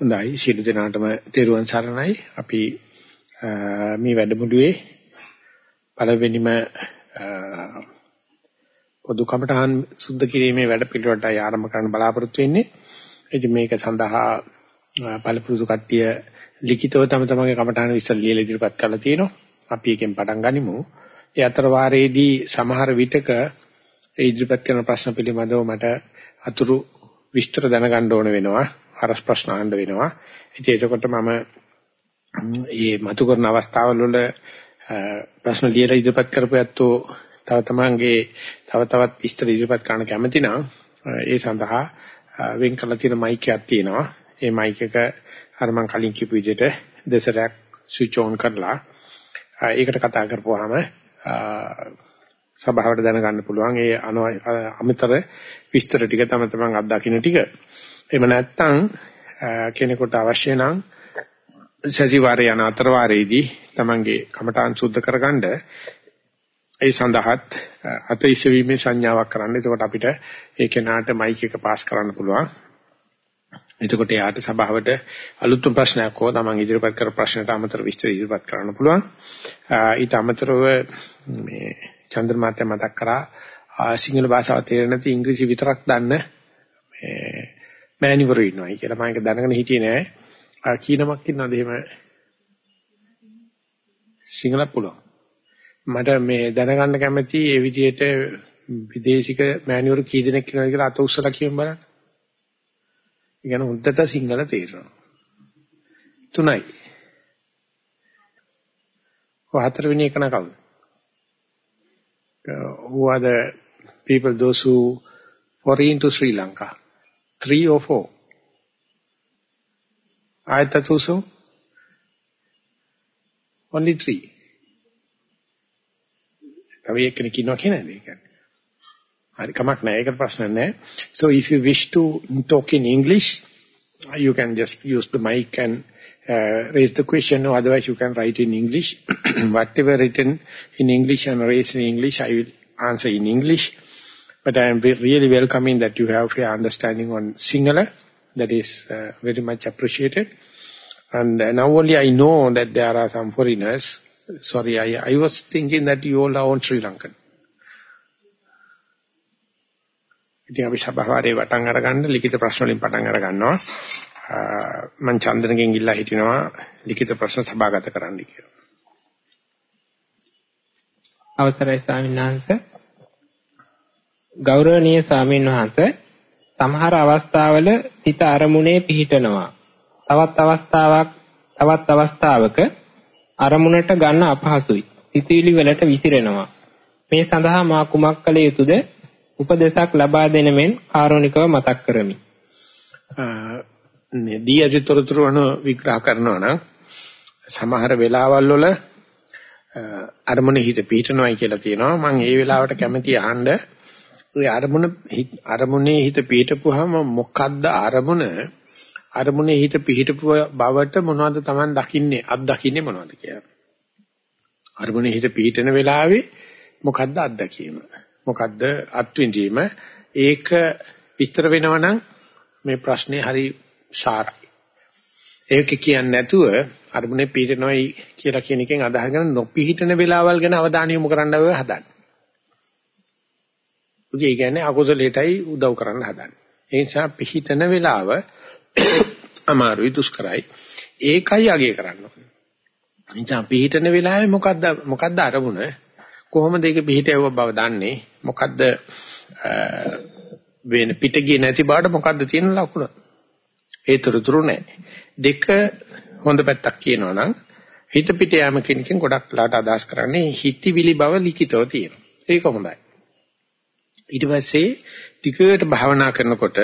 හොඳයි සියලු දෙනාටම තෙරුවන් සරණයි. අපි මේ වැඩමුළුවේ පළවෙනිම පොදු කමඨහන් සුද්ධ කිරීමේ වැඩ පිළිවෙලට ආරම්භ කරන්න බලාපොරොත්තු වෙන්නේ. ඉතින් මේක සඳහා පළපුරුදු කට්ටිය ලිඛිතව තම තමන්ගේ කමඨහන විස්තර ලියලා ඉදිරිපත් කරලා තියෙනවා. අපි එකෙන් පටන් ගනිමු. ඒ අතර වාරයේදී සමහර විටක ඒ ඉදිරිපත් කරන ප්‍රශ්න පිළිබඳව මට අතුරු විස්තර දැනගන්න ඕන වෙනවා. හරස් ප්‍රශ්න අහන්න වෙනවා. ඉතින් එතකොට මම මේ මතු කරන අවස්ථාවල වල ප්‍රශ්න ලියලා ඉදිරිපත් කරපුවැත්තෝ තව තමන්ගේ තව තවත් විස්තර ඉදිරිපත් කරන්න කැමති නම් ඒ සඳහා වෙන් කරලා තියෙන මයික් එකක් තියෙනවා. ඒ මයික් එක අර මම කලින් කියපු විදිහට දෙසරයක් ස්විච් ඔන් කරලා ඒකට කතා කරපුවාම සභාවට දැනගන්න පුළුවන් ඒ අමතර විස්තර ටික තම තමන් අත්දකින්න ටික. එහෙම නැත්නම් කෙනෙකුට අවශ්‍ය නම් සතිವಾರය යන අතර වාරයේදී තමන්ගේ කමඨාන් සුද්ධ කරගන්න ඒ සඳහාත් අතීසවීමේ සංඥාවක් කරන්න. එතකොට අපිට ඒ කෙනාට මයික් එක පාස් කරන්න පුළුවන්. එතකොට යාට සභාවට අලුත්ම ප්‍රශ්නයක් හෝ තමන් ඉදිරිපත් කර ප්‍රශ්නට අමතර විස්තර ඉදිරිපත් කරන්න පුළුවන්. ඊට අමතරව මේ චන්ද්‍රමාත්‍ය මතක් කරා සිංහල භාෂාව තේරෙන්නේ නැති ඉංග්‍රීසි විතරක් දන්න මේ මෑණිවරු ඉන්නවයි කියලා මම ඒක දැනගෙන හිටියේ නෑ. ආ කීනමක් ඉන්නවද එහෙම සිංහලක් පුළුවන්. මට මේ දැනගන්න කැමති ඒ විදිහට විදේශික මෑණිවරු කී දෙනෙක් ඉන්නවද කියලා අත උස්සලා කියන්න බලන්න. ඒ කියන්නේ හොඳට සිංහල තේරෙනවා. තුනයි. ඔය හතරවෙනි එක නකවුද? who are the people those who foreign to Sri Lanka? three or four? Ayatatuso? Only three. තව එක්කෙනෙක් ඉන්නවා කියනද ඒක? හරි කමක් නැහැ ඒකට ප්‍රශ්න නැහැ. So if you wish to talk in English you can just use the mic and uh, raise the question or otherwise you can write in English. Whatever written in English and raised in English I will answer in English. But I am really welcoming that you have your understanding on Sinhala. That is uh, very much appreciated. And uh, now only I know that there are some foreigners. Sorry, I, I was thinking that you all are on Sri Lankan. ඉතින් අපි සභාවාරේ වටන් අරගන්න ලිඛිත ප්‍රශ්න වලින් පටන් අර ගන්නවා. මම චන්දනගෙන් ඉල්ලා හිටිනවා ලිඛිත ප්‍රශ්න සභාගත කරන්න කියලා. අවසරයි ස්වාමීන් වහන්සේ ගෞරවනීය ස්වාමීන් වහන්සේ සමහර අවස්ථාවල සිත අරමුණේ පිහිටනවා. තවත් අවස්ථාවක් තවත් අවස්ථාවක අරමුණට ගන්න අපහසුයි. සිතුවිලි වලට විසිරෙනවා. මේ සඳහා මා කුමක් කළ යුතුද? උපදේශක් ලබා දෙන මෙන් කාරුණිකව මතක් කරමි. දී අධිතරතුරු වන විග්‍රහ කරනවා නම් සමහර වෙලාවල් වල අරමුණේ හිත පිහිටනවායි කියලා තියෙනවා. මම ඒ වෙලාවට කැමැති අහන්න ඔය අරමුණ අරමුණේ හිත පිහිටපුවාම මොකද්ද අරමුණ? අරමුණේ හිත පිහිටපුව බවට මොනවද Taman දකින්නේ? අත් දකින්නේ මොනවද කියලා. අරමුණේ හිත පිහිටන වෙලාවේ මොකද්ද අත්දැකීම මොකද්ද අත්විඳීම ඒක විස්තර වෙනවනම් මේ ප්‍රශ්නේ හරි සාරයි ඒක කියන්නේ නැතුව අරමුණේ පිහිටනොයි කියලා කියන එකෙන් අදහස් කරන නොපිහිටන වෙලාවල් ගැන අවධානය යොමු කරන්න ඔය හදන්නේ ඒ කියන්නේ අකුසලයටයි උදව් කරන්න හදන්නේ. ඒ නිසා පිහිටන වෙලාව අමාරුයි දුෂ්කරයි. ඒකයි අගය කරන්න ඕනේ. නිසා පිහිටන වෙලාවේ මොකද්ද මොකද්ද අරමුණ? කොහොමද ඒක පිහිටව බව දන්නේ? මොකද්ද වෙන පිට ගියේ නැති බාට මොකද්ද තියෙන ලකුණ? ඒතරතුරු නැහැ. දෙක හොඳ පැත්තක් කියනවා නම් හිත පිට යෑම කෙනකින් ගොඩක් ලාට අදහස් කරන්නේ හිතවිලි බව ලිඛිතව තියෙනවා. ඒක හොඳයි. ඊට පස්සේ ටිකට භාවනා කරනකොට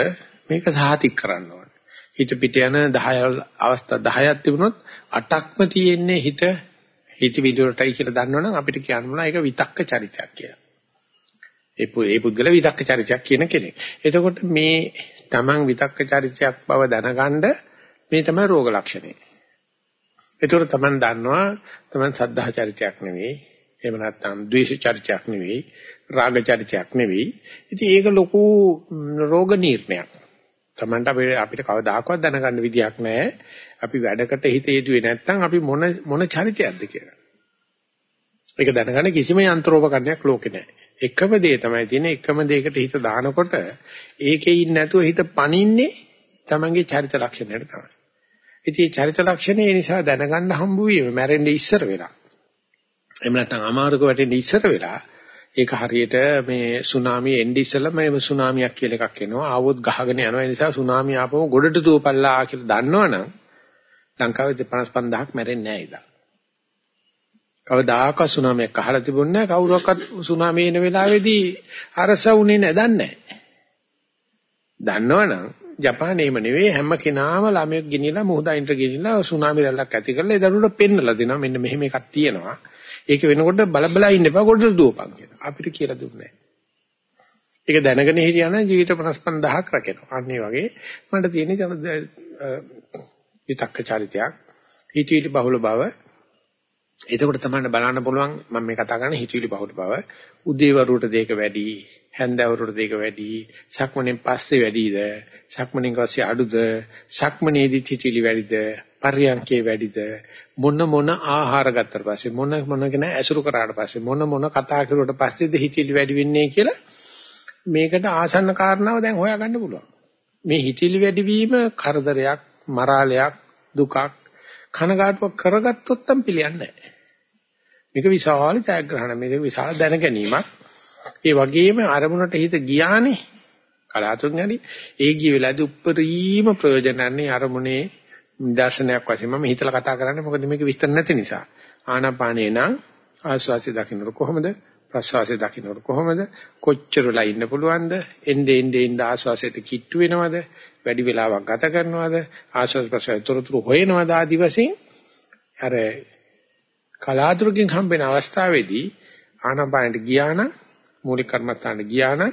මේක සාතික් කරන්න ඕනේ. හිත පිට යන 10 අවස්ථා 10ක් තිබුණොත් 8ක්ම තියෙන්නේ හිත හිත විදුරටයි කියලා දන්නවනම් අපිට කියන්න ඕන ඒක විතක්ක චරිතයක් කියලා. ඒ ඒ පුද්ගල විතක්ක චරිතයක් කියන කෙනෙක්. එතකොට මේ Taman විතක්ක චරිතයක් බව දැනගන්න මේ තමයි රෝග ලක්ෂණය. ඒතකොට Taman දන්නවා Taman සද්ධා චරිතයක් නෙවෙයි. එහෙම නැත්නම් ද්වේෂ චරිතයක් නෙවෙයි. රාග චරිතයක් නෙවෙයි. ඉතින් ඒක ලොකු රෝග නිర్ణයක්. Tamanට අපිට අපිට කවදාකවත් දැනගන්න විදියක් නැහැ. අපි වැඩකට හිත යෙදුවේ නැත්නම් අපි මොන මොන චරිතයක්ද කියලා. ඒක දැනගන්න කිසිම යන්ත්‍රෝපකරණයක් ලෝකේ නැහැ. එකම දේ තමයි තියෙන්නේ එකම දෙයකට හිත දානකොට ඒකේ ඉන්නේ නැතුව හිත පනින්නේ Tamanගේ චරිත ලක්ෂණයට තමයි. ඉතින් මේ චරිත ලක්ෂණය ඒ නිසා දැනගන්න හම්බ වීම මැරෙන්නේ ඉස්සර වෙලා. එහෙම නැත්නම් අමාරුක වැටෙන්නේ ඉස්සර වෙලා ඒක හරියට මේ සුනාමිය එන්නේ ඉස්සෙල්ලා මේ සුනාමියක් කියලා එකක් එනවා. ආවොත් ගහගෙන යනවා. ඒ නිසා සුනාමිය ආපුවම ගොඩට දුවපල්ලා කියලා දන්නවනම් ලංකාවේ 55000ක් මැරෙන්නේ නැහැ ඉදා. කවදාකවත් සුනාමියක් අහලා තිබුණේ නැහැ. කවුරුවක්වත් සුනාමිය එන වෙලාවේදී අරස උනේ නැහැ. දන්නේ නැහැ. දන්නවනම් ජපානයේම නෙවෙයි හැම කෙනාම ළමයෙක් ගෙනියලා මුහුදයින්ට ගෙනියලා සුනාමි රැල්ලක් ඇති කරලා ඒ දරුවට පෙන්නලා දෙනවා. මෙන්න මෙහෙම එකක් තියෙනවා. ඒක වෙනකොට බලබලා ඉන්න එපා කොට දුවපන් කියලා. අපිට කියලා දුන්නේ ඒක දැනගෙන හිටියා නම් ජීවිත 55000ක් රැකෙනවා. අන්න ඒ වගේ මට තියෙන විතක්ක චරිතයක්. හිතවිලි බහුල බව. එතකොට තමයි බලන්න පුළුවන් මම මේ කතා කරන්නේ හිතවිලි බහුල බව. උදේවරුට දෙක වැඩි හැන්දවරුට දෙක වැඩි සක්මණෙන් පස්සේ වැඩිද සක්මණෙන් පස්සේ අඩුද සක්මණේදී හිතවිලි වැඩිද පර්යංකේ වැඩිද මොන මොන ආහාර ගත්තට පස්සේ මොන මොන ගැන ඇසුරු කරාට පස්සේ මොන මොන කතා කරුවට පස්සේද හිතවිලි වැඩි වෙන්නේ කියලා මේකට ආසන්න කාරණාව දැන් හොයාගන්න පුළුවන්. මේ හිතවිලි වැඩිවීම කරදරයක් මරාලයක් දුකක් කනගාටුවක් කරගත්තොත් නම් පිළියන්නේ නැහැ. මේක විශාල ජයග්‍රහණ මේක විශාල දැනගැනීමක්. ඒ වගේම අරමුණට හිත ගියානේ කලාතුරකින් හරි. ඒ ගිය වෙලාවේදී උප්පරීම ප්‍රයෝජනන්නේ අරමුණේ නිදර්ශනයක් වශයෙන්. මම හිතලා කතා කරන්නේ මොකද මේක විස්තර නැති නිසා. ආනාපානේ නම් ආස්වාසිය දකින්නකොට කොහොමද? ප්‍රසවාසය දකින්නකොට කොහොමද? කොච්චර වෙලා ඉන්න පුළුවන්ද? එnde ende ende ආස්වාසයට කිට්ටු වෙනවද? වැඩි වෙලාවක් ගත කරනවද ආස්වාස් ප්‍රසවාස තොරතුරු හොයනවද ආදි වශයෙන් අර කලාතුරකින් හම්බෙන අවස්ථාවේදී ආනාපානට ගියා නම් මූලික කර්මස්ථානට ගියා නම්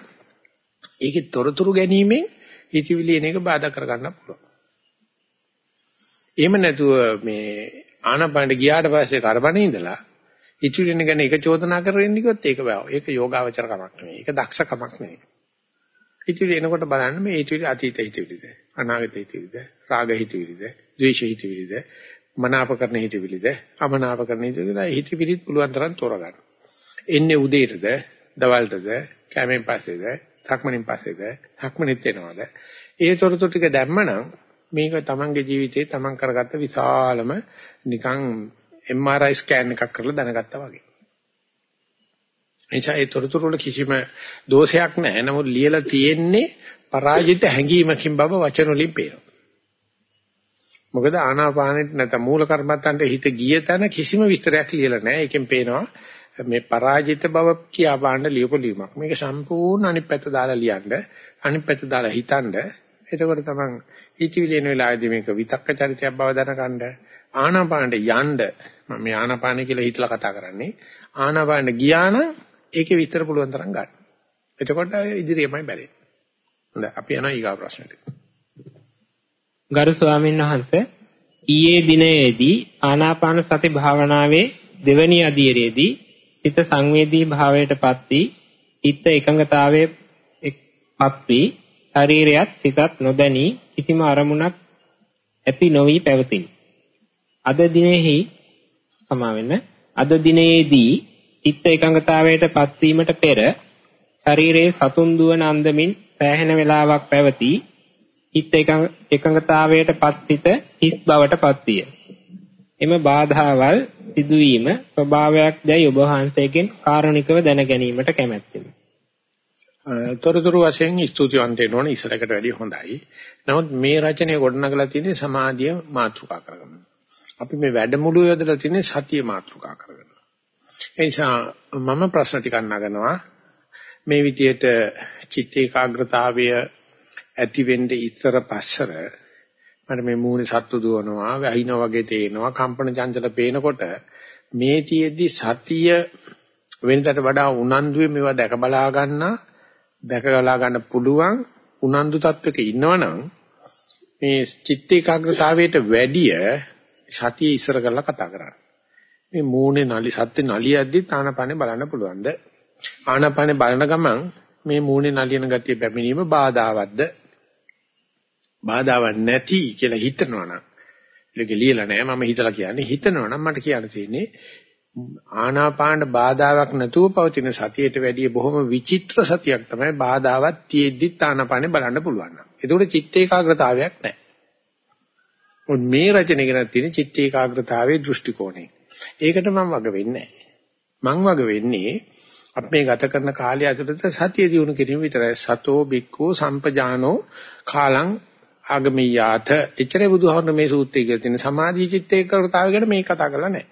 ඒකේ තොරතුරු ගැනීමෙන් හිතවිලි එන එක බාධා කරගන්න පුළුවන්. එහෙම නැතුව මේ ආනාපානට ගියාට පස්සේ කරබනේ ඉඳලා හිතවිලි එන ගැන එක චෝදනා කරගෙන ඉන්නකොත් ඒක බෑ. ඒක යෝගාවචර කමක් නෙවෙයි. ඒක දක්ෂ කමක් නෙවෙයි. හිතවිලි එනකොට බලන්න මේ හිතවිලි අතීත හිතවිලිද? අනාගත හිතවිලිද? රාග හිතවිලිද? ද්වේෂ හිතවිලිද? මනාප කරන හිතවිලිද? අමනාප කරන හිතවිලිද හිතවිලිත් පුළුවන් තරම් තෝරගන්න. එන්නේ උදේටද? දවල්ටද? කැමෙන් පස්සේද? සක්මණෙන් පස්සේද? සක්මණෙත් එනවද? ඒ තොරතුරු ටික දැම්මනම් මේක තමන්ගේ ජීවිතේ තමන් කරගත්ත විශාලම නිකන් MRI ස්කෑන් එකක් කරලා දැනගත්තා වගේ. එනිසා ඒ තොරතුරු වල කිසිම දෝෂයක් නැහැ. නමුත් ලියලා තියෙන්නේ පරාජිත හැඟීමකින් බව වචන වලින් පේනවා. මොකද ආනාපානෙට නැත්නම් මූල කර්මත්තන්ට හිත ගිය තැන කිසිම විස්තරයක් ලියලා නැහැ. ඒකෙන් පේනවා මේ පරාජිත බව කියා බාන්න ලියපු ලියුමක්. මේක සම්පූර්ණ අනිත් පැත්ත දාලා ලියන්න, අනිත් පැත්ත දාලා හිතන්න. එතකොට තමයි හිතවිලි එන වෙලාවේදී මේක විතක්ක චරිතයක් බව දැනගන්න. ආනාපානට යන්න මම මේ ආනාපාන කියලා හිතලා කතා කරන්නේ. ආනාපානට ගියා නම් ඒකේ විස්තර පුළුවන් තරම් ගන්න. එතකොට ඉදිරියමයි බැරේ. හොඳයි අපි යනවා ඊගා ප්‍රශ්නෙට. ගරු ස්වාමීන් වහන්සේ ඊයේ දිනයේදී ආනාපාන සති භාවනාවේ දෙවැනි අදියරේදී හිත සංවේදී භාවයටපත් වී හිත එකඟතාවයේ පත් වී ශරීරයත් සිතත් නොදැනී කිසිම අරමුණක් ඇති නොවි පැවතිනි. අද දිනෙහි සමාවෙන්න අද දිනේදී හිත එකඟතාවයටපත් වීමට පෙර ශරීරයේ සතුන් දුවන අන්දමින් සෑහෙන වේලාවක් පැවතී හිත එකඟතාවයට පත්ිත හිස් බවට පත්විය. එම බාධාවල් සිදුවීම ස්වභාවයක් දැයි ඔබ වහන්සේගෙන් කාරුණිකව දැන ගැනීමට කැමැත්තෙමි. තොරතුරු වශයෙන් ස්තුතිවන්ත වෙනවනේ ඉස්සරකට වැඩිය හොඳයි. නමුත් මේ රචනය ගොඩනගලා තියෙන්නේ සමාධිය මාතෘකා කරගෙන. අපි මේ වැඩමුළු යොදලා තියෙන්නේ සතිය මාතෘකා කරගෙන. ඒ නිසා මම ප්‍රශ්න ටිකක් නගනවා. මේ විදිහට චිත්ත ඒකාග්‍රතාවය ඇති වෙන්න ඉස්සර පස්සර මට මේ මූණේ සත්තු දුවනවා වැහිනා වගේ තේනවා කම්පන චංචල පේනකොට මේ තියේදී සතිය වෙනතට වඩා උනන්දුවේ මේවා දැක බලා ගන්න දැක බලා ගන්න පුළුවන් උනන්දු තත්වයක ඉන්නවනම් මේ චිත්ත ඒකාග්‍රතාවයට වැඩිය සතිය ඉස්සර කරලා කතා කරන්නේ මේ මූණේ නලි සත්‍ය නලියද්දි ආනාපානේ බලන්න පුළුවන්ද ආනාපානේ බලන ගමන් මේ මූණේ නලියන ගතිය පැමිණීම බාධාවත්ද බාධාවක් නැති කියලා හිතනවනම් ඒක ලියලා නැහැ මම හිතලා කියන්නේ හිතනවනම් මට කියන්න තියෙන්නේ ආනාපාන බාධාවක් නැතුව පවතින සතියට වැඩිය බොහොම විචිත්‍ර සතියක් තමයි බාධාවක් තියෙද්දි ආනාපානේ බලන්න පුළුවන්. ඒකට චිත්ත ඒකාග්‍රතාවයක් නැහැ. මොන් මේ රචනය කරලා තියෙන චිත්ත ඒකාග්‍රතාවයේ දෘෂ්ටි කෝණය. ඒකට මම වග වෙන්නේ නැහැ. මං වග වෙන්නේ අපි මේ ගත කරන කාලය ඇතුළත සතිය දිනු කිරීම විතරයි. සතෝ බික්කෝ සම්පජානෝ කාලං ආගමියාත. එච්චරේ බුදුහාමුදුර මේ සූත්‍රය කියලා තියෙන සමාධි චිත්ත ඒකාග්‍රතාවය ගැන මේ කතා කරලා නැහැ.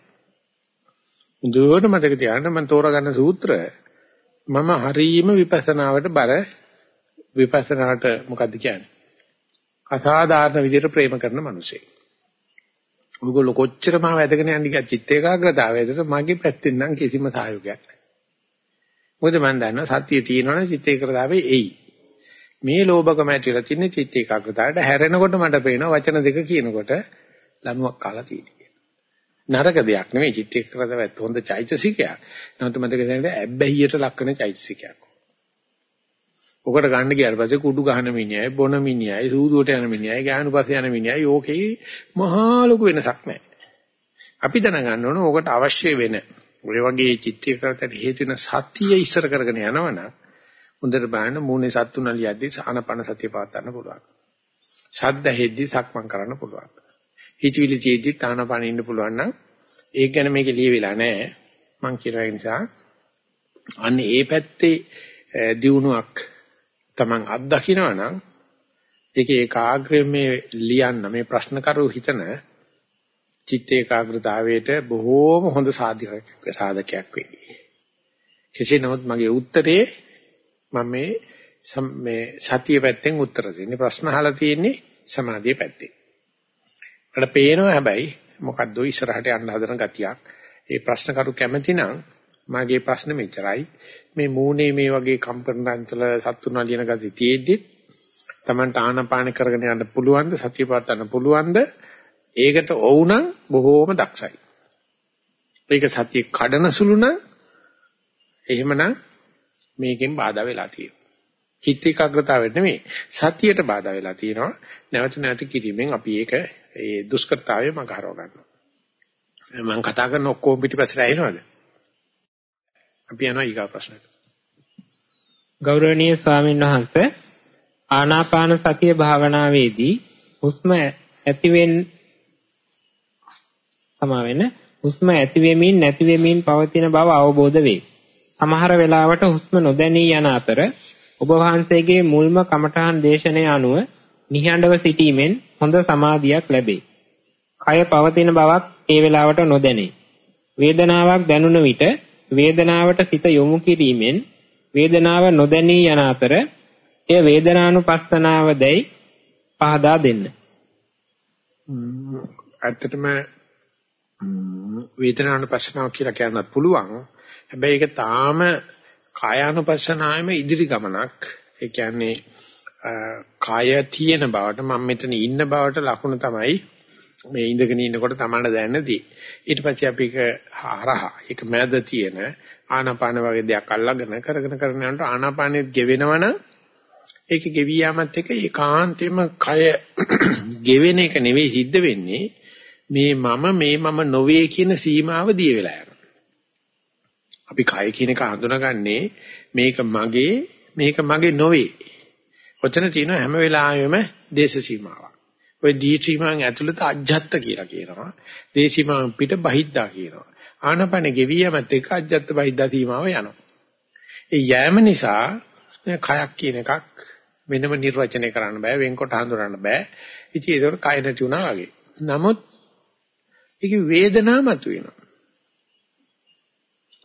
හොඳට මතක තියාගන්න මම තෝරගන්න සූත්‍ර මම හරීම විපස්සනාවට බර විපස්සනාට මොකද්ද කියන්නේ? අසාධාරණ විදිහට ප්‍රේම කරන මිනිසෙක්. ඔයගොල්ලෝ කොච්චර මාව ඇදගෙන යන්නේ කිය චිත්ත ඒකාග්‍රතාවයකට මගේ පැත්තෙන් නම් කිසිම සහයෝගයක් නැහැ. මොකද මම දන්නවා සත්‍යය තියෙනවනේ චිත්ත ඒකාග්‍රතාවේ එයි. මේ ලෝභකම ඇතිලා තින්නේ චිත්ත ඒකාග්‍රතාවයට හැරෙනකොට මට පේනවා වචන දෙක කියනකොට ලණුවක් කාලා තියෙනවා. නරක දෙයක් නෙමෙයි චිත්ත ඒකාග්‍රතාවත් හොඳ චෛතසිකයක්. නමුත් මතක තියාගන්න ඇබ්බැහියට ලක්වන චෛතසිකයක්. ඔකට ගන්න ගියාට පස්සේ කුඩු ගහන මිනිහයි බොන මිනිහයි සූදුවට යන මිනිහයි ගානු පස්සේ යන මිනිහයි ඕකේ මහා ලොකු වෙනසක් නැහැ. අපි දැනගන්න ඕන ඕකට අවශ්‍ය වෙන ඔය වගේ චිත්තයකට හේතු වෙන සතිය ඉස්සර කරගෙන යනවනම් හොඳට බලන්න මූණේ සත්තු නලියද්දි සානපන සතිය පාත් ගන්න පුළුවන්. සද්ද හෙද්දි සක්මන් කරන්න පුළුවන්. හිතවිලි චේද්දි තානපන ඉන්න පුළුවන් නම් ඒක ගැන මේකේ ලියවිලා නැහැ. මං කියන නිසා අන්න ඒ පැත්තේ දියුණුවක් Taman අත්දකිනවා නම් ඒක ඒකාග්‍රයෙන් මේ ලියන්න මේ ප්‍රශ්න කරු හිතන චිත්ත ඒකාග්‍රතාවයට බොහෝම හොඳ සාධකයක් සාධකයක් වෙයි. කෙසේ නමුත් මගේ උත්තරේ මම මේ මේ සතිය පැත්තෙන් උත්තර දෙන්නේ ප්‍රශ්න අහලා තියෙන්නේ සමාධිය පැත්තෙන්. අපිට පේනවා හැබැයි මොකද්ද ඉස්සරහට යන්න හදන ගතියක්. ඒ ප්‍රශ්න කරු කැමති නම් මගේ ප්‍රශ්න මෙච්චරයි. මේ මූණේ මේ වගේ කම්පනන්තල සත්තුන ලියන ගතිය තියෙද්දි Tamanට ආනපාන කරගෙන යන්න පුළුවන්ද සතිය පාත්තන්න පුළුවන්ද? ඒකට ඔවුනම් බොහෝම දක්ෂයි. ඒක සතිය කඩන සුළු නම් එහෙමනම් මේකෙන් බාධා වෙලා තියෙනවා. චිත්ත ඒකාග්‍රතාවෙ නෙමෙයි සතියට බාධා වෙලා තියෙනවා. නැවත නැවත කිරීමෙන් අපි ඒක ඒ දුෂ්කරතාවය මග හරව ගන්නවා. මම කතා කරන ඔක්කොම පිටිපස්සට ඇහෙනවද? අපි යනවා ඊගා ප්‍රශ්නට. ගෞරවනීය ස්වාමීන් වහන්සේ ආනාපාන සතිය භාවනාවේදී හුස්ම ඇතිවෙන් සමාවෙන්න හුස්ම ඇති වෙමින් නැති වෙමින් පවතින බව අවබෝධ වේ. සමහර වෙලාවට හුස්ම නොදැනී යන අතර ඔබ වහන්සේගේ මුල්ම කමඨහන් දේශනය අනුව නිහඬව සිටීමෙන් හොඳ සමාධියක් ලැබේ. කය පවතින බවක් ඒ වෙලාවට නොදැනේ. වේදනාවක් දැනුන විට වේදනාවට සිත යොමු කිරීමෙන් වේදනාව නොදැනී යන අතර එය වේදනානුපස්සනාව දැයි පහදා දෙන්න. ඇත්තටම වේදනානුපස්සනාව කියලා කියන්නත් පුළුවන්. හැබැයි ඒක තාම කායානුපස්සනාවෙම ඉදිරි ගමනක්. ඒ කියන්නේ කාය තියෙන බවට මම මෙතන ඉන්න බවට ලකුණ තමයි මේ ඉඳගෙන ඉන්නකොට තමන්න දැනෙන්නේ. ඊට පස්සේ අපි ඒක හරහා ඒක මැද තියෙන ආනාපාන වගේ දෙයක් අල්ලගෙන කරගෙන කරගෙන යනකොට ආනාපානෙත් ගෙවෙනවනම් ඒක ගෙවි යාමත් එක්ක ඒකාන්තයෙන්ම කය ගෙවෙන එක නෙවෙයි සිද්ධ වෙන්නේ මේ මම මේ මම නොවේ කියන සීමාව දිය වෙලා යනවා. අපි කය කියන එක හඳුනාගන්නේ මේක මගේ මේක මගේ නොවේ. ඔතන තියෙන හැම වෙලාවෙම දේශ සීමාවක්. ඔය දී සීමාවෙන් ඇතුළත අජ්ජත්ත කියලා කියනවා. දේ සීමාවෙන් පිට බහිද්දා කියනවා. ආනපන ගෙවියමත් එක්ක අජ්ජත්ත බහිද්දා සීමාව යනවා. ඒ යෑම නිසා කයක් කියන එකක් වෙනම නිර්වචනය කරන්න බෑ වෙන්කොට හඳුනන්න බෑ. ඉතින් ඒක කය නැති වුණා වගේ. නමුත් ඒකේ වේදනාව මතුවෙනවා.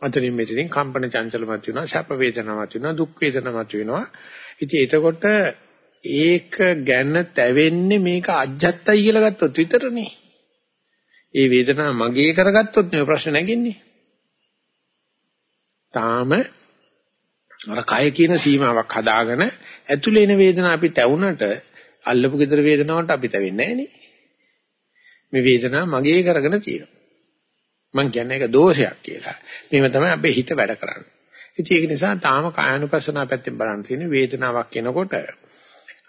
අතරින් මෙතනින් කම්පන චංචල මත වෙනවා සැප වේදනාවක් වෙනවා දුක් වේදනාවක් වෙනවා ඉතින් එතකොට ඒක ගැන තැවෙන්නේ මේක අජත්තයි කියලා ගත්තොත් විතරනේ ඒ වේදනාව මගේ කරගත්තොත් නේ ප්‍රශ්න නැගින්නේ තාම අර කය කියන සීමාවක් හදාගෙන ඇතුළේ එන වේදනාව අපි තැවුනට අල්ලපු gedara වේදනාවට අපි තැවෙන්නේ නැහැ නේ මේ වේදනාව මගේ කරගෙන තියෙනවා මම කියන්නේ ඒක දෝෂයක් කියලා. මේව තමයි අපේ හිත වැඩ කරන්නේ. ඉතින් ඒක නිසා තාම කායानुපස්සනා පැත්තෙන් බලන්න තියෙන වේදනාවක් එනකොට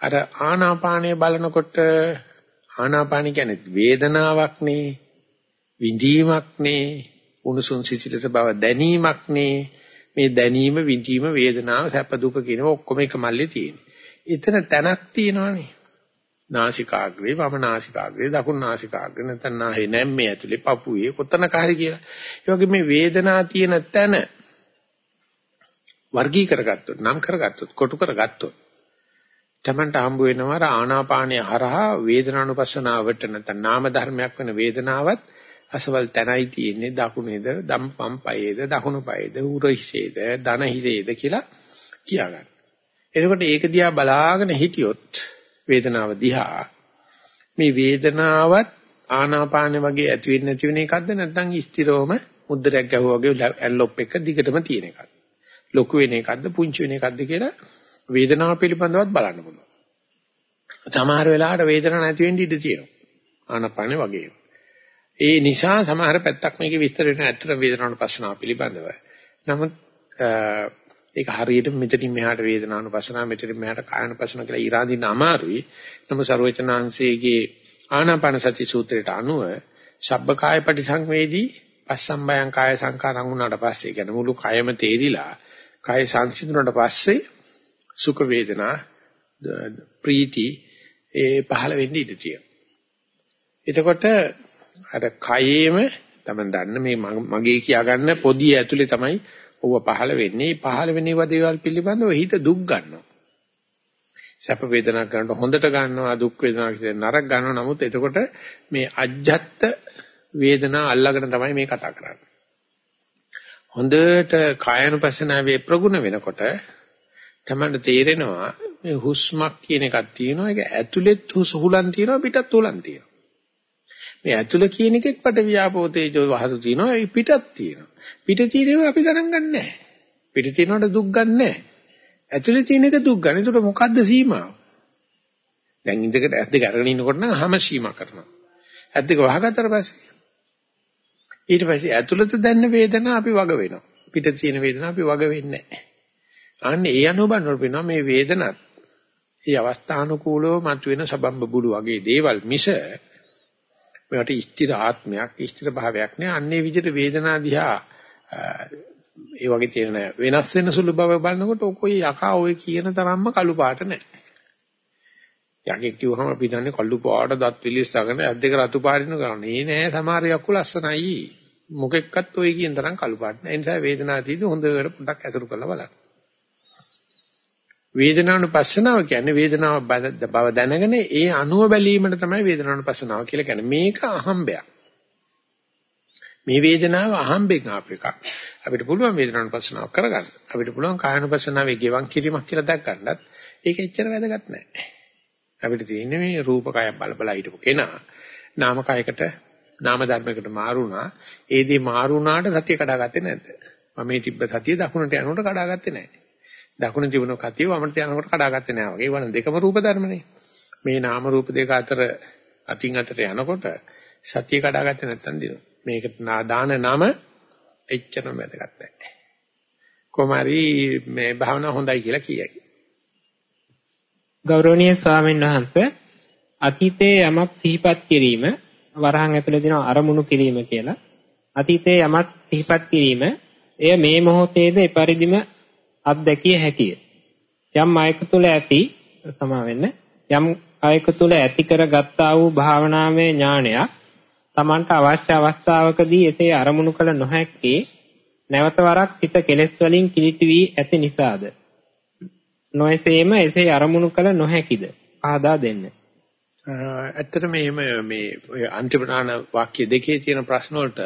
අර ආනාපානය බලනකොට ආනාපාන කියන්නේ වේදනාවක් නේ විඳීමක් නේ උණුසුම් සිසිලස බව දැනීමක් නේ මේ දැනීම විඳීම වේදනාව සැප දුක කියන ඔක්කොම එක මල්ලේ තියෙන්නේ. එතන තැනක් තියෙනවනේ. නාසිකාග්‍රේ වම නාසිකාග්‍රේ දකුණු නාසිකාග්‍රේ නැත්නම් නාහේ නැම්මේ ඇතුලේ පපුවේ කොතනක හරි කියලා. ඒ වගේ මේ වේදනා තියෙන තැන වර්ගී කරගත්තොත් නම් කරගත්තොත් කොටු කරගත්තොත් තමන්ට හම්බ වෙනවා ආනාපානය හරහා වේදනානුපස්සනාවට නැත්නම් නාම ධර්මයක් වෙන වේදනාවත් අසවල් තැනයි තියෙන්නේ දකුණේද දම්පම් පයේද දකුණු පයේද උර හිසේද දන හිසේද කියලා කියාගන්න. එතකොට ඒක දිහා බලාගෙන හිටියොත් වේදනාව දිහා මේ වේදනාවත් ආනාපාන වගේ ඇති වෙන්නේ නැති වෙන එකක්ද නැත්නම් ස්ථිරවම මුද්දරයක් ගැහුවා වගේ ඇන්ලොප් එක දිගටම තියෙන එකක්ද? ලොකු වෙන එකක්ද පුංචි වෙන එකක්ද කියලා වේදනාව පිළිබඳවත් බලන්න පුළුවන්. සමහර වෙලාවට වේදනාවක් නැති වෙන්න ඉඩ තියෙනවා. ආනාපානේ වගේ. ඒ නිසා සමහර පැත්තක් මේකේ විස්තර වෙන ඇත්තට වේදනාවන පස්සනාව පිළිබඳව. නමුත් ඒක හරියට මෙතනින් මෙහාට වේදනානුපස්සනාව මෙතනින් මෙහාට කායනුපස්සනාව කියලා ඉරාදින්න අමාරුයි. නමුත් ਸਰවචනාංශයේගේ ආනාපාන සති සූත්‍රයට අනුව ශබ්බකාය පටිසංවේදී පස්සම්බයං කාය සංකාරං වුණාට පස්සේ කියන මුළු කයම තේරිලා කාය සංසිඳුණාට පස්සේ සුඛ වේදනා ප්‍රීති ඒ පහළ වෙන්න ඉඩ තියෙනවා. එතකොට අර කයේම තමයි දන්න මේ මගේ කියාගන්න පොදිය ඇතුලේ තමයි ඕව පහළ වෙන්නේ. පහළ වෙන්නේ වදේවල් පිළිබඳව හිත දුක් ගන්නවා. සැප වේදනා කරනකොට හොඳට ගන්නවා දුක් වේදනා කියන නරක ගන්නවා. නමුත් එතකොට මේ අජ්ජත් වේදනා අල්ලගෙන තමයි මේ කතා කරන්නේ. හොඳට කායනුපස්සනාවේ ප්‍රගුණ වෙනකොට තමයි තේරෙනවා මේ හුස්මක් කියන එකක් තියෙනවා ඒක ඇතුළෙත් හුලන් තියෙනවා පිටත් හුලන් තියෙනවා මේ ඇතුළ කියන එකෙත් පට ව්‍යාපෝ තේජෝ වහසු තියෙනවා ඒ පිටත් තියෙනවා පිට තියෙනවා අපි ගණන් ගන්නෑ පිට තියෙනවට දුක් ගන්නෑ ඇතුළේ තියෙන එක දුක් ගන්න. ඒකට මොකද්ද සීමාව? දැන් ඉඳකට ඇස් දෙක අරගෙන ඉන්නකොට නම් හැම සීමා කරනවා. ඇස් දෙක වහගත්තට පස්සේ ඊට පස්සේ ඇතුළත දැනෙන වේදනාව අපි වග වෙනවා. පිට තියෙන වේදනාව අපි වග වෙන්නේ නැහැ. අන්න ඒ අනුව බලනකොට වෙනවා මේ වේදනත් ඒ අවස්ථානුකූලව මතුවෙන සබම්බ බුළු වගේ දේවල් මිස මේකට ස්ථිර ආත්මයක් ස්ථිර භාවයක් නෑ. අන්නේ විදිහට වේදනා දිහා ඒ වගේ තියෙන වෙනස් වෙන සුළු බව බලනකොට ඔකෝයි යකා ඔය කියන තරම්ම කළු පාට නෑ. යකෙක් කිව්වහම අපි දන්නේ කළු පාට දත් පිලිස්සගෙන ඇස් දෙක රතු පාටිනු කරන්නේ නෑ සමහර යක්කු ලස්සනයි. මොකෙක්වත් ඔය කියන තරම් කළු පාට නෑ. ඒ නිසා වේදනාව තියෙදි හොඳට පොඩ්ඩක් ඇසුරු කරලා බලන්න. වේදනානුපස්සනාව කියන්නේ වේදනාව බව දැනගෙන ඒ අනුව බැලීමට තමයි වේදනානුපස්සනාව කියලා කියන්නේ. මේක අහම්බයක්. මේ වේදනාව අහම්බෙන් ආපු එකක්. අපිට පුළුවන් වේදනානුපස්සනාව කරගන්න. අපිට පුළුවන් කායනුපස්සනාවේ ගෙවන් කිරීමක් කියලා දැක් ගන්නත් ඒක එච්චර වැදගත් නැහැ. අපිට තියෙන්නේ මේ රූප කය බල බල හිටපු කෙනා නාම කයකට නාම ධර්මයකට මාරුණා. ඒ දේ මාරුණාට සතිය කඩාගත්තේ නැද්ද? මම මේ තිබ්බ සතිය දකුණට යනකොට කඩාගත්තේ නැහැ. දකුණ තිබුණ කතිය වමට යනකොට කඩාගත්තේ නෑ වගේ. වන දෙකම රූප ධර්මනේ. මේ නාම රූප දෙක අතර අතින් අතට යනකොට සතිය කඩාගත්තේ නැත්තම් දිනුවා. මේකට දාන නම එච්චරම වැදගත් නැහැ. කොමාරි මේ භාවනාව හොඳයි කියලා කියයි. ගෞරවනීය ස්වාමීන් වහන්සේ අතීතයේ යමක් සිහිපත් කිරීම වරහන් ඇතුළේ දෙන අරමුණු කිරීම කියලා. අතීතයේ යමක් සිහිපත් කිරීම එය මේ මොහොතේද එපරිදිම අත්දැකිය හැකිය. යම් අයක තුල ඇති සමා වෙන්න යම් අයක තුල ඇති කරගත්තා වූ භාවනාමය ඥානයක් Tamanට අවශ්‍ය අවස්ථාවකදී එසේ අරමුණු කළ නොහැක්කේ නැවත වරක් සිත කෙලෙස් වලින් කිලිටි වී ඇති නිසාද නොයසේම එසේ අරමුණු කළ නොහැකිද ආදා දෙන්න. ඇත්තට මේ මේ ඔය අන්තිමනාන වාක්‍ය දෙකේ තියෙන ප්‍රශ්න වලට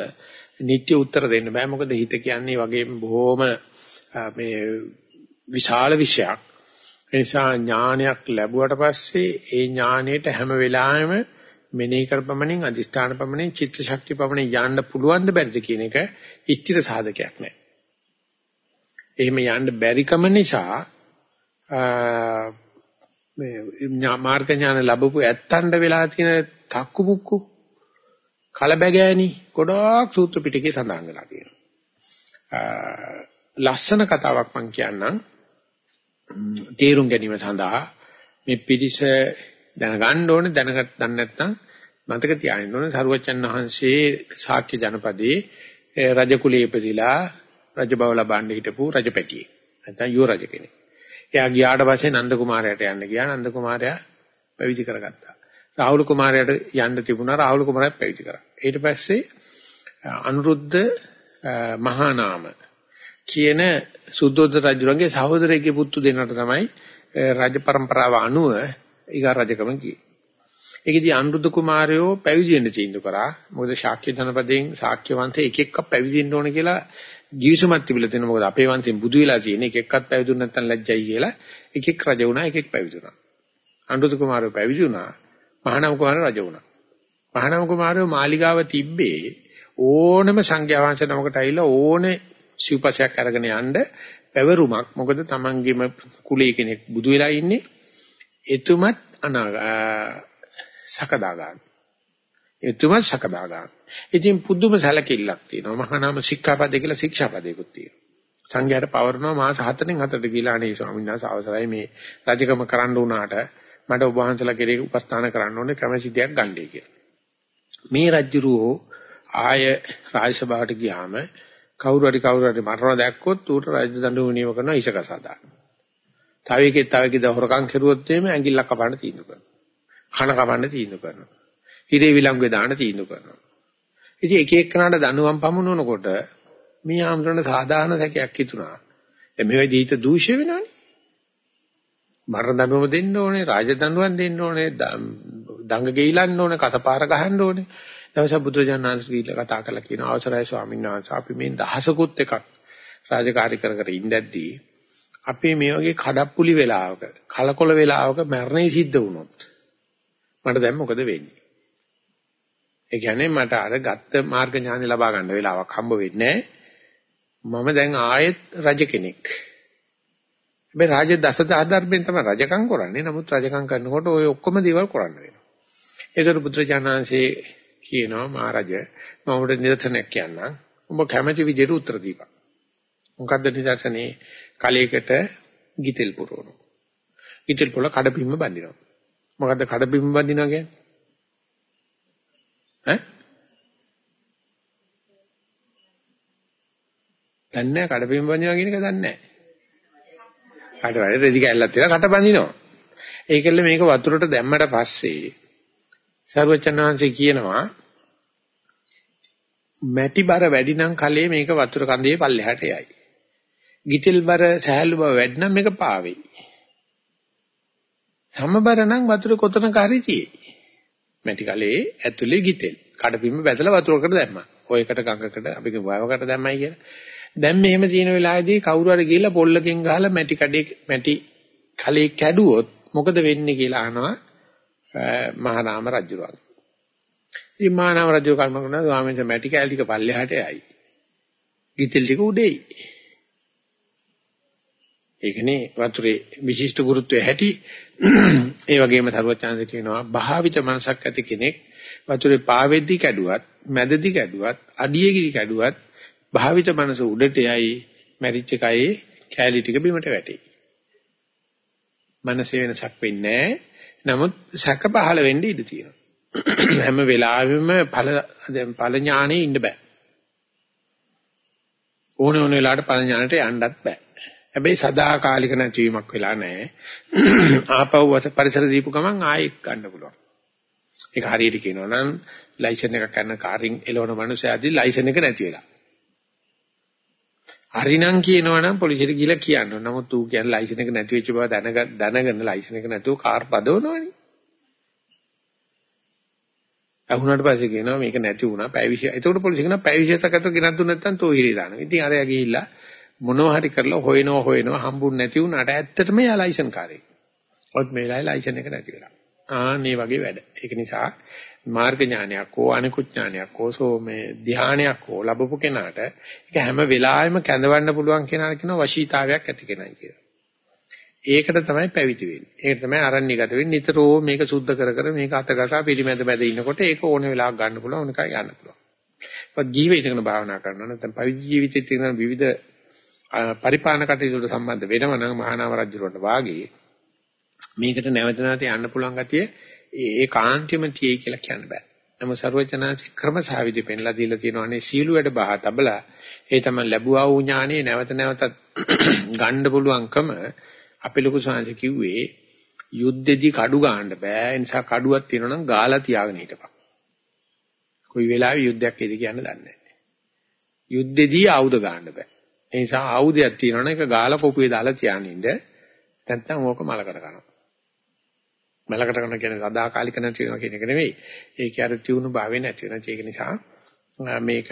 නිත්‍ය උත්තර දෙන්න බෑ මොකද හිත කියන්නේ වගේම බොහොම මේ විශාල විෂයක්. ඒ නිසා ඥානයක් ලැබුවට පස්සේ ඒ ඥානයට හැම වෙලාවෙම මෙනෙහි කරපමණින් අදිස්ථාන පමණින් චිත්ත ශක්තිය පමණින් යන්න පුළුවන් ද බැරිද කියන එක ඉෂ්ටිර සාධකයක් නෑ. එහෙම යන්න බැරිකම නිසා මේ මාර්ග ඥාන ලැබපු ඇත්තන්ට වෙලා තියෙන තක්කු මුක්කු කලබගෑනි ගොඩාක් සූත්‍ර පිටකේ සඳහන් වෙලා තියෙනවා. ලස්සන කතාවක් මම කියන්නම් තේරුම් ගැනීම සඳහා මේ පිරිස දැනගන්න ඕනේ දැනගත් දන්නේ නැත්නම් මතක තියාගන්න ඕනේ සරුවච්චන් වහන්සේ ශාක්‍ය ජනපදයේ රජ කුලයේ ඉපදිලා රජ බව ලබන්න හිටපු රජපැටියෙක්. නැත්නම් යුව රජ කෙනෙක්. එයා ගියාට පස්සේ නන්ද කුමාරයාට යන්න ගියා. නන්ද කුමාරයා පැවිදි කරගත්තා. රාහුල කුමාරයාට යන්න තිබුණා. රාහුල කුමාරයා පැවිදි කරා. ඊට පස්සේ අනුරුද්ධ මහා නාම කියන සුද්ධෝදන රජුගේ සහෝදරයෙක්ගේ පුතු දෙන්නට තමයි රාජ પરම්පරාව අනුව ඊගා රජකම ගියේ. ඒකෙදි අනුරුද්ධ කුමාරයෝ පැවිදි වෙන්න තීන්දුව කරා. මොකද ශාක්‍ය ජනපදයෙන් ශාක්‍ය වංශේ එක එකක් පැවිදි වෙන්න ඕන කියලා ජීවිසමත් තිබිලා තියෙනවා. මොකද අපේ වංශෙන් බුදු වෙලා තියෙන එක එක්කත් පැවිදුන නැත්නම් ලැජ්ජයි කියලා එක එක රජ වුණා එක එක පැවිදි වුණා. අනුරුද්ධ කුමාරයෝ පැවිදි වුණා. මහානාම කුමාරයෝ රජ වුණා. මහානාම කුමාරයෝ මාලිගාව තිබ්බේ ඕනම සංඝයා වහන්සේ නමකට ඇවිල්ලා ඕනේ සිව්පසයක් අරගෙන යන්න පැවරුමක්. මොකද තමන්ගේම කුලයේ කෙනෙක් බුදු වෙලා ඉන්නේ. එතුමත් සකදාගාමි. එතුමත් සකදාගාමි. ඉතින් පුදුම සැලකිල්ලක් තියෙනවා. මහානාම ශික්ෂාපදේ කියලා ශික්ෂාපදයකුත් තියෙනවා. සංඝයාට පවරනවා මාස 4න් 8ට ගිලා අනේ ස්වාමීන් වහන්සේ අවසරයි මේ රජකම කරන්න උනාට මට ඔබ වහන්සේලා කෙරේ උපස්ථාන කරන්න ඕනේ ක්‍රමසිද්ධියක් ගන්නයි කියලා. මේ රජුරෝ ආය රාජසභාවට ගියාම කවුරු හරි කවුරු හරි මරණ දැක්කොත් ඌට රාජ දඬුවම නියම කරනවා ඉසකසදා. තව එකෙක් තව එකෙක් හොරකම් කරුවොත් එimhe ඇඟිල්ලක් කපන්න තීන්දුව කරනවා. කන කපන්න තීන්දුව කරනවා. හිරේ විලංගුවේ දාන්න තීන්දුව කරනවා. ඉතින් එක එක්කනට දනුවම් පමුණනකොට මේ ආම්රණ සාධාරණ සැකයක් හිතුණා. දැන් මේ වගේ දීත දූෂ්‍ය වෙනවනේ. මරණ දඬුවම දෙන්න ඕනේ, රාජ දඬුවම් දෙන්න ඕනේ, දඟ ගෙයිලන්න ඕනේ, කසපාර ගහන්න ඕනේ. දවසක් බුදුරජාණන්සේ කතා කරලා කියන අවසරයි ස්වාමීන් වහන්සේ අපි මේ දහසකුත් එකක් රාජකාරී කර කර ඉඳද්දී අපි මේ වගේ කඩප්පුලි වෙලාවක කලකොල වෙලාවක මරණය සිද්ධ වුණොත් මට දැන් මොකද වෙන්නේ? ඒ කියන්නේ මට අර ගත්ත මාර්ග ඥානෙ ලබා ගන්න වෙලාවක් හම්බ වෙන්නේ මම දැන් ආයෙත් රජ කෙනෙක්. හැබැයි රාජ දස ධර්මයෙන් තමයි රජකම් කරන්නේ. නමුත් රජකම් කරනකොට ওই ඔක්කොම දේවල් කරන්න වෙනවා. ඒතර පුත්‍රජානංශේ කියනවා මහරජ මම ඔබට නිදර්ශනයක් කියන්නම්. ඔබ කැමැති විදිහට උත්තර දීපන්. මොකද්ද නිදර්ශනේ? කලයකට ගිතෙල් පුරවනවා. ගිතෙල් පොළ කඩපින්ම බඳිනවා. මොකද්ද කඩපින්ම බඳිනවා කියන්නේ? ඈ? දන්නේ නැහැ කඩපින්ම බඳිනවා කියන එක දන්නේ නැහැ. කාට වැඩ රෙදි කැල්ලක් තියලා කට බඳිනවා. ඒකෙල්ල මේක වතුරට දැම්මට පස්සේ සර්වචනංශي කියනවා මැටි බර වැඩි නම් කලේ මේක වතුර කඳේ පල්ලෙහාට යයි. ගිතෙල් බර සහැල්ලු බව වැඩි නම් මේක පාවෙයි. සමබර නම් වතුර කොතනක හරි තියෙයි. මැටි කලේ ඇතුලේ ගිතෙල්. කඩපින්ම බැදලා වතුරකට දැම්මා. ඔයකට ගඟකට අපි වයවකට දැම්මයි කියලා. දැන් මෙහෙම තියෙන වෙලාවේදී කවුරු හරි ගිහලා පොල්ලකින් ගහලා මැටි කඩේ මැටි කලේ කැඩුවොත් මොකද වෙන්නේ කියලා අහනවා මහානාම රජුරන්. ඉතින් මහානාම රජු කල්ම කරනවා ස්වාමීන් වහන්සේ මැටි කැලි ටික පල්ලෙහාට යයි. ගිතෙල් ටික උඩේයි. ඒකනේ වතුරේ විශිෂ්ට ගුරුත්වය හැටි ඒ වගේම තරුවචාන්ද කියනවා භාවිත මනසක් ඇති කෙනෙක් වතුරේ පාවෙද්දි කැඩුවත් මැදදි කැඩුවත් අඩියේදී කැඩුවත් භාවිත මනස උඩට යයි මැරිච්ච කයේ කැලී ටික බිමට වැටේ. මනසේ වෙනසක් වෙන්නේ නමුත් සැක පහළ වෙන්න ඉඩ තියෙනවා. හැම වෙලාවෙම ඵල ඵල ඥානෙ ඉන්න බෑ. ඕන ඕන වෙලාවට ඵල ඥානට යන්නත් බෑ. හැබැයි සදාකාලික නැතිවීමක් වෙලා නැහැ. ආපහු පරිසර දීපු ගමන් ආයෙත් ගන්න පුළුවන්. ඒක හරියට කියනවා නම් ලයිසන් එකක් ගන්න කාරින් එලවන මනුස්සයාදී ලයිසන් එක නැති වෙලා. හරිනම් කියනවනම් පොලිසියට ගිහලා කියන්න. නමුත් ඌ කියන්නේ ලයිසන් එක නැති වෙච්ච බව දැනග දැනගෙන ලයිසන් එක නැතුව කාර් පදවනවනේ. අහුණාට පස්සේ කියනවා මේක නැති වුණා පැය 20. එතකොට පොලිසිය කියනවා පැය 20ක් අතට ගෙනත් දුන්න නැත්නම් තෝ හිරේ දානවා. ඉතින් අරයා ගිහිල්ලා මොනවා හරි කරලා හොයනවා හොයනවා හම්බුනේ නැති වුණාට ඇත්තටම යා ලයිසන් කාරේ. ඔත් මේ වෙලාවේ ලයිසන් එක නැති වෙලා. ආන්නේ වගේ වැඩ. ඒක නිසා මාර්ග ඥානයක් හෝ අනිකුත් ඥානයක් හෝ සෝ මේ ධානයක් හෝ ලැබපු කෙනාට ඒක හැම වෙලාවෙම කැඳවන්න පුළුවන් කෙනාට කියනවා වශීතාවයක් ඇති කෙනයි කියලා. ඒකට තමයි පැවිදි වෙන්නේ. ඒක තමයි අරණ්‍යගත වෙන්නේ. නිතරම මේක සුද්ධ කර කර මේක අතගසා පිළිමැද මැද ඉන්නකොට ඒක ඕන වෙලාවක ගන්න පුළුවන් ඕන එකයි ගන්න පුළුවන්. ඒත් ජීවිතේකන භාවනා කරනවා නැත්නම් පැවිදි ජීවිතයේ තියෙන විවිධ පරිපාලන කටයුතු වලට සම්බන්ධ වෙනව නම් මහානාම රජුරන්ට වාගේ මේකට නැවත නැවත යන්න පුළුවන් ගතිය ඒ කාන්තියම තියෙයි කියලා කියන්න බෑ. නමුත් ਸਰවචනාචි ක්‍රමසාවිදි පෙන්ලා දීලා තියෙනවානේ සීල වැඩ බහ තබලා ඒ තමයි ලැබුවා වූ ඥානෙ නැවත නැවතත් ගන්න පුළුවන්කම අපේ ලොකු සාංශ කිව්වේ යුද්ධෙදි කඩු ගන්න බෑ. ඒ නිසා කඩුවක් තියෙනවා නම් ගාලා තියාගෙන හිටපන්. කොයි වෙලාවෙ යුද්ධයක් එයිද කියන්න දන්නේ නැහැ. යුද්ධෙදී ආයුධ ගන්න බෑ. ඒ නිසා ආයුධයක් තියෙනවනේ ඒක ගාලා කොපුවේ දාලා තියාගෙන ඉන්න. නැත්නම් ඕක මලකට කරනවා. මලකට කරන කියන්නේ සදාකාලික නැති වෙනවා කියන එක නෙවෙයි. ඒකේ අර තියුණු භාවය නැති වෙනවා. ඒක නිසා මේක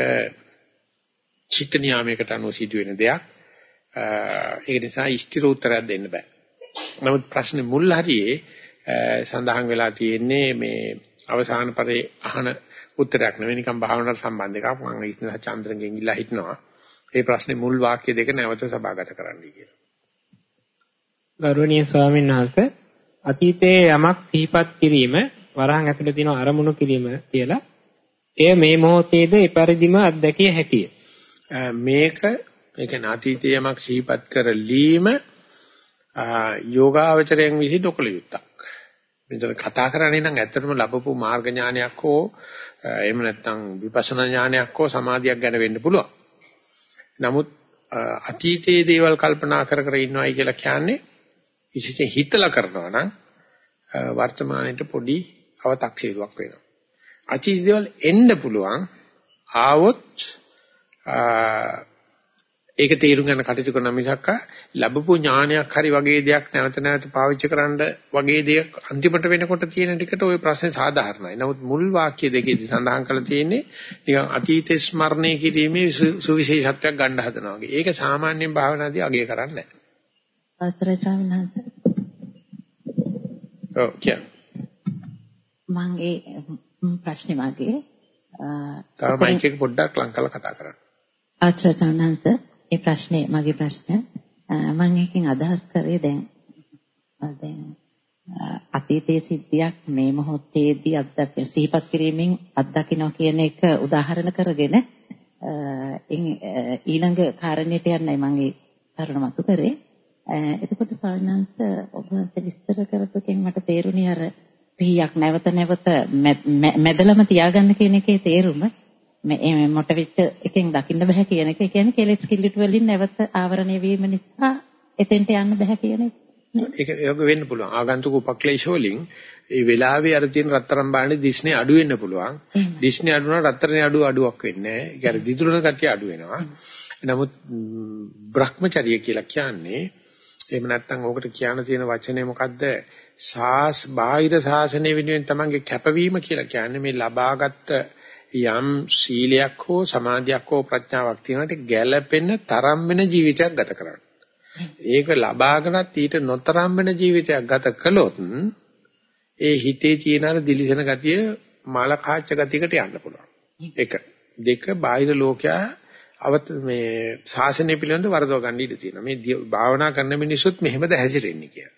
චිත්ත නියාමයකට අනුව සිදුවෙන දෙයක්. ඒක නිසා ඉෂ්ටිර උත්තරයක් දෙන්න බෑ. නමුත් ප්‍රශ්නේ මුල් හරියේ සඳහන් වෙලා තියෙන්නේ මේ අවසාන පරේ අහන උත්තරයක් නෙවෙයි නිකන් භාවනාවට සම්බන්ධ එකක්. මම ඉස්නහ චන්ද්‍රගෙන් ඉල්ලා හිටනවා. ඒ ප්‍රශ්නේ මුල් වාක්‍ය දෙක නැවත සභාගත කරන්න කියලා. ගෞරවනීය ස්වාමීන් වහන්සේ අතීතයේ යමක් සිහිපත් කිරීම වරහන් ඇතුළේ තියෙන අරමුණු කිරීම කියලා එය මේ මොහොතේද එපරිදිම අත්දැකිය හැකිය. මේක ඒ කියන්නේ අතීතයේ යමක් සිහිපත් කරලීම යෝගාවචරයෙන් විසි දොකල යුත්තක්. මෙතන කතා කරන්නේ නම් ඇත්තටම ලැබපු මාර්ග ඥානයක් හෝ එහෙම නැත්නම් විපස්සනා ඥානයක් හෝ සමාධියක් ගැන වෙන්න පුළුවන්. නමුත් අතීතයේ දේවල් කල්පනා කර කර ඉන්නවයි කියලා කියන්නේ විශේෂයෙන් හිතලා කරනවා නම් වර්තමානයේ පොඩි අව탁සීරුවක් වෙනවා. අචීස් දේවල් එන්න පුළුවන් ආවොත් ඒක තේරුම් ගන්න කටයුතු කරන මිසක්ක ලැබපු ඥානයක් හරි වගේ දෙයක් නැවත නැවත පාවිච්චි කරන්න වගේ දෙයක් අන්තිමට වෙනකොට තියෙන ටිකට ওই ප්‍රශ්නේ සාධාරණයි. නමුත් මුල් වාක්‍ය දෙකේදී සඳහන් කරලා තියෙන්නේ නිකන් අතීත ස්මරණය කිරීමේ සුවිශේෂත්වයක් ගන්න හදනවා වගේ. ඒක සාමාන්‍යයෙන් භාවනාදී අගය කරන්නේ නැහැ. අවසරයි ස්වාමීන් වහන්සේ. ඔව් කියන්න. මම ඒ ප්‍රශ්නේ මගේ තව මයික් එක පොඩ්ඩක් ලං කරලා කතා කරන්න. අවසරයි ස්වාමීන් වහන්සේ. මේ ප්‍රශ්නේ මගේ ප්‍රශ්න මම එකකින් අදහස් කරේ දැන් දැන් අතීතයේ සිද්ධියක් මේ මොහොතේදී අත්දැක සිහිපත් කිරීමෙන් අත්දකින්න කියන එක උදාහරණ කරගෙන ඊළඟ කාරණේට යන්නයි මම ඒ කරුණ මතු කරේ. එතකොට සාරණංශ ඔබ විස්තර කරපුවකින් මට තේරුණේ අර පිහියක් නැවත නැවත මැදලම තියාගන්න කියන එකේ තේරුම මේ මොට වෙච්ච එකෙන් දකින්න බෑ කියන එක. ඒ කියන්නේ කෙලෙස් කිලිට වලින් නැවත ආවරණය වීම නිසා එතෙන්ට යන්න බෑ කියන එක. ඒක ඒක වෙන්න පුළුවන්. ආගන්තුක උපක්ලේශ වලින් ඒ වෙලාවේ අර තියෙන රත්තරන් බාන්නේ දිස්නේ අඩු වෙන්න පුළුවන්. දිස්නේ අඩු වුණා රත්තරනේ අඩු අඩුවක් වෙන්නේ නැහැ. ඒක අර දිදුරන කතිය අඩු වෙනවා. නමුත් Brahmacharya කියලා කියන්නේ එහෙම නැත්නම් ඕකට කියන්න තියෙන වචනේ මොකද්ද? සාස් බාහිර සාසනය වෙනුවෙන් තමන්ගේ කැපවීම කියලා කියන්නේ මේ ලබාගත් යම් සීලයක් හෝ සමාධියක් හෝ ප්‍රඥාවක් තියෙනට ගැළපෙන තරම් වෙන ජීවිතයක් ගත කරන්න. ඒක ලබාගෙනත් ඊට නොතරම් වෙන ජීවිතයක් ගත කළොත් ඒ හිතේ තියෙන අර දිලිසෙන ගතිය මාල කාච්ච ගතියකට යන්න පුළුවන්. එක දෙක බාහිර ලෝකයා අවත මේ ශාසනය පිළිබඳ වරදව ගන්න ඉඩ තියෙනවා. මේ භාවනා කරන මිනිස්සුත් මෙහෙමද හැසිරෙන්නේ කියලා.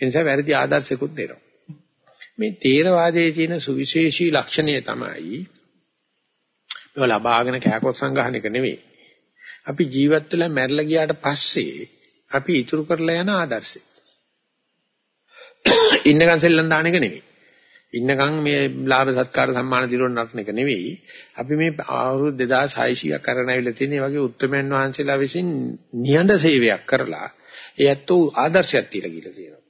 ඒ නිසා වැරදි ආදර්ශයකුත් දෙනවා. මේ තේරවාදයේ තියෙන සුවිශේෂී ලක්ෂණය තමයි මේවා ලබාගෙන කෑකොත් සංගහන එක නෙවෙයි. අපි ජීවත් වෙලා මැරලා ගියාට පස්සේ අපි ඉතුරු කරලා යන ආදර්ශය. ඉන්නකන් සෙල්ලම් දාන එක නෙවෙයි. ඉන්නකන් මේ ලාභ සත්කාර සම්මාන දිරවන නටන එක නෙවෙයි. අපි මේ අවුරුදු 2600ක් කරන ඇවිල්ලා තියෙන වගේ උත්තරමයන් වහන්සේලා විසින් නිහඬ සේවයක් කරලා ඒ ඇත්තෝ ආදර්ශයක් තියලා ගිහලා තියෙනවා.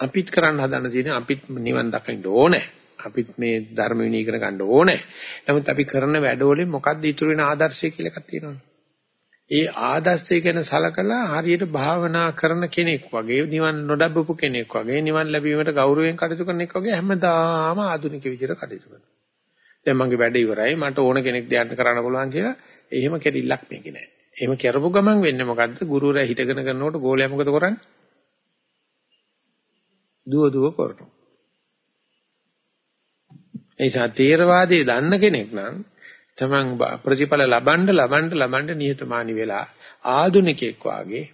අපිත් කරන්න හදන තියෙන අපිත් නිවන් දකින්න ඕනේ. අපිත් මේ ධර්ම විනය ඉගෙන ගන්න ඕනේ. නමුත් අපි කරන වැඩවලින් මොකද්ද ඉතුරු වෙන ආදර්ශය කියලා එකක් තියෙනවනේ. ඒ ආදර්ශය ගැන සලකලා හරියට භාවනා කරන කෙනෙක් වගේ නිවන් නොඩබ්බපු කෙනෙක් වගේ නිවන් ලැබීමට ගෞරවයෙන් කටයුතු කරන කෙනෙක් වගේ හැමදාම ආධුනික විදිහට කටයුතු කරනවා. දැන් මගේ වැඩ ඉවරයි මට ඕන කෙනෙක් දෙයක් කරන්න පුළුවන් කියලා එහෙම කෙරිල්ලක් මේකේ නැහැ. එහෙම කරපු ගමන් වෙන්නේ මොකද්ද? ගුරුවරයා හිටගෙන කරනකොට ගෝලයා මොකද කරන්නේ? දුව දුව කරනවා. ඒ නිසා තේරවාදයේ දන්න කෙනෙක් නම් තමන් ප්‍රතිඵල ලබන්න ලබන්න ලබන්න නිහතමානී වෙලා ආදුනිකෙක් වාගේ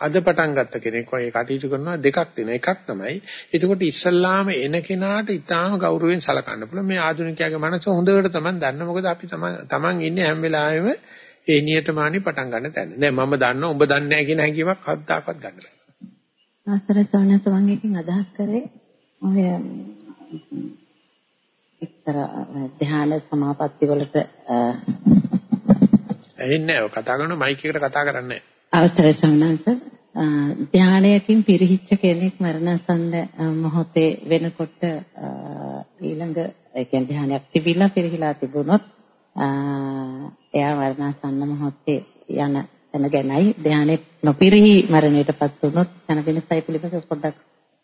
අද පටන් ගත්ත කෙනෙක් වගේ කටයුතු කරනවා දෙකක් වෙන එකක් තමයි එතකොට ඉස්සල්ලාම එන කෙනාට ඊටාම ගෞරවයෙන් සලකන්න පුළුවන් මේ ආධුනිකයාගේ මනස හොඳට තමයි දන්න මොකද අපි තමන් ඉන්නේ හැම වෙලාවෙම ඒ නියතමානී පටන් ගන්න තැන. දැන් මම දන්නවා ඔබ දන්නේ නැහැ කියන හැඟීමක් හද්දාකවත් ගන්න බෑ. ආසර සෝනස වංගේකින් අදහස් කරේ ඔය එක්තරා ධ්‍යාන සමාපatti වලට ඇහෙන්නේ නැහැ. කතා කරන මයික් එකට කතා කරන්නේ අවසරයි සම්නන්ත ධානයකින් පිරිහිච්ච කෙනෙක් මරණසන්න මොහොතේ වෙනකොට ඊළඟ ඒ කියන්නේ ධානයක් තිබිලා පිරිහිලා තිබුණොත් එයා මරණසන්න මොහොතේ යන තැන ගැනයි ධානයේ නොපිරිහි මරණයටපත් වුණොත් යන වෙනසයි පිළිබඳව පොඩ්ඩක්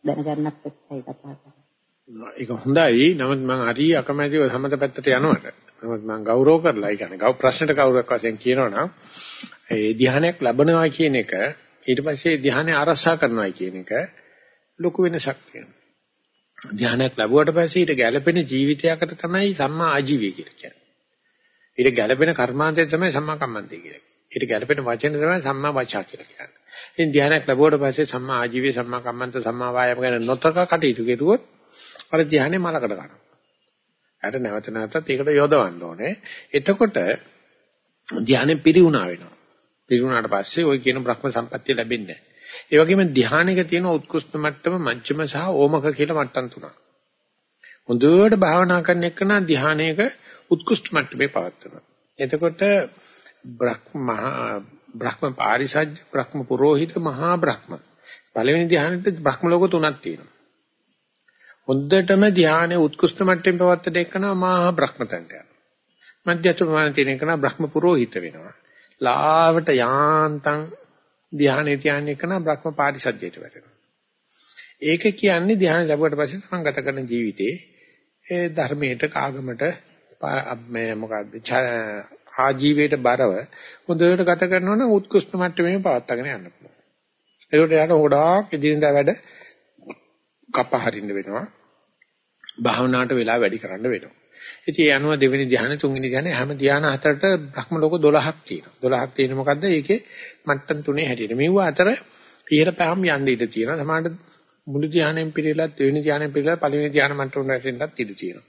දැනගන්නත් එක්කයි කතා කරන්නේ. ඒක හොඳයි. නමුත් මම හරි අකමැතිව සමත පැත්තට යනවට. නමුත් මම ගෞරව කරලා ඒ කියන්නේ ගෞ ප්‍රශ්නට ගෞරවයක් වශයෙන් කියනවනම් ඒ ධ්‍යානයක් ලැබනවා කියන එක ඊට පස්සේ ධ්‍යානය ආරක්ෂා කරනවා කියන එක ලොකු වෙනසක් තියෙනවා. ධ්‍යානයක් ලැබුවට පස්සේ ඊට ගැළපෙන ජීවිතයකට තමයි සම්මා ආජීවය කියලා කියන්නේ. ඊට ගැළපෙන කර්මාන්තය තමයි සම්මා කම්මන්තය කියලා කියන්නේ. ඊට ගැළපෙන වචන තමයි සම්මා වාචා කියලා කියන්නේ. ඉතින් ධ්‍යානයක් ලැබුවට පස්සේ සම්මා ආජීවය සම්මා කම්මන්ත සම්මා වායාම ගැන නොතක කටයුතු කෙරුවොත් අර ධානය මලකට ගන්නවා. ඇට නැවත නැවතත් ඒකට යොදවන්න ඕනේ. එතකොට ධානය පිරිුණා වෙනවා. පිරිුණාට පස්සේ ওই කියන බ්‍රහ්ම සම්පත්තිය ලැබෙන්නේ නැහැ. ඒ වගේම ධානයක තියෙන උත්කෘෂ්ඨ මට්ටම මජ්ජම සහ ඕමක කියලා මට්ටම් තුනක්. හොඳට භාවනා කරන එකන ධානයක උත්කෘෂ්ඨ මට්ටමේ පවත්වනවා. එතකොට බ්‍රහ්ම බ්‍රහ්ම පාරිසජ්ජ බ්‍රහ්ම පුරোহিত මහා බ්‍රහ්ම පළවෙනි ධ්‍යානෙට බ්‍රහ්ම ලෝක තුනක් තියෙනවා. හොඳටම ධානයේ උත්කෘෂ්ඨ මට්ටමේ පවත්තට එක්කනවා මහා බ්‍රහ්මතන්ට යනවා. මධ්‍යස්ථ තියෙන එකන බ්‍රහ්ම පුරোহিত වෙනවා. ලාවට යාන්තම් ධානයේ තියන්නේ එකන බ්‍රහ්ම පාරිසජ්ජයට වැටෙනවා. ඒක කියන්නේ ධානය ලැබුවට පස්සේ තමන් ගත කරන ජීවිතේ ඒ ධර්මයට කාගමට මේ මොකද්ද ආජීවයට බරව හොඳට ගත කරනවා නම් උත්කෘෂ්ඨ මට්ටමේ පවත්වාගෙන යන්න පුළුවන්. ඒකට යට ගොඩාක් එදිනදා වැඩ කප හරින්න වෙනවා. භාවනාවට වෙලා වැඩි කරන්න වෙනවා. ඉතින් ඒ අනුව දෙවෙනි ධ්‍යාන තුන්වෙනි ධ්‍යාන හැම ධ්‍යාන හතරට බ්‍රහ්ම ලෝක 12ක් තියෙනවා. 12ක් තියෙන්නේ මොකද්ද? ඒකේ මට්ටම් තුනේ හැටියට. මෙව අතර ඉහළ පහම් යන්න ඉඩ තියෙනවා. සමහරට මුළු ධ්‍යානෙන් පිළිලත් දෙවෙනි ධ්‍යානෙන් පිළිලත් පළවෙනි ධ්‍යාන මට්ටම රැටෙන්නත් ඉඩ තියෙනවා.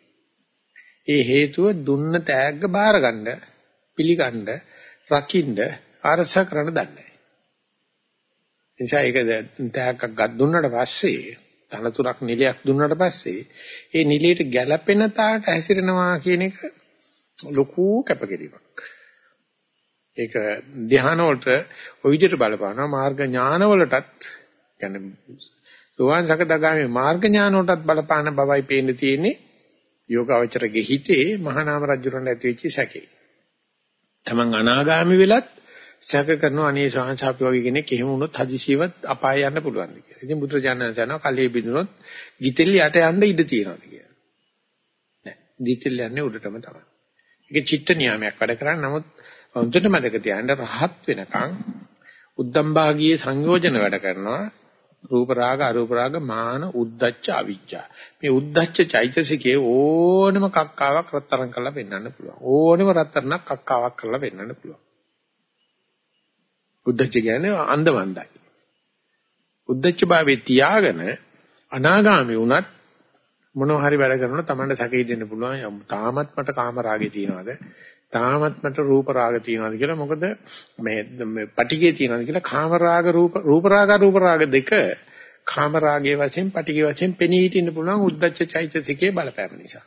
ඒ හේතුව දුන්න තෑග්ග බාරගන්න, පිළිගන්න, රකින්න, අරස කරන්න දන්නේ. එනිසා ඒක තෑග්ගක් ගත් දුන්නට පස්සේ තනතුරක් නිලයක් දුන්නාට පස්සේ ඒ නිලයට ගැළපෙන තාට හැසිරෙනවා කියන එක ලොකු කැපකිරීමක්. ඒක ධ්‍යාන වලට ඔය විදිහට බලපානවා මාර්ග ඥාන වලටත් يعني සෝවාන් සකදාගාමී මාර්ග ඥාන වලටත් බලපාන බවයි පේන්න තියෙන්නේ යෝගාවචරගේ හිතේ මහානාම රජුරන් ඇති වෙච්ච සැකේ. තමන් අනාගාමි වෙලත් සැක කරනවා අනේ ශාංශාපි වගේ කෙනෙක් එහෙම වුණොත් හදිසියවත් අපාය යන්න පුළුවන් කියලා. ඉතින් බුදුරජාණන් කියනවා කලයේ බිඳුනොත් ගිතෙල් යට යන්න ඉඩ තියෙනවා කියලා. නෑ. ගිතෙල් යන්නේ උඩටම තමයි. ඒක චිත්ත නියාමයක් වැඩ කරන්නේ. නමුත් හොඳට මතක තියාගන්න රහත් වෙනකන් උද්දම් භාගීය සංයෝජන වැඩ කරනවා. රූප රාග අරූප රාග මාන උද්දච්ච අවිජ්ජා මේ උද්දච්ච චෛතසිකේ ඕනම කක්කාවක් රත්තරන් කරලා පෙන්වන්න පුළුවන් ඕනම රත්තරණක් කක්කාවක් කරලා පෙන්වන්න පුළුවන් උද්දච්ච කියන්නේ අන්දමන්දයි. උද්දච්ච භාවයේ තියාගෙන අනාගාමි වුණත් මොනවා හරි වැඩ කරනවා Tamanට සැකෙ දෙන්න පුළුවන්. තාමත් මට කාම රාගේ තියනවාද? තාමත් මට රූප රාග තියනවාද කියලා මොකද මේ මේ පටිගේ තියනවාද කියලා කාම රාග රූප රූප රාග රූප රාග දෙක කාම රාගයේ වශයෙන් පටිගේ වශයෙන් පෙනී හිටින්න පුළුවන් උද්දච්ච චෛතසිකේ බලපෑම නිසා.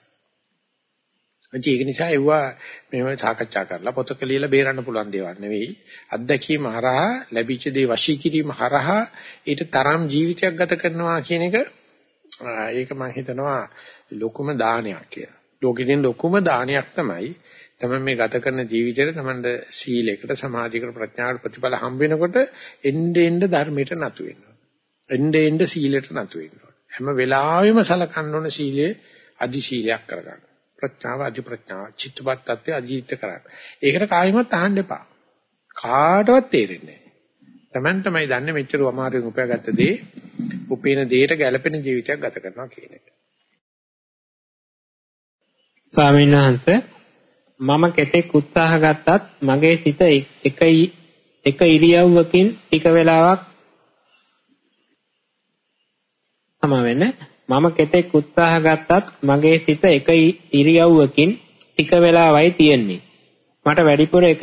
ඒක නිසා ඒවා මේව සාකච්ඡා කරලා පොතක ලියලා බේරන්න පුළුවන් දේවල් නෙවෙයි. අත්දැකීම හරහා ලැබිච්ච දේ වශී කිරීම හරහා ඊට තරම් ජීවිතයක් ගත කරනවා කියන එක ඒක මම හිතනවා ලොකුම දානයක් කියලා. ලෝකෙකින් ලොකුම දානයක් තමයි තමයි මේ ගත කරන ජීවිතේට තමන්ට සීලයකට සමාධියකට ප්‍රඥාවට ප්‍රතිඵල හම්බ වෙනකොට එnde end ධර්මයට නතු වෙනවා. එnde end සීලයට නතු වෙනවා. හැම වෙලාවෙම සලකන්න ඕන සීලයේ අදි සීලයක් කරගන්න. ප්‍රඥාව අධි ප්‍රඥාව චිත්තපත් tattve අධිචිත්ත කරන්න. ඒකට කායිමත් අහන්න එපා. කාටවත් තේරෙන්නේ නැහැ. Taman තමයි දන්නේ මෙච්චර අමාරුවෙන් උපයාගත්ත දේ උපේන දෙයට ගැළපෙන ජීවිතයක් ගත කරනවා කියන එක. ස්වාමීන් වහන්සේ මම කෙතෙක් උත්සාහ ගත්තත් මගේ සිත එක එක ඉරියව්වකින් ටික වෙලාවක් සම වෙන්නේ මම කෙතෙක් උත්සාහ ගත්තත් මගේ සිත එක ඉරියව්වකින් ටික වෙලාවයි තියෙන්නේ. මට වැඩිපුර එක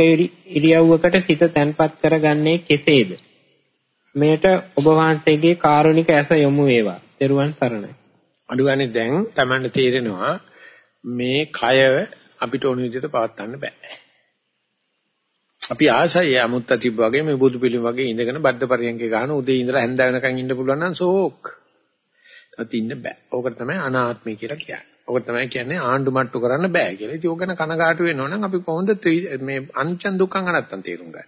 ඉරියව්වකට සිත තැන්පත් කරගන්නේ කෙසේද? මෙයට ඔබ වහන්සේගේ කාරුණික ඇස යොමු වේවා. ත්වන් සරණයි. අඩුගානේ දැන් Tamanne තේරෙනවා මේ කය අපිට ඕන විදිහට පවත්වන්න බෑ. අපි ආසයි අමුත්ත තිබ්බ වගේ මේ බුදු පිළිම වගේ ඉඳගෙන බද්ද පරියන්කේ ගන්න උදේ ඉඳලා හැන්ද වෙනකන් ඉන්න පුළුවන් නම් සෝක්. අත ඉන්න බෑ. ඕකට තමයි අනාත්මය කියලා කියන්නේ. ඕක තමයි කියන්නේ ආණ්ඩු මට්ටු කරන්න බෑ කියලා. ඉතින් ඕක ගැන කනගාටු වෙනවා නම් අපි කොහොමද මේ අනිච්චන් දුක්ඛං අනත්තන් තේරුම් ගන්නේ?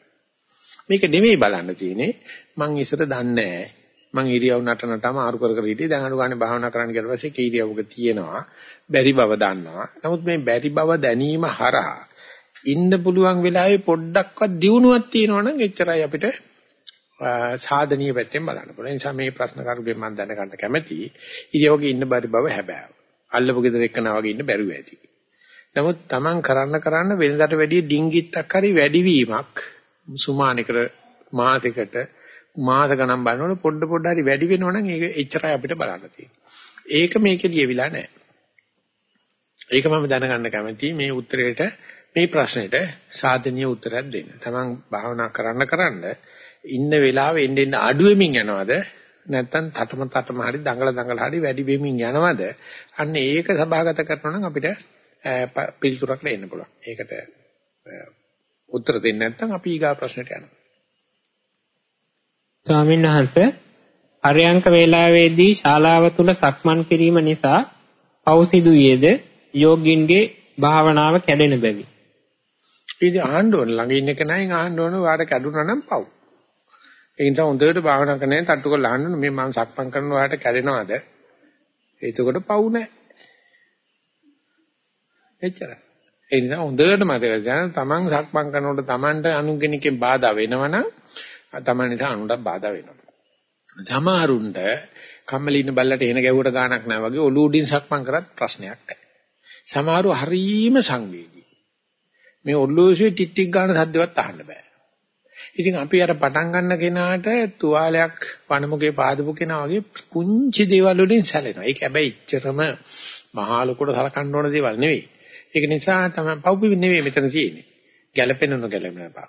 මේක නෙමෙයි බලන්න තියෙන්නේ. මං ඉස්සර දන්නේ නැහැ. මං ඉරියව් නටනටම ආරු කර කර හිටියේ. දැන් අනු ගානේ භාවනා කරන්න ගියට පස්සේ කීරියවක තියෙනවා. බැරි බව දන්නවා. නමුත් මේ බැරි බව දැනීම හරහා ඉන්න පුළුවන් වෙලාවේ පොඩ්ඩක්වත් දියුණුවක් තියෙනවා නම් එච්චරයි අපිට සාධනීය පැත්තෙන් බලන්න පුළුවන්. ඒ නිසා මේ ප්‍රශ්න කරුගෙන් මම දැනගන්න කැමතියි. ඉරියව්වක ඉන්න බැරි බව හැබෑව. අල්ලපු ගෙදර එක්කනා වගේ ඉන්න බැරුව ඇති. නමුත් Taman කරන්න කරන්න වෙනදාට වැඩිය ඩිංගිත්තක් හරි වැඩිවීමක් සුමානිකර මාසයකට මාස ගණන් බලනකොට පොඩ පොඩ හරි වැඩි වෙනවනම් ඒක එච්චරයි අපිට බලන්න තියෙන්නේ. ඒක මේකේ ලියවිලා නැහැ. ඒක මම දැනගන්න කැමතියි මේ උත්තරේට මේ ප්‍රශ්නෙට සාධනීය උත්තරයක් දෙන්න. Taman භාවනා කරන්න කරන්න ඉන්න වෙලාවෙ එන්න එන්න අඩු වෙමින් යනවද නැත්නම් තටම තටම හරි දඟල දඟල හරි වැඩි වෙමින් යනවද අන්න ඒක සභාගත කරනවා නම් අපිට පිළිතුරක් දෙන්න පුළුවන්. ඒකට උත්තර දෙන්නේ නැත්නම් අපි ඊගා ප්‍රශ්නට යනවා. ස්වාමීන් වහන්සේ අරයන්ක වේලාවේදී ශාලාව තුල සක්මන් කිරීම නිසා පෞසිදුයේද යෝගින්ගේ භාවනාව කැඩෙන බැවි. ඉතින් ආහන්න ඕන ළඟ ඉන්න කෙනායින් ආහන්න ඕන වාට කැඩුනා නම් පව්. ඒ නිසා හොඳට භාවනා කරන්නේ තට්ටු කරලා අහන්න මේ මම සක්මන් කරන වාට කැඩෙනවද? එතකොට පව් නැහැ. එච්චරයි. ඒ නිසා හොඳට මතක ගන්න තමන් සක්මන් කරනකොට තමන්ට අනුගෙනකින් බාධා වෙනවනම් තමන් නිසා අනුන්ට බාධා වෙනවා. සමහරුන්ට කම්මැලි ඉන්න බල්ලට එන ගැවුවට ගාණක් නැහැ වගේ ඔලු උඩින් සක්මන් කරත් ප්‍රශ්නයක් නැහැ. සමහරු හරීම සංවේදී. මේ ඔල්ලෝසුවේ ටික් ගන්න සද්දවත් අහන්න බෑ. ඉතින් අපි අර පටන් ගන්න කෙනාට තුවාලයක් වනමුගේ පාදපු කෙනා වගේ පුංචි දේවල් වලින් සැලෙනවා. ඒක හැබැයි ඉච්චරම මහා ලොකුට සලකන්න ඕන දේවල් නෙවෙයි. ඒක නිසා තමයි පව්පි නෙවෙයි මෙතන තියෙන්නේ. ගැළපෙන නොගැළපෙන බව.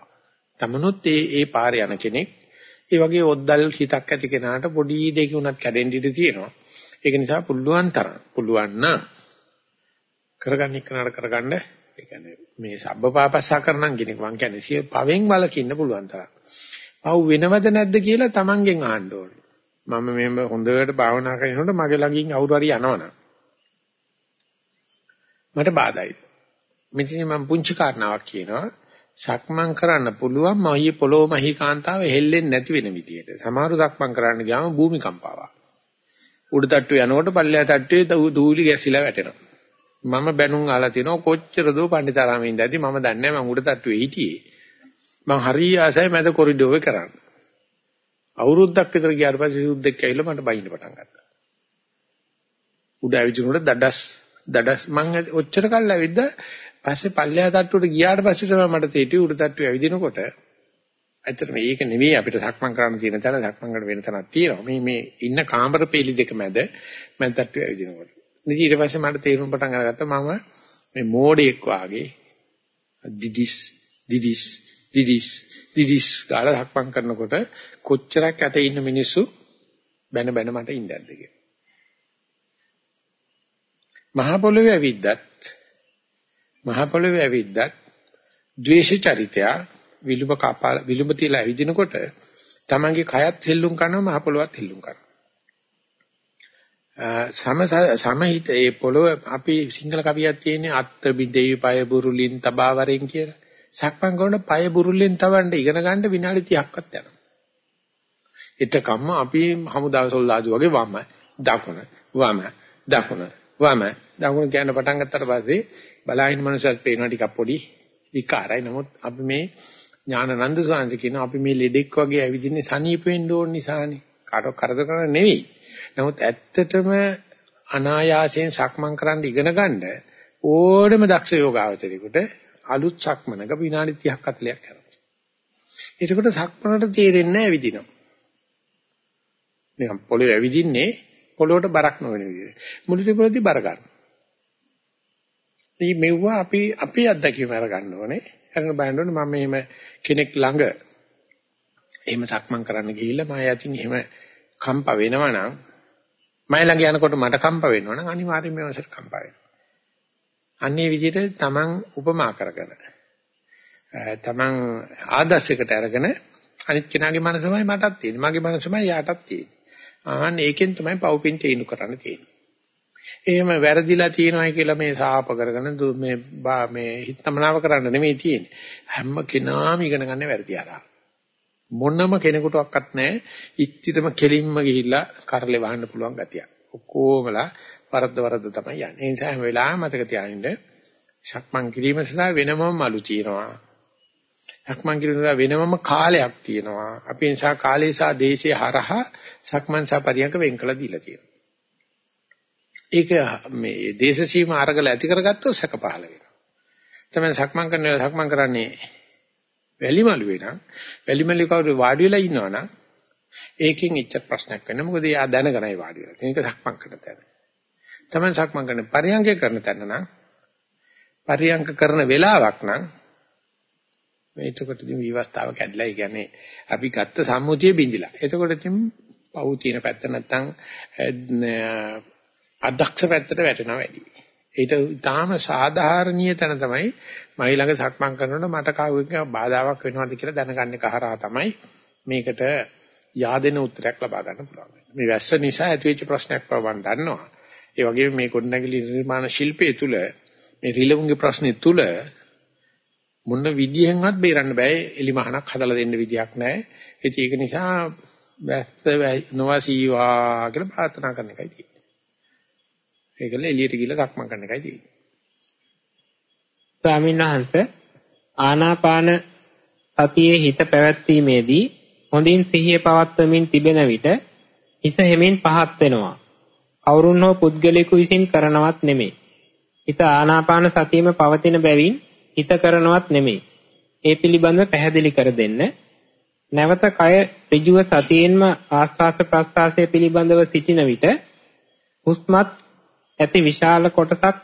තමනුත් ඒ ඒ පාරේ යන කෙනෙක් ඒ වගේ ඔද්දල් හිතක් ඇති කෙනාට පොඩි දෙයක උනත් කැඩෙන්න ඉඩ තියෙනවා. ඒක නිසා පුළුවන් තරම් පුළුවන් නම් කරගන්න ඉක්නකට කරගන්න ඒ කියන්නේ මේ සබ්බපාපස්සා කරනම් කෙනෙක් මං කියන්නේ සිය පවෙන් වලකින්න පුළුවන් තරම්. පව් වෙනවද නැද්ද කියලා Tamangen අහන්න ඕනේ. මම මෙහෙම හොඳට භාවනා කරනකොට මගේ ළඟින් අවුරු හරි යනවනම් මට බාධායි. මෙතන මම පුංචි කාරණාවක් කියනවා. සක්මන් කරන්න පුළුවන් මහී පොළොව මහී කාන්තාව හෙල්ලෙන්නේ නැති වෙන විදියට. සමහරු සක්මන් කරන්න ගියාම භූමිකම්පාවක්. උඩ තට්ටු යනකොට පල්ලෙහා තට්ටුවේ දූලි ගැසිලා වැටෙනවා. මම බැනුම් අහලා තිනවා කොච්චර දෝ පණ්ඩිතාරාමේ ඉඳදී මම දන්නේ නැහැ මම උඩ තට්ටුවේ හිටියේ. මම හරිය ආසයි මැද කොරිඩෝවේ කරන්න. අවුරුද්දක් විතර ගියාට පස්සේ සුද්දෙක් ඇවිල්ලා මට බයින්න පටන් ගත්තා. උඩ ඇවිදිනකොට දඩස් දඩස් මං ඔච්චර කල් ඇවිද්ද පස්සේ පල්ලෙහා තට්ටුවට ගියාට පස්සේ තමයි මට තේටි උඩ තට්ටුවේ ඇවිදිනකොට ඇත්තට මේක නෙවෙයි අපිට සක්මන් කරන්න තියෙන තැන සක්මන් කරන්න වෙන තැනක් තියෙනවා. මේ මේ ඉන්න කාමර පෙළි දෙක මැද මම තට්ටුවේ ඇවිදිනකොට. ඉතින් ඊට පස්සේ මට තේරුම් පටන් අරගත්තා මම මේ මෝඩෙක් වාගේ දිදිස් දිදිස් දිදිස් දිදිස් ගාලා හක්පම් කරනකොට කොච්චරක් යට ඉන්න මිනිස්සු බැන බැන මට ඉඳද්ද කියලා. මහා පොළොවේ ඇවිද්දත් මහා පොළොවේ ඇවිද්දත් ද්වේෂ චරිතය විලුඹ කපාල විලුඹ තියලා ඇවිදිනකොට තමන්ගේ කයත් හෙල්ලුම් කරනවා මහා පොළොවත් හෙල්ලුම් කරනවා. සම සමහිත ඒ පොළොව අපි සිංහල කවියක් තියෙන්නේ අත් බිදේවි පය බුරුලින් තබා වරෙන් කියලා. සක්මන් කරන පය බුරුලින් තවන්න ඉගෙන ගන්න විනාඩි 30ක්වත් යනවා. එතකම්ම අපි හමුදා සොල්දාදු වගේ වම දකුණ වම දකුණ වම දකුණ කියන පටන් ගත්තට පස්සේ බලාහින් මනසත් පේනවා ටිකක් පොඩි විකාරයි. නමුත් අපි මේ ඥානানন্দ සාංශ කියන අපි මේ ලෙඩෙක් වගේ ඇවිදින්නේ සනීප වෙන්න ඕන නිසානේ. කාටවත් කරදර කරන්න නෙවෙයි. නමුත් ඇත්තටම අනායාසයෙන් සක්මන් කරන්න ඉගෙන ගන්න ඕනම දක්ෂ යෝගාවචරයෙකුට අලුත් සක්මනක විනාඩි 30ක් 40ක් යනවා. එතකොට සක්මනට තේරෙන්නේ නැහැ විදිනවා. නිකන් පොළවේ ඇවිදින්නේ පොළොවට බරක් නොවන විදිහට. මුලින්ම පොළොවේ බර ගන්න. මේ මෙව්වා අපි අපි අත්දැකීම අරගන්න ඕනේ. අරගෙන බලන්න ඕනේ මම මෙහෙම කෙනෙක් ළඟ එහෙම සක්මන් කරන්න ගිහිල්ලා මම යතින් එහෙම කම්ප වෙනවා නම් මම ළඟ යනකොට මට කම්ප වෙනවා නම් අනිවාර්යයෙන්ම මේවසට කම්ප වෙනවා. අන්නේ විදිහට තමන් උපමා කරගෙන තමන් ආදර්ශයකට අරගෙන අනිත් කෙනාගේ මනසමයි මටත් තියෙන්නේ. මගේ මනසමයි යාටත් තියෙන්නේ. ආන්න ඒකෙන් තමයි පව්පින් තේිනු කරන්න තියෙන්නේ. එහෙම වැරදිලා තියෙනවායි කියලා මේ සාප කරගෙන මේ මේ හිතමනාව කරන්න නෙමෙයි තියෙන්නේ. හැම කෙනාම ඉගෙන ගන්න වැරදි ආරා. මොනම කෙනෙකුටවත් නැහැ ඉච්චිතම කෙලින්ම ගිහිල්ලා කරලේ වහන්න පුළුවන් ගතියක්. ඔක්කොමලා වරද්ද වරද්ද තමයි යන්නේ. ඒ නිසා හැම වෙලාවෙම මතක තියාගන්න ශක්මන් කිරීම සඳහා වෙනමම මලු තියෙනවා. සක්මන් කිරීම වෙනමම කාලයක් තියෙනවා. අපි නිසා කාලේ සහ දේශේ හරහා සක්මන් සහ පරියන්ක වෙන් කළ දීලා තියෙනවා. ඒක මේ දේශ සීමා අරගල ඇති කරගත්තොත් සැක පහළ වෙනවා. තමයි සක්මන් කරනවා සක්මන් කරන්නේ වැලිමලුවේ නම් වැලිමලු කවුරු වාඩි වෙලා ඉන්නවනම් ඒකෙන් ඉච්ච ප්‍රශ්නයක් වෙන්නේ මොකද එයා දැනගෙනයි වාඩි වෙලා. ඒක සක්මන් කරන තැන. තමයි සක්මන් කරන පරියන්ක කරන තැන නම් පරියන්ක කරන වෙලාවක් නම් එතකොට ඉතින් විවස්ථාව කැඩලා ඒ කියන්නේ අපි ගත්ත සම්මුතිය බිඳිලා. එතකොට ඉතින් පව් තියෙන පැත්ත නැත්තම් අදක්ෂ පැත්තට වැටෙනවා වැඩි. ඒක ඊටාම සාධාරණීය තැන තමයි මයි ළඟ සක්මන් කරනකොට මට කවුරුක බාධාවක් වෙනවද කියලා දැනගන්න කහරා තමයි මේකට yaadෙන උත්තරයක් ලබා ගන්න පුළුවන්. මේ වැස්ස නිසා ඇතිවෙච්ච ප්‍රශ්නයක් බව මම දන්නවා. ඒ වගේම මේ කොණ්ඩගලි නිර්මාණ ශිල්පයේ තුල මේ රිලවුන්ගේ ප්‍රශ්නේ තුල මොන විදියෙන්වත් බේරන්න බෑ එලිමහනක් හදලා දෙන්න විදියක් නැහැ. ඒක නිසා වැස්ස නොවසීවා කියලා ප්‍රාර්ථනා කරන එකයි තියෙන්නේ. ඒකල එළියට ගිහලා සක්මන් කරන එකයි තියෙන්නේ. ස්වාමීන් වහන්සේ ආනාපාන සතියේ හිත පැවැත්වීමේදී හොඳින් සිහිය පවත්වමින් තිබෙන විට හිස හැමින් පහත් වෙනවා. කවුරුන් හෝ පුද්ගලයෙකු විසින් කරනවත් නෙමෙයි. හිත ආනාපාන සතියෙම පවතින බැවින් හිත කරනවත් නෙමෙයි. ඒ පිළිබඳව පැහැදිලි කර දෙන්න. නැවත කය ඍජුව සතියෙන්ම ආස්වාස ප්‍රස්වාසය පිළිබඳව සිටින විට හුස්මත් ඇති විශාල කොටසක්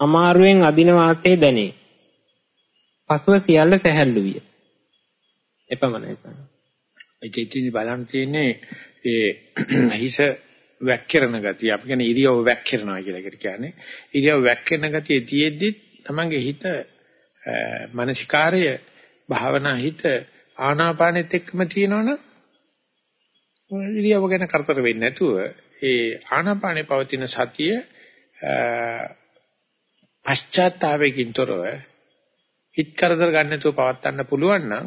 අමාරුවෙන් අදින වාසේ දැනේ. පසුව සියල්ල සැහැල්ලු විය. එපමණයි සර්. ඉතින් බලන්න තියෙන්නේ ඒ හිස වැක්කිරන ගතිය. අපි කියන්නේ ඉරියව් වැක්කිරනවා කියලා එකට කියන්නේ. ඉරියව් වැක්කිරන ගතිය තියෙද්දි තමන්ගේ හිත මානසිකාරය භාවනා හිත ආනාපානෙත් එක්කම තියෙනවනම් ඉරියව්ව ගැන කරදර වෙන්නේ නැතුව ඒ ආනාපානේ පවතින සතිය පශ්චාත්තාවයෙන් තොරව හිත කරදර ගන්න නැතුව පවත්වන්න පුළුවන් නම්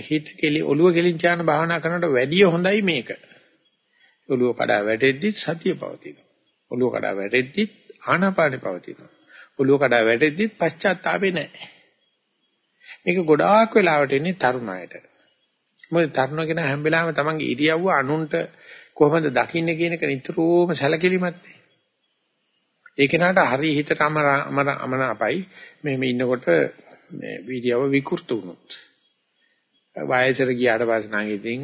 හිත කෙලි ඔළුව කෙලින් ඥාන භාවනා කරනකොට වැඩිය හොඳයි මේක. ඔළුව කඩා වැටෙද්දි සතිය පවතිනවා. ඔළුව කඩා වැටෙද්දි ආනාපානේ පවතිනවා. ඔළුව කඩා වැටෙද්දි පශ්චාත්තාපේ නැහැ. මේක ගොඩාක් වෙලාවට එන්නේ තරුණ අයට. මොකද තරුණ කෙනා හැම වෙලාවෙම තමන්ගේ ඉරියව්ව අනුන්ට කොහොමද දකින්නේ කියන එක නිතරම සැලකිලිමත් නේ. ඒ කෙනාට හරි හිතට අමර අමර අමනාපයි මෙහෙම ඉන්නකොට මේ වීඩියෝව විකෘත වුණොත්. වයසට ගියාට පස්සේ නම් ඉතින්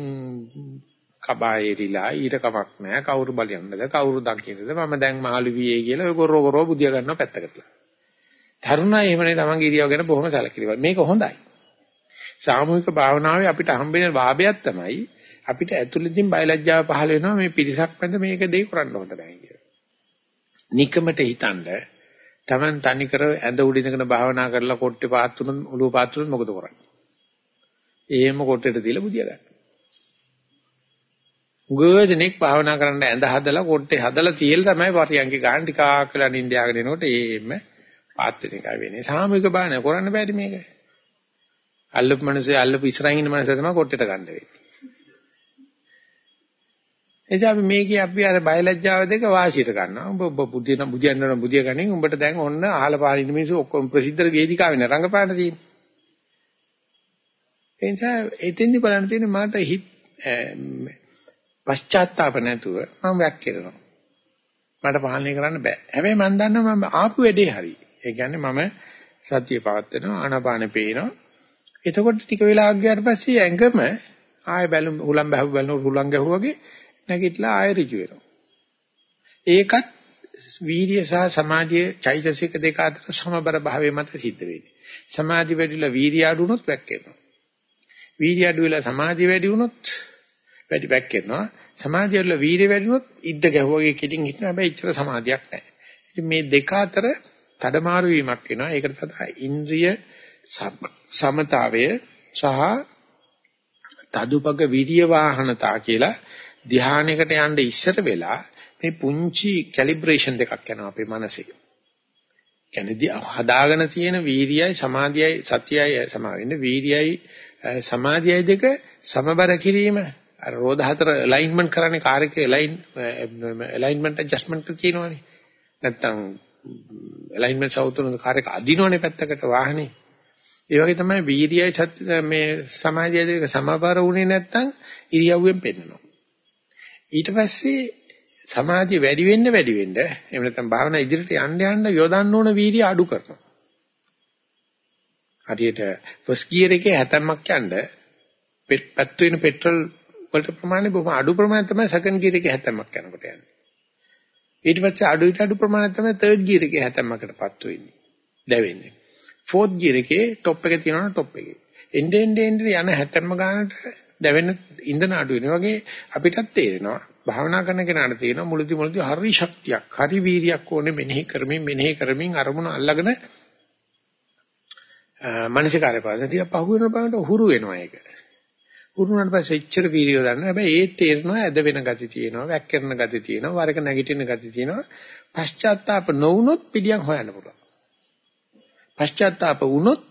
කබායේරිලා ඊට කමක් නැහැ කවුරු බලයන්ද කවුරු දකින්නද මම දැන් මහලු වියේ කියලා ඔය ගොරෝ ගොරෝ බුදියා ගන්නවා පැත්තකටලා. තරුණයි එහෙමනේ තමන්ගේ ඉරියව් ගැන බොහොම සැලකිලිමත්. මේක හොඳයි. සාමූහික භාවනාවේ අපිට හම්බෙන ලාභයක් තමයි අපිට ඇතුළතින් බයලජ්ජාව පහළ වෙනවා මේ පිරිසක් මැද මේක දෙයි කරන්න හොඳ නැහැ කියලා. නිකමට හිතනද තමන් තනි කර ඇඳ උඩ ඉඳගෙන භාවනා කරලා කොට්ටේ පාත් තුන ඔළුව පාත් තුන මොකද කරන්නේ? එහෙම කොට්ටේට තියලා බුදියා ගන්න. උගදෙනෙක් භාවනා කරන්න ඇඳ හදලා කොට්ටේ හදලා තියලා තමයි පරියන්ක ගන්න ටිකක් වෙලා නිින්ද යාගෙන එනකොට ඒෙම පාත් වෙන එකයි වෙන්නේ. සාමූහික බාන කරන්න බෑද මේක? අල්ලපු මනසේ අල්ලපු ඉස්සරහින් ඉන්න මනසේ තමයි කොට්ටෙට ගන්න වෙන්නේ. එනිසා අපි මේකේ අපි අර බයලජ්ජාව දෙක වාසියට ගන්නවා. ඔබ ඔබ බුදියන බුදියන්න බුදිය ගනින් උඹට දැන් ඔන්න අහල පාන ඉන්න මිනිස්සු ඔක්කොම ප්‍රසිද්ධ වේදිකාවේ නේ රංගපාන තියෙන්නේ. එනිසා එතෙන්දි බලන්න තියෙන්නේ මට හිත පශ්චාත්තාප නැතුව මම වැක්කිරනවා. මට පාලනය කරන්න බෑ. හැබැයි මම දන්නවා මම ආපු වැඩේ හරියි. ඒ කියන්නේ මම සතිය පවත්වනවා ආනාපානෙ පේනවා. එතකොට ටික වෙලාවක් ගියාට පස්සේ ඇඟම ආය බැලු හුලම් බහුව බලන හුලම් ගැහුවාගේ නැගිටලා ආය ඍජු වෙනවා. ඒකත් වීර්ය සහ සමාධිය චෛතසික දෙක අතර සමබර භාවයේ මත සිද්ධ වෙන්නේ. සමාධි වැඩිලා වීර්ය අඩු වුණොත් වැක්කෙනවා. වීර්ය අඩු වෙලා සමාධිය වැඩි වුණොත් වැඩි බැක් කරනවා. සමාධිය වල වීර්ය වැඩි වුණොත් ඉද්ද ගැහුවාගේ කෙටින් හිටින හැබැයි ඉච්චර සමාධියක් නැහැ. ඉතින් මේ දෙක අතර තඩමාරු වීමක් වෙනවා. ඒකට තමයි ඉන්ද්‍රිය සමතාවය සහ තදුපග විරිය වාහනතා කියලා ධානයකට යන්න ඉස්සර වෙලා මේ පුංචි කැලිබ්‍රේෂන් දෙකක් යනවා අපේ මනසේ. කියන්නේ හදාගෙන තියෙන වීර්යයයි සමාධියයි සතියයි සමාවෙන්නේ වීර්යයයි සමාධියයි දෙක සමබර කිරීම. අර රෝධ හතර ඇලයින්මන්ට් කරන්නේ කාර් එකේ ඇලයින් ඇලයින්මන්ට් ඇඩ්ජස්ට්මන්ට් තියෙනවනේ. නැත්තම් ඇලයින්මන්ට් සවුතුන කාර් එක අදිනවනේ පැත්තකට වාහනේ. ඒ වගේ තමයි වීර්යයයි සත්‍ය මේ සමාධියයි දෙක සමබර වුණේ නැත්තම් ඉරියව්වෙන් පෙන්නනවා. ඊට පස්සේ සමාධිය වැඩි වෙන්න වැඩි වෙන්න එහෙම නැත්නම් භාවනා ඉදිරියට යන්න යන්න යොදන්න ඕන වීර්ය අඩු කරනවා. හරියට ෆස්ට් ගියර් එකේ හැතැම්මක් යන්න පැත්තු වෙන පෙට්‍රල් වලට ප්‍රමාණය බොහොම අඩු ප්‍රමාණයක් තමයි සෙකන්ඩ් ගියර් එකේ හැතැම්මක් යනකොට යන්නේ. ඊට පස්සේ අඩු ඊට අඩු ප්‍රමාණයක් තමයි තර්ඩ් ගියර් එකේ හැතැම්මකටපත් වෙන්නේ. දැවෙන්නේ. ෆෝර්ත් ගියර් එකේ টොප් එක තියෙනවා টොප් එකේ. එන්නේ එන්නේ යන හැතැම්ම ගන්නට දැවෙන ඉන්ධන අඩු වෙනවා වගේ අපිටත් තේරෙනවා. භාවනා කරන කෙනාට තියෙනවා මුලදි මුලදි හරි ශක්තියක් හරි වීරියක් ඕනේ මෙනෙහි කරමින් මෙනෙහි කරමින් අරමුණ අල්ලගෙන මනසිකාරය පාදන තියා පහු වෙන බවට හුරු වෙනවා ඒක. හුරු වුණාට පස්සේ එච්චර වීරිය ගන්න හැබැයි ඒ තේරෙනවා ඇද වෙන ගති තියෙනවා වැක්කිරන ගති තියෙනවා වරක නැගිටින ගති තියෙනවා. පශ්චාත්තාප නොවුනොත් පිළියම් හොයන්න පුළුවන්. පශ්චාත්තාප වුණොත්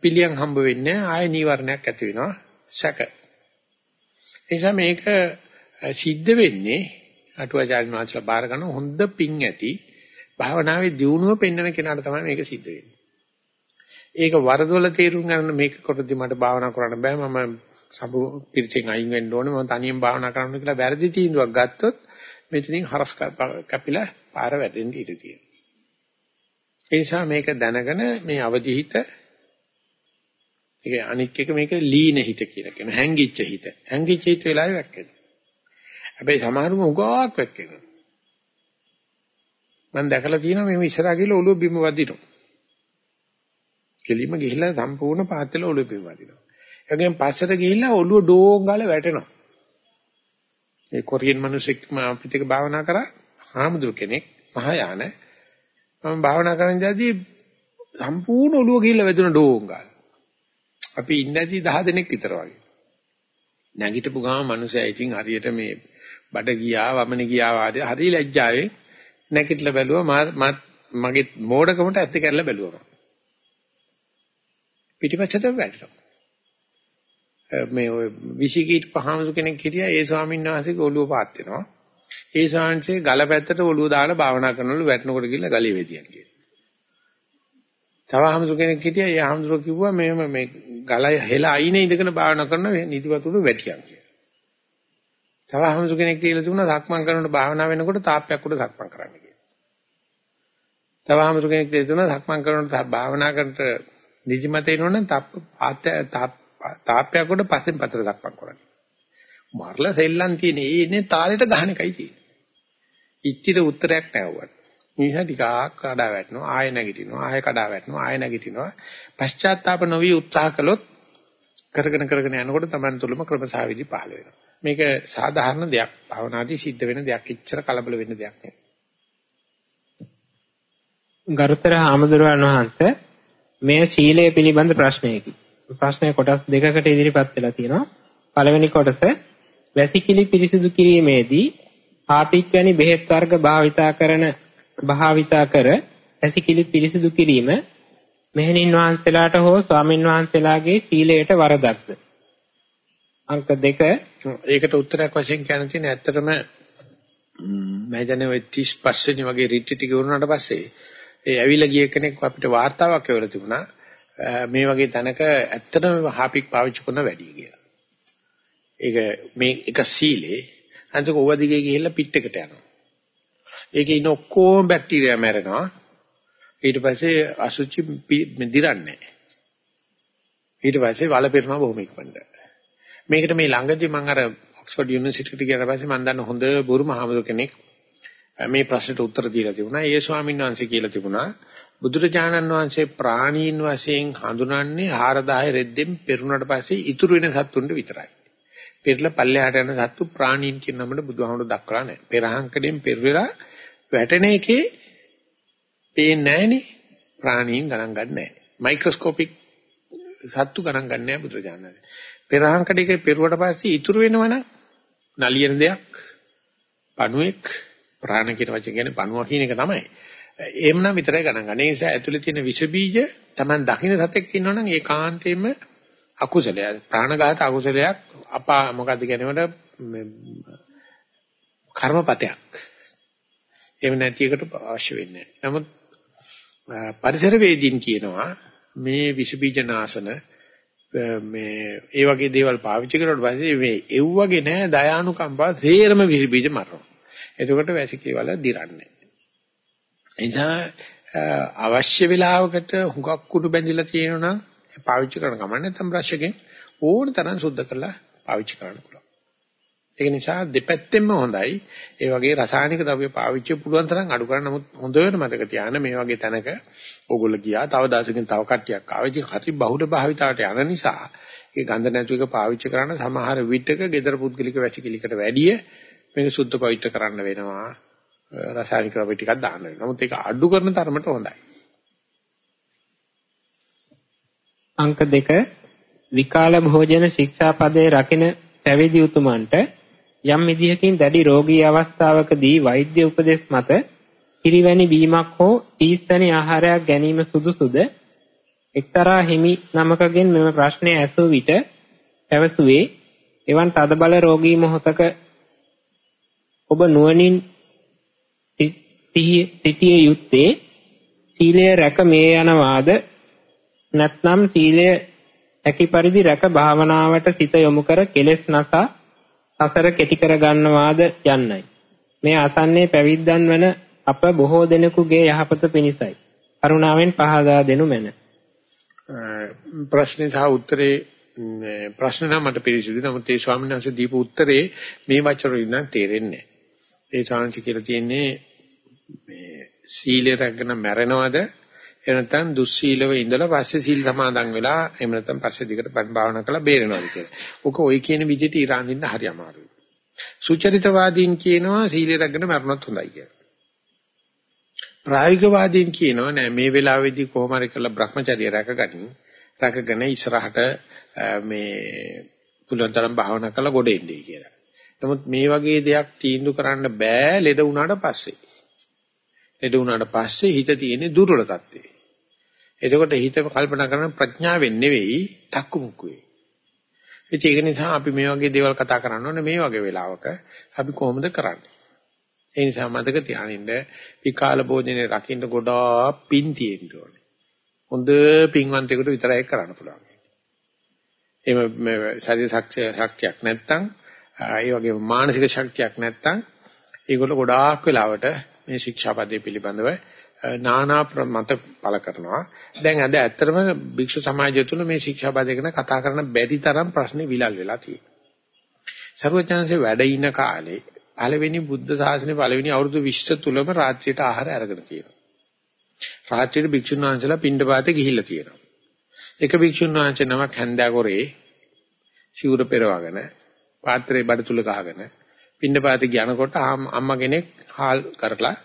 පිළියම් හම්බ වෙන්නේ ආය නීවරණයක් ඇති වෙනවා. සැක. එනිසා මේක සිද්ධ වෙන්නේ අටුවාචාර්ය වහන්සේලා බාර ගන්න හොඳ පිං ඇති භාවනාවේ දියුණුව පෙන්වන කෙනාට තමයි මේක සිද්ධ වෙන්නේ. ඒක වරදොල තේරුම් ගන්න මේක කොටදි මට භාවනා කරන්න බෑ මම සබු පිරිචෙන් අයින් වෙන්න ඕනේ මම තනියෙන් භාවනා කරන්න කියලා වැරදි තීන්දුවක් ගත්තොත් මෙතනින් හරස් කැපිලා පාර වැටෙන්න ඉඩ තියෙනවා. ඒ නිසා මේක දැනගෙන මේ අවදිහිත ඒක අනික් එක මේක ලීන හිත කියලා කියනවා. හැංගිච්ච හිත. හැංගිච්ච හිත වෙලාවෙ වැක්කෙනවා. හැබැයි සමහරම උගාවක් වැක්කෙනවා. මම දැකලා තියෙනවා මේ ඉස්සරහා ගිහලා ඔළුව බිම වදිනවා. කෙලිම ගිහිල්ලා සම්පූර්ණ පාත් වෙලා ඔළුව බිම වදිනවා. ඒකෙන් පස්සට ගිහිල්ලා ඔළුව ඩෝං ගාලා වැටෙනවා. ඒ කොරියන් මිනිස්සෙක් අපිට එක භාවනා කරා හාමුදුර කෙනෙක් මහායාන මම භාවනා කරන ඉඳදී සම්පූර්ණ ඔළුව ගිහිල්ලා වැදුන ඩෝං ගාලා. අපි ඉන්නදී 10 දෙනෙක් විතර වගේ. නැගිටපු ගාම මිනිස්සයා ඉතින් හරියට මේ බඩ ගියා වමන ගියා වාගේ හරි ලැජ්ජාවෙන් නැගිටලා බැලුවා මගේ මෝඩකමට ඇත්ත කරලා බැලුවා. පිටිපස්සට වැටෙනවා. මේ ඔය විසිකීට පහමසු කෙනෙක් හිටියා ඒ ස්වාමීන් වහන්සේගේ ඔළුව පාත් වෙනවා. ඒ ස්වාමීන්සේ ගල පැත්තට ඔළුව දාලා භාවනා කරනවලු වැටෙනකොට ගිහලා ගලිය වෙදියන් කියලා. තව හමුසු කෙනෙක් හිටියා ඒ හමුසුර කිව්වා මෙහෙම මේ ගල හෙල අයිනේ ඉඳගෙන භාවනා කරන නිදිවතුරු වැටියන් කියලා. තව හමුසු කෙනෙක් කියලා තිබුණා සක්මන් කරනකොට භාවනා වෙනකොට තාප්පයක් උඩ සක්මන් කරන්න කියලා. තව හමුසු කෙනෙක් කියලා තිබුණා සක්මන් කරනකොට භාවනා කරනට නිදිමත එනවනම් තාප්ප තාප්පයක් උඩ පස්සෙන් පතර සක්මන් කරන්න. මරලා සෙල්ලම් තියෙන ඒ ඉන්නේ තාලෙට ගහන එකයි තියෙන්නේ. ඉච්චිත උත්තරයක් නැවුවා. මිනිහා ටිකක් කඩා වැටෙනවා ආයෙ නැගිටිනවා ආයෙ කඩා වැටෙනවා ආයෙ නැගිටිනවා. පශ්චාත්තාප නොවි උත්සාහ කළොත් කරගෙන කරගෙන යනකොට Taman තුලම ක්‍රමසාවිදි පහළ වෙනවා. මේක සාධාරණ දෙයක්. භවනාදී සිද්ධ වෙන දෙයක්. ඉච්චර කලබල වෙන්න දෙයක් නෙවෙයි ගරුතර ආමදුරන් වහන්සේ මේ සීලය පිළිබඳ ප්‍රශ්නයකි. ප්‍රශ්නය කොටස් දෙකකට ඉදිරිපත් වෙලා තියෙනවා. පළවෙනි කොටස වැසිකිලි පිරිසිදු කිරීමේදී ආපික් වැනි බෙහෙත් වර්ග භාවිතා කරන භාවිතා කර ඇසිකිලි පිරිසිදු කිරීම මෙහෙණින් වහන්සේලාට හෝ ස්වාමින් වහන්සේලාගේ සීලයට වරදක්ද අංක 2 ඒකට උත්තරයක් වශයෙන් කියන්න තියෙන ඇත්තටම මම හිතන්නේ ওই 35 වෙනි වගේ රිට්‍රීට් එක වුණාට පස්සේ ඒ ඇවිල්ලා ගිය කෙනෙක් අපිට වාර්තාවක් එවලා තිබුණා මේ වගේ තැනක ඇත්තටම හාපික් පාවිච්චි කරන වැඩි කියලා. ඒක මේ එක සීලේ අන්තික ඕව දිගේ ගිහිල්ලා පිට් එකට යනවා. ඒකේ ඉන්න ඔක්කොම බැක්ටීරියා මැරෙනවා. ඊට පස්සේ අසුචි දිරන්නේ ඊට පස්සේ වල පෙරනවා බොහොම ඉක්මනට. මේකට මේ ළඟදී මම අර ඔක්ස්ෆර්ඩ් යුනිවර්සිටියට ගියාට පස්සේ මම දන්න හොඳ බුරුම හාමුදුර කෙනෙක් මේ ප්‍රශ්නෙට උත්තර දීලා තිබුණා. ඒ ස්වාමීන් වහන්සේ කියලා තිබුණා බුදුරජාණන් වහන්සේ ප්‍රාණීන් වශයෙන් හඳුනන්නේ 4000 රෙද්දෙන් පෙරුණාට පස්සේ ඉතුරු වෙන සත්තුන්ට විතරයි. පෙරලා පල්ලෙහාට යන සත්තු ප්‍රාණීන් කියන නමට බුදුහාමුදුරු දක්වලා නැහැ. පෙරහංකඩෙන් පෙරවිලා වැටෙන එකේ පේන්නේ නැහනේ. ප්‍රාණීන් ගණන් ගන්න නැහැ. මයික්‍රොස්කෝපික් සත්තු ගණන් ගන්න නැහැ බුදුරජාණන්. පෙරහංකඩේ පෙරුවට පස්සේ ඉතුරු වෙනවනම් නලියන දෙයක් පණුවෙක් ප්‍රාණ කියන වචන කියන්නේ පණුව කියන එක තමයි. එහෙමනම් විතරයි ගණන් ගන්න. ඒ නිසා ඇතුලේ තියෙන විෂ බීජ Taman දකින්න සතෙක් ඉන්නවනම් ඒකාන්තයෙන්ම අකුසලයක්. ප්‍රාණඝාත අකුසලයක් අපා මොකද්ද කියනවට කර්මපතයක්. එහෙම නැති එකට අවශ්‍ය වෙන්නේ නැහැ. නමුත් පරිසර වේදීන් කියනවා මේ විෂ බීජ නාශන මේ ඒ වගේ දේවල් පාවිච්චි කරලා පස්සේ මේ එව් වගේ නෑ දයානුකම්පා සේරම විෂ බීජ මරනවා. එතකොට වැසිකිලි දිරන්නේ. එනිසා අවශ්‍ය වෙලාවකට හුඟක් කුඩු බැඳිලා තියෙනවා නම් පාවිච්චි කරන ගමන් නැත්නම් බ්‍රෂ් එකෙන් ඕන තරම් සුද්ධ කරලා පාවිච්චි කරන්න පුළුවන්. ඒක නිසා දෙපැත්තෙන්ම හොඳයි. ඒ වගේ රසායනික ද්‍රව්‍ය පාවිච්චි පුළුවන් තරම් අඩු කරන්න. නමුත් හොඳට මතක තියාගන්න මේ වගේ තැනක ඕගොල්ලෝ ගියා. තව දවසකින් තව කට්ටියක් ආවා. ඉතින් හරි බහුල භාවිතාවට යන නිසා ඒ ගඳ නැතු එක පාවිච්චි කරන්න සමහර විටක gedara පුද්ගලික වැසිකිලිකට වැඩිය මේක සුද්ධ පවිත්‍ර කරන්න වෙනවා. රසායනික ද්‍රව්‍ය ටිකක් දාන්න වෙනවා. නමුත් ඒක අඩු කරන තරමට හොඳයි. අංක 2 විකාල භෝජන ශික්ෂාපදයේ රකින පැවිදි උතුමන්ට යම් විදිහකින් දැඩි රෝගී අවස්ථාවකදී වෛද්‍ය උපදෙස් මත පිරිවැනි බීමක් හෝ ඊස්තනි ආහාරයක් ගැනීම සුදුසුද? එක්තරා හිමි නමකගෙන් මෙම ප්‍රශ්නය ඇසූ විට පැවසුවේ එවන් තදබල රෝගී මොහතක ඔබ නුවණින් සිටිය යුත්තේ සීලය රැක මේ යනවාද? නැත්නම් සීලය හැකි පරිදි රැක භාවනාවට සිත යොමු කර කෙලෙස් නසා සසර කෙටි කර ගන්නවාද යන්නයි. මේ අසන්නේ පැවිද්දන් වන අප බොහෝ දෙනෙකුගේ යහපත පිණිසයි. කරුණාවෙන් පහදා දෙනු මැන. ප්‍රශ්නේ සහ උත්තරේ ප්‍රශ්න නම් මට පිළිසිදු. නමුත් ඒ ස්වාමීන් වහන්සේ දීපු උත්තරේ මේ වචන වලින් නම් තේරෙන්නේ නැහැ. ඒ සාංශ කියලා තියෙන්නේ මේ සීලය රැගෙන මැරෙනවද එනතන් දුස්සීලව ඉඳලා පස්සේ සීල් සමාදන් වෙලා එහෙම නැත්නම් පස්සේ දිගට පන් භාවනා කරලා බේරෙනවාද කියලා. ඔක ওই කියන විදිහට ඉරාන් ඉන්න හරි අමාරුයි. සුචරිතවාදීන් කියනවා සීලය රැගෙන මරණත් හොඳයි කියලා. ප්‍රායෝගිකවාදීන් කියනවා නෑ මේ වෙලාවේදී කොහොම හරි කරලා Brahmacharya රැකගනින් රැකගෙන ඉස්සරහට මේ පුළුවන් තරම් භාවනා කරලා ගොඩ එන්නේ කියලා. නමුත් මේ වගේ දෙයක් තීන්දුව කරන්න බෑ ලෙඩ වුණාට පස්සේ. ලෙඩ වුණාට පස්සේ හිත තියෙන්නේ දුර්වල තත්ත්වේ. එතකොට හිත කල්පනා කරන ප්‍රඥාවෙන් නෙවෙයි තක්කු මුක්කුවේ. ඒක නිසා අපි මේ වගේ දේවල් කතා කරන්න ඕනේ මේ වගේ වෙලාවක අපි කොහොමද කරන්නේ? ඒ නිසා මතක තියාගන්න විකාල භෝජනේ රකින්න ගොඩාක් පින් තියෙන්න ඕනේ. හොඳ පින්වන්තයෙකුට විතරයි කරන්න පුළුවන්. එහෙම ශරීර ශක්තියක් නැත්තම් ඒ වගේම මානසික ශක්තියක් නැත්තම් ඒගොල්ලෝ ගොඩාක් වෙලාවට මේ ශික්ෂාපදේ පිළිබඳව නානා මත පළ කරනවා. දැන් අද ඇත්තටම භික්ෂු සමාජය තුළ මේ ශික්ෂාපදේ ගැන කතා කරන බැරි තරම් ප්‍රශ්න විලල් වෙලා තියෙනවා. සර්වඥාන්සේ වැඩ ඉන කාලේ පළවෙනි බුද්ධ ශාසනයේ පළවෙනි අවුරුදු 20 තුලම රාත්‍රියට ආහාර අරගෙන තියෙනවා. රාත්‍රියේ භික්ෂුන් වහන්සේලා පින්ඩපාතේ ගිහිල්ලා තියෙනවා. එක භික්ෂුන් වහන්සේ නමක් හැන්දෑගොරේ සිවුර පෙරවගෙන පාත්‍රේ බඩ තුල ගහගෙන පින්නපාතේ යනකොට අම්මා කෙනෙක් හාල් කරලා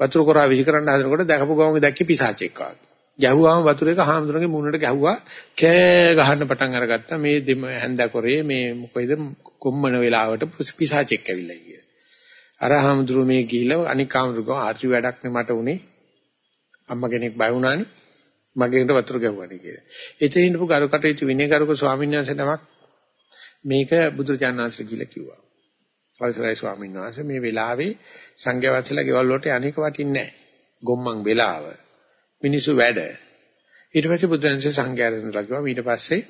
වතුර කොරා විසිකරන්න හදනකොට දැකපු ගමන් දැක්කේ පිසාචෙක් වගේ. ගැහුවාම වතුර එක හාමුදුරන්ගේ මුණට ගැහුවා කෑ ගහන්න පටන් අරගත්තා මේ දෙම හැන්දා කරේ මේ මොකේද කොම්මන වෙලාවට පිසාචෙක් ඇවිල්ලා කිය. අර හාමුදුරුව මේ ගිහිල්ලා අනික් හාමුදුරුවෝ ආර්ය වැඩක් නේ මට උනේ. අම්මා කෙනෙක් බය වුණානේ. මගේට වතුර ගැහුවානේ කියලා. එතන ඉඳපු ගරුකටයුතු විනයගරුක ස්වාමීන් වහන්සේ නමක් මේක බුදුරජාණන් වහන්සේ කියලා කිව්වා. අවසරයි ස්වාමීන් වහන්සේ මේ වෙලාවේ සංඝයා වහන්සේලා ගෙවල් වලට අනේක වටින්නේ නැහැ. ගොම්මන් වෙලාව. මිනිසු වැඩ. ඊට පස්සේ බුදුන්සේ සංඝයා රැඳලා කිව්වා ඊට පස්සේ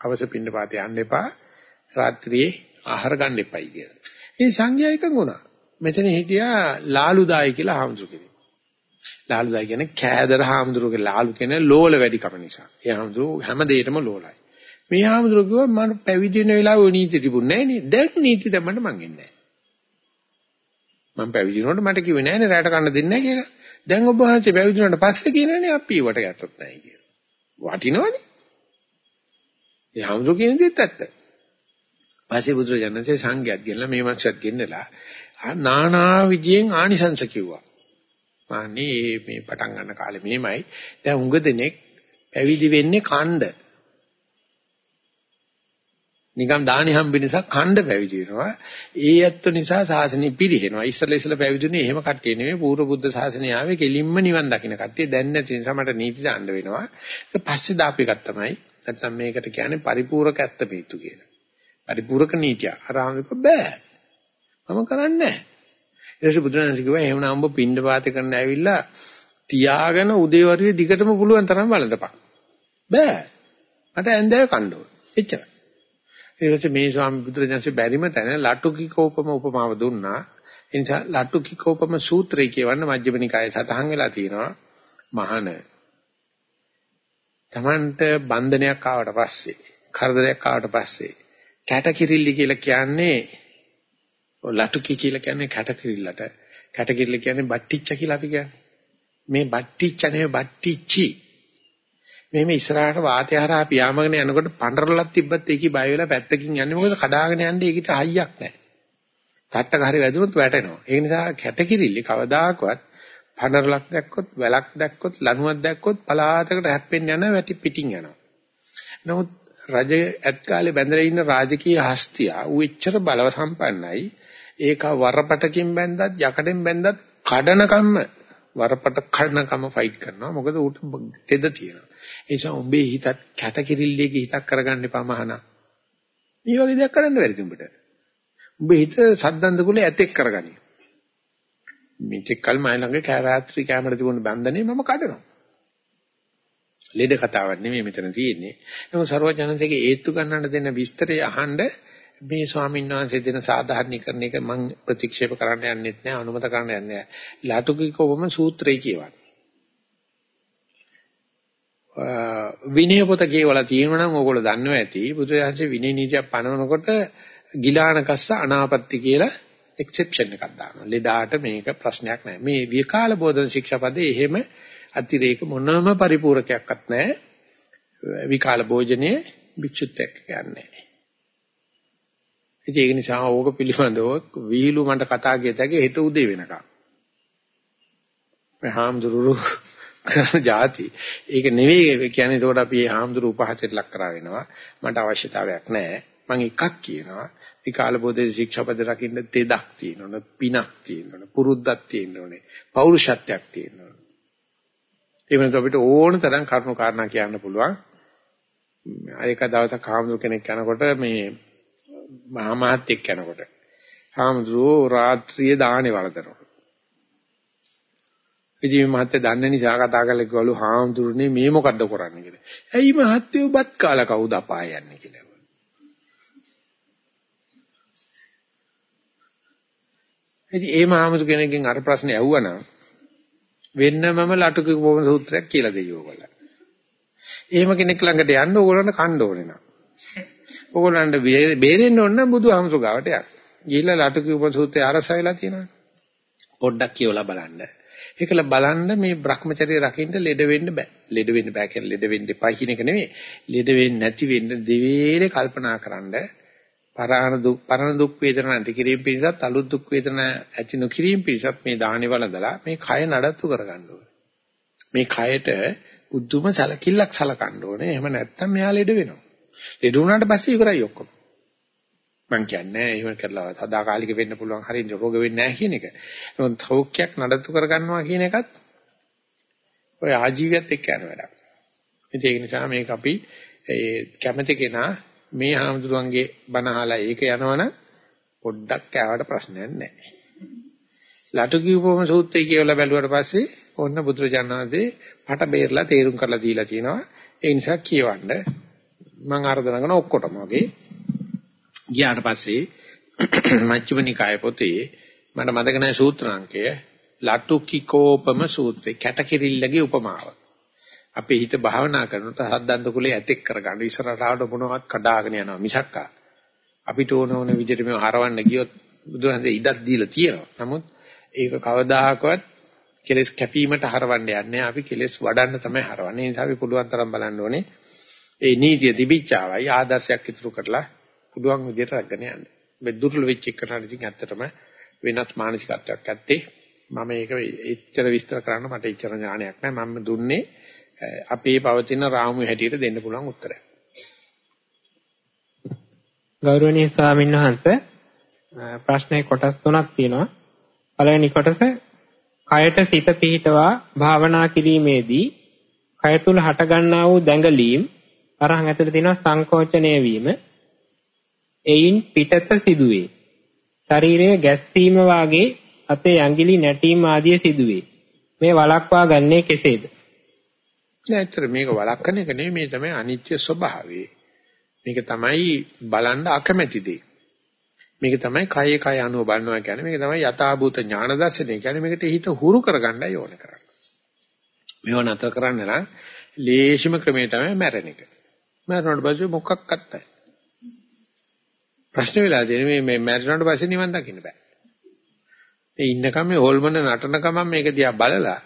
අවස පින්න පාතේ යන්න එපා. රාත්‍රියේ ආහාර ගන්න එපයි කියලා. ඒ සංඝයා එකඟ වුණා. මෙතන හිටියා ලාලුදායි කියලා හාමුදුරු කෙනෙක්. ලාලුදායි කියන්නේ කෑදර හාමුදුරුවගේ ලාලු කියන ලෝල වැඩි කම නිසා. ඒ හාමුදුරු හැම දෙයකම ලෝලයි. මේ ආමතුරු කිව්වා මම පැවිදි වෙන වෙලාවේ ওই නීති තිබුණේ නැහැ නේ. දැන් නීති දැම්මට මං එන්නේ නැහැ. මම පැවිදි වුණොත් මට කිව්වේ නෑනේ රැට කන්න දෙන්නේ නැහැ කියලා. දැන් ඔබ වහන්සේ පැවිදි වුණාට පස්සේ කියනනේ අපි වට ගැත්තත් නැහැ කියලා. වටිනවනේ. ඒ හමුදු කියන දෙත් ඇත්ත. පස්සේ බුදුරජාණන්සේ සංඝයාත් ගෙනලා මේ මංසත් ගෙන්නලා නානා විදියෙන් ආනිසංස කිව්වා. මාන්නේ මේ පටන් ගන්න කාලේ මෙහෙමයි. දැන් උඟ දෙනෙක් පැවිදි වෙන්නේ කණ්ඩ. නිකම් දානි හම්බෙන නිසා කණ්ඩ පැවිදි වෙනවා. ඒ ඇත්ත නිසා සාසනෙ පිරිහෙනවා. ඉස්සල ඉස්සල පැවිදුනේ එහෙම කට්ටිය නෙමෙයි. පූර්ව බුද්ධ ශාසනය ආවේ කෙලින්ම නිවන් දකින්න කට්ටිය. දැන් නැති නිසා මට නීති දාන්න වෙනවා. ඊට පස්සේ දාපු එකක් තමයි. නැත්නම් මේකට කියන්නේ පරිපූර්ණක ඇත්ත පිටු කියලා. පරිපූර්ණක නීතිය. අරහංගක බෑ. මම කරන්නේ නැහැ. ඊට පස්සේ බුදුරජාණන් කිව්වා එහෙමනම් උඹ පින්ඩ පාත කරන්න ඇවිල්ලා තියාගෙන උදේවරුේ දිගටම පුළුවන් තරම් බලඳපන්. බෑ. මට ඇඳය කන්න ඕන. එච්චරයි. ඊට පස්සේ මේ ස්වාමි බුදුරජාණන්සේ බැරිම තැන ලටුකිකෝපම උපමාව දුන්නා. ඒ නිසා ලටුකිකෝපම සූත්‍රය කියවන්න මජ්ක්‍ධිම නිකායේ සටහන් වෙලා තියෙනවා. මහාන තමන්ට බන්ධනයක් ආවට පස්සේ කරදරයක් ආවට පස්සේ කැටකිරිල්ල කියලා කියන්නේ ලටුකි කියලා කියන්නේ කැටකිරිල්ලට කැටකිරිල්ල කියන්නේ බට්ටිච්ච කියලා අපි කියන්නේ මේ බට්ටිච්ච නෙවෙයි බට්ටිච්චි මේ මේ ඉස්සරහට වාතය හරහා පියාඹගෙන යනකොට පඬරලක් තිබ්බත් ඒකේ බය වෙලා පැත්තකින් යන්නේ මොකද කඩාගෙන යන්නේ ඒකට හයියක් නැහැ. තට්ටක හරි වැදුනොත් වැටෙනවා. ඒ නිසා කැටකිරිලි කවදාකවත් පඬරලක් දැක්කොත් වැලක් දැක්කොත් ලණුවක් දැක්කොත් පලාතකට හැප්පෙන්න යන වැටි පිටින් යනවා. නමුත් රජ ඇත් කාලේ බැඳලා ඉන්න රාජකීය හස්තියා ඌ එච්චර බලව සම්පන්නයි. ඒක වරපටකින් බැන්දත් යකඩෙන් බැන්දත් කඩනකම්ම වරපට කඩනකම ෆයිට් කරනවා. මොකද ඌට තෙද තියෙනවා. ඒ නිසා උඹේ හිතත් කැටකිරිල්ලේගේ හිතක් කරගන්න එපා මහානා. මේ වගේ දෙයක් කරන්න බැරිද උඹට? උඹ හිත සද්දන්ද කුලේ ඇතෙක් කරගනි. මේක කල් මයි ළඟ රාත්‍රී කැමරේ තිබුණ බන්ධනේ මම කඩනවා. ලෙඩ කතාවක් නෙමෙයි මෙතන තියෙන්නේ. නමුත් ਸਰවඥාන්සේගේ ඒත්තු ගන්නට දෙන විස්තරය අහන්න මේ ස්වාමීන් වහන්සේ දෙන සාධාරණීකරණ එක මම ප්‍රතික්ෂේප කරන්න යන්නෙත් නෑ අනුමත කරන්න යන්නේ නෑ. ලාටුකිකවම සූත්‍රය කියවන. විනය පොත කියවලා තියෙනවා නම් ඕගොල්ලෝ දන්නව ඇති බුදුරජාණන්සේ විනය නීතියක් පනවනකොට ගිලානකස්ස අනාපත්‍ති කියලා එක්සෙප්ෂන් එකක් දානවා. ලෙඩාට මේක ප්‍රශ්නයක් නෑ. මේ විකාල බෝධන ශික්ෂාපදේ එහෙම අතිරේක මොනම පරිපූර්ණකයක්වත් නෑ. විකාල භෝජනයේ විචුත්‍යක් කියන්නේ. ඒක නිසා ඕක පිළිබඳව වීලු මන්ට කතා කියතගේ හෙට උදේ වෙනකම්. මේ හාමුදුරුවෝ කරන જાති. ඒක නෙවෙයි කියන්නේ ඒකට අපි හාමුදුරු උපහාසයට ලක් කරා වෙනවා. මට අවශ්‍යතාවයක් නැහැ. මම එකක් කියනවා. විකාල බෝධි ශික්ෂාපද රකින්න තෙදක් තියෙනවනේ, පිනක් තියෙනවනේ, පුරුද්දක් තියෙනවනේ, පෞරුෂත්වයක් තියෙනවනේ. ඒ වෙනත අපිට ඕන තරම් කරුණු කාරණා කියන්න පුළුවන්. ඒක දවසක් හාමුදුරු කෙනෙක් යනකොට මේ මහා මහත්ෙක් යනකොට හාමුදුරුවෝ රාත්‍රියේ දානේ වළඳනවා. ඉතින් මේ මහත්තයා දන්න නිසා කතා කරලා කිව්වලු හාමුදුරනේ මේ මොකද්ද කරන්නේ කියලා. ඇයි මහත්තයෝ බත් කාලා කවුද අපාය යන්නේ කියලා. ඉතින් ඒ මහමුදු කෙනෙක්ගෙන් අර ප්‍රශ්නේ ඇහුවනම් වෙන්නමම ලටුක බොම සූත්‍රයක් කියලා දෙයි ඕගොල්ලෝ. එහෙම කෙනෙක් ළඟට යන්න ඕගොල්ලන්ට කණ්ඩ ඕනේ නා. ඕගොල්ලන්ට බේරෙන්න ඕන නම් බුදුහාමුදුර ගාවට යන්න. ගිහිල්ලා ලටුක උපසූත්‍රය අරසවිලා තියෙනවා. පොඩ්ඩක් කියවලා බලන්න. ඒකල බලන්න මේ Brahmacharya රකින්න ලෙඩ වෙන්න බෑ. ලෙඩ වෙන්න බෑ කියන්නේ ලෙඩ වෙන්න එපා කියන එක නෙමෙයි. ලෙඩ වෙන්නේ නැති වෙන්න දෙවේලේ කල්පනා කරන්න පරාණ දුක් පරණ දුක් වේදනා නැති කිරීම පිණිසත් අලුත් දුක් වේදනා ඇති නොකිරීම පිණිසත් මේ දාහනේ වලදලා මේ කය නඩත්තු කරගන්න ඕනේ. මේ කයට උද්දුම සලකිල්ලක් සලකන්න ඕනේ. එහෙම නැත්නම් මෙයා ලෙඩ වෙනවා. ලෙඩ වුණාට පස්සේ ඉවරයි ඔක්කොම. මං කියන්නේ එහෙම කරලා සදාකාලික වෙන්න පුළුවන් හරියට රෝග වෙන්නේ නැහැ කියන එක. නමුත් සෞඛ්‍යයක් නඩත්තු කරගන්නවා කියන එකත් ඔය ආජීවියත් එක්ක යන වැඩක්. ඒක නිසා මේක අපි ඒ කැමැති කෙනා මේ හාමුදුරුවන්ගේ බණ අහලා ඒක යනවනම් පොඩ්ඩක් කෑවට ප්‍රශ්නයක් නැහැ. ලටු කියපුවම සූත්‍රය කියවලා බැලුවට පස්සේ ඔන්න බුදුරජාණන්සේ පට බේරලා තේරුම් කරලා දීලා තියෙනවා. ඒ නිසා කියවන්න මම ආර්දනා කරන ඔක්කොටම වගේ ගියාට පස්සේ මච්චුම නිකාය පොතේ මට මතක නැහැ සූත්‍රාංකය ලටුකිකෝපම සූත්‍රේ කැටකිරිල්ලගේ උපමාව. අපේ හිත භාවනා කරනකොට හද්දන්ත කුලේ ඇතෙක් කරගන්න ඉස්සරහට ආවට මොනවත් කඩාගෙන යනවා මිසක්කා. අපිට ඕන ඕන විදිහට මේව හරවන්න ගියොත් බුදුරජාණන් ඉඩක් දීලා තියෙනවා. නමුත් ඒක කවදාහකවත් කෙලස් කැපීමට හරවන්න යන්නේ අපි කෙලස් වඩන්න තමයි හරවන්නේ. ඒ නිසා අපි පුළුවන් තරම් බලන්න ඕනේ. ඒ නීතිය තිබිච්චාවයි ආදර්ශයක් ඉතුරු කරලා පුළුවන් විදිහට රැගෙන යන්න. මේ දුර්වල වෙච්ච එකනට ඉතින් ඇත්තටම වෙනත් මානසිකත්වයක් ඇත්තේ. මම ඒක එච්චර විස්තර කරන්න මට එච්චර ඥානයක් නැහැ. මම දුන්නේ අපේ පවතින රාමුවේ හැටියට දෙන්න පුළුවන් උත්තරයක්. ගෞරවනීය ස්වාමීන් වහන්සේ ප්‍රශ්නේ කොටස් තුනක් තියෙනවා. පළවෙනි කොටස කයට සිත පිහිටවා භාවනා කිරීමේදී කය තුල හටගන්නා වූ දැඟලීම් අරහන් ඇතුළේ තියෙන සංකෝචනය වීම එයින් පිටත සිදුවේ. ශරීරයේ ගැස්සීම වාගේ අතේ ඇඟිලි නැටීම ආදිය සිදුවේ. මේ වළක්වා ගන්නේ කෙසේද? නෑ ඇත්තට මේක වළක්වන එක නෙමෙයි මේ තමයි අනිත්‍ය ස්වභාවය. මේක තමයි බලන්න අකමැති දේ. මේක තමයි කයේ කය අනුව බලනවා කියන්නේ මේක තමයි යථාභූත ඥාන දර්ශනය කියන්නේ මේකට හිත හුරු කරගන්නයි ඕන කරන්නේ. මේව නතර කරන්න නම් ලේසිම ක්‍රමය තමයි මැරෙන එක. මැරුණාට පස්සේ මොකක්වත් නැහැ. ප්‍රශ්න වෙලා තියෙන්නේ මේ මැරුණාට පස්සේ නිවන් දකින්න බෑ. ඒ ඉන්නකම් මේ හොල්මන නටන ගමන් මේක දිහා බලලා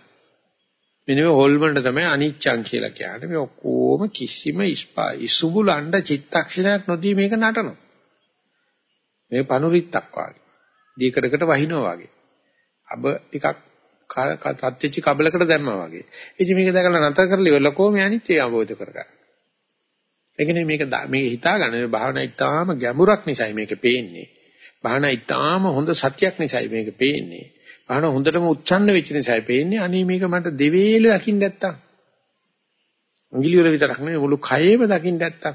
මෙන්න මේ හොල්මන්ට තමයි අනිච්චං කියලා කියන්නේ. මේ ඔක්කොම කිසිම ඉස්පා ඉසුබුලණ්ඩ චිත්තක්ෂණයක් නොදී මේක නටනවා. මේ පනුරිත්තක් වාගේ. දීකඩකට වහිනවා වාගේ. අබ ටිකක් තත්ත්‍ච්ච කබලකට දැම්මා වගේ. ඉතින් මේක දැකලා නතර කරලා ඉවරලා කොහොම අනිත්‍ය අවබෝධ කරගන්න. ඒ කියන්නේ මේක මේක හිතා ගන්න මේ භාවනා ඉතාම ගැඹුරක් නිසායි මේක පේන්නේ. භාවනා ඉතාම හොඳ සත්‍යයක් නිසායි මේක පේන්නේ. භාවනා හොඳටම උච්චන්න වෙච්ච නිසායි පේන්නේ. අනේ මේක මට දෙවේල දකින්න නැත්තම්. අඟිලි වල විතරක් නෙවෙයි මුළු කයෙම දකින්න නැත්තම්.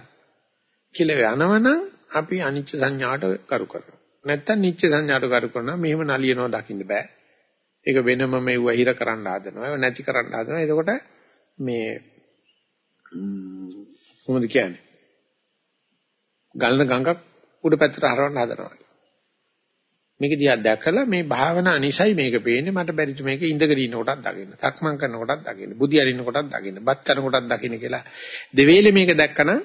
කියලා යනවනම් අපි අනිච්ච සංඥාට කරු කරනවා. නැත්තම් නිච්ච සංඥාට කරු කරනවා. මෙහෙම නලියනවා දකින්න බෑ. ඒක වෙනම මෙව හිර කරන්න හදනවා. ඒක නැති කරන්න හදනවා. එතකොට මේ කොහොමද කියන්නේ? ගලන ගඟක් උඩ පැත්තට හරවන්න හදනවා. මේක දිහා දැකලා මේ භාවනා අනිසයි මේක පේන්නේ මට බැරිද මේක ඉඳගෙන ඉන්න කොටත් දකින්න. සක්මන් කරන කොටත් දකින්න. බුදියාරින්න ඉන්න කොටත් දකින්න. බත් කරන කොටත් දකින්න කියලා. දෙවේලේ මේක දැක්කනම්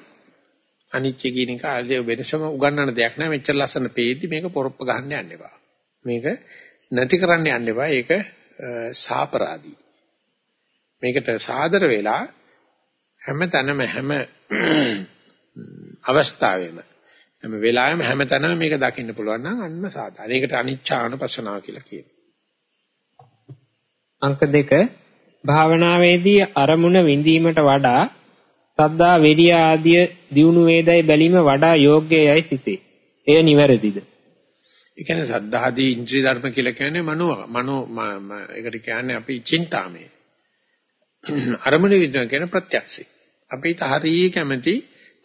අනිච්ච කියන එක ආදී වෙනසම උගන්වන දෙයක් නෑ. මෙච්චර ලස්සන පේද්දි මේක පොරොප්ප ගහන්න යන්න එපා. මේක නැති කරන්න යන්න එපා. ඒක සාපරාදී. මේකට සාදර වෙලා හැම තැනම හැම අවස්ථාවෙම හැම වෙලාවෙම හැම තැනම මේක දකින්න පුළුවන් නම් අන්න සාධාරණ. ඒකට අනිච්චානුපස්සනාව කියලා කියනවා. අංක දෙක භාවනාවේදී අරමුණ විඳීමට වඩා සද්දා වෙරිය ආදිය දියුණු වේදයි බැලීම වඩා යෝග්‍යයයි සිතේ. එය නිවැරදිද? ඒ කියන්නේ සද්ධාදී ඉන්ද්‍රිය ධර්ම කියලා කියන්නේ මනෝ මනෝ ඒකට කියන්නේ අපි චින්තාමය. අරමුණ විඳින කියන ප්‍රත්‍යක්ෂයි. අපිට හරිය කැමති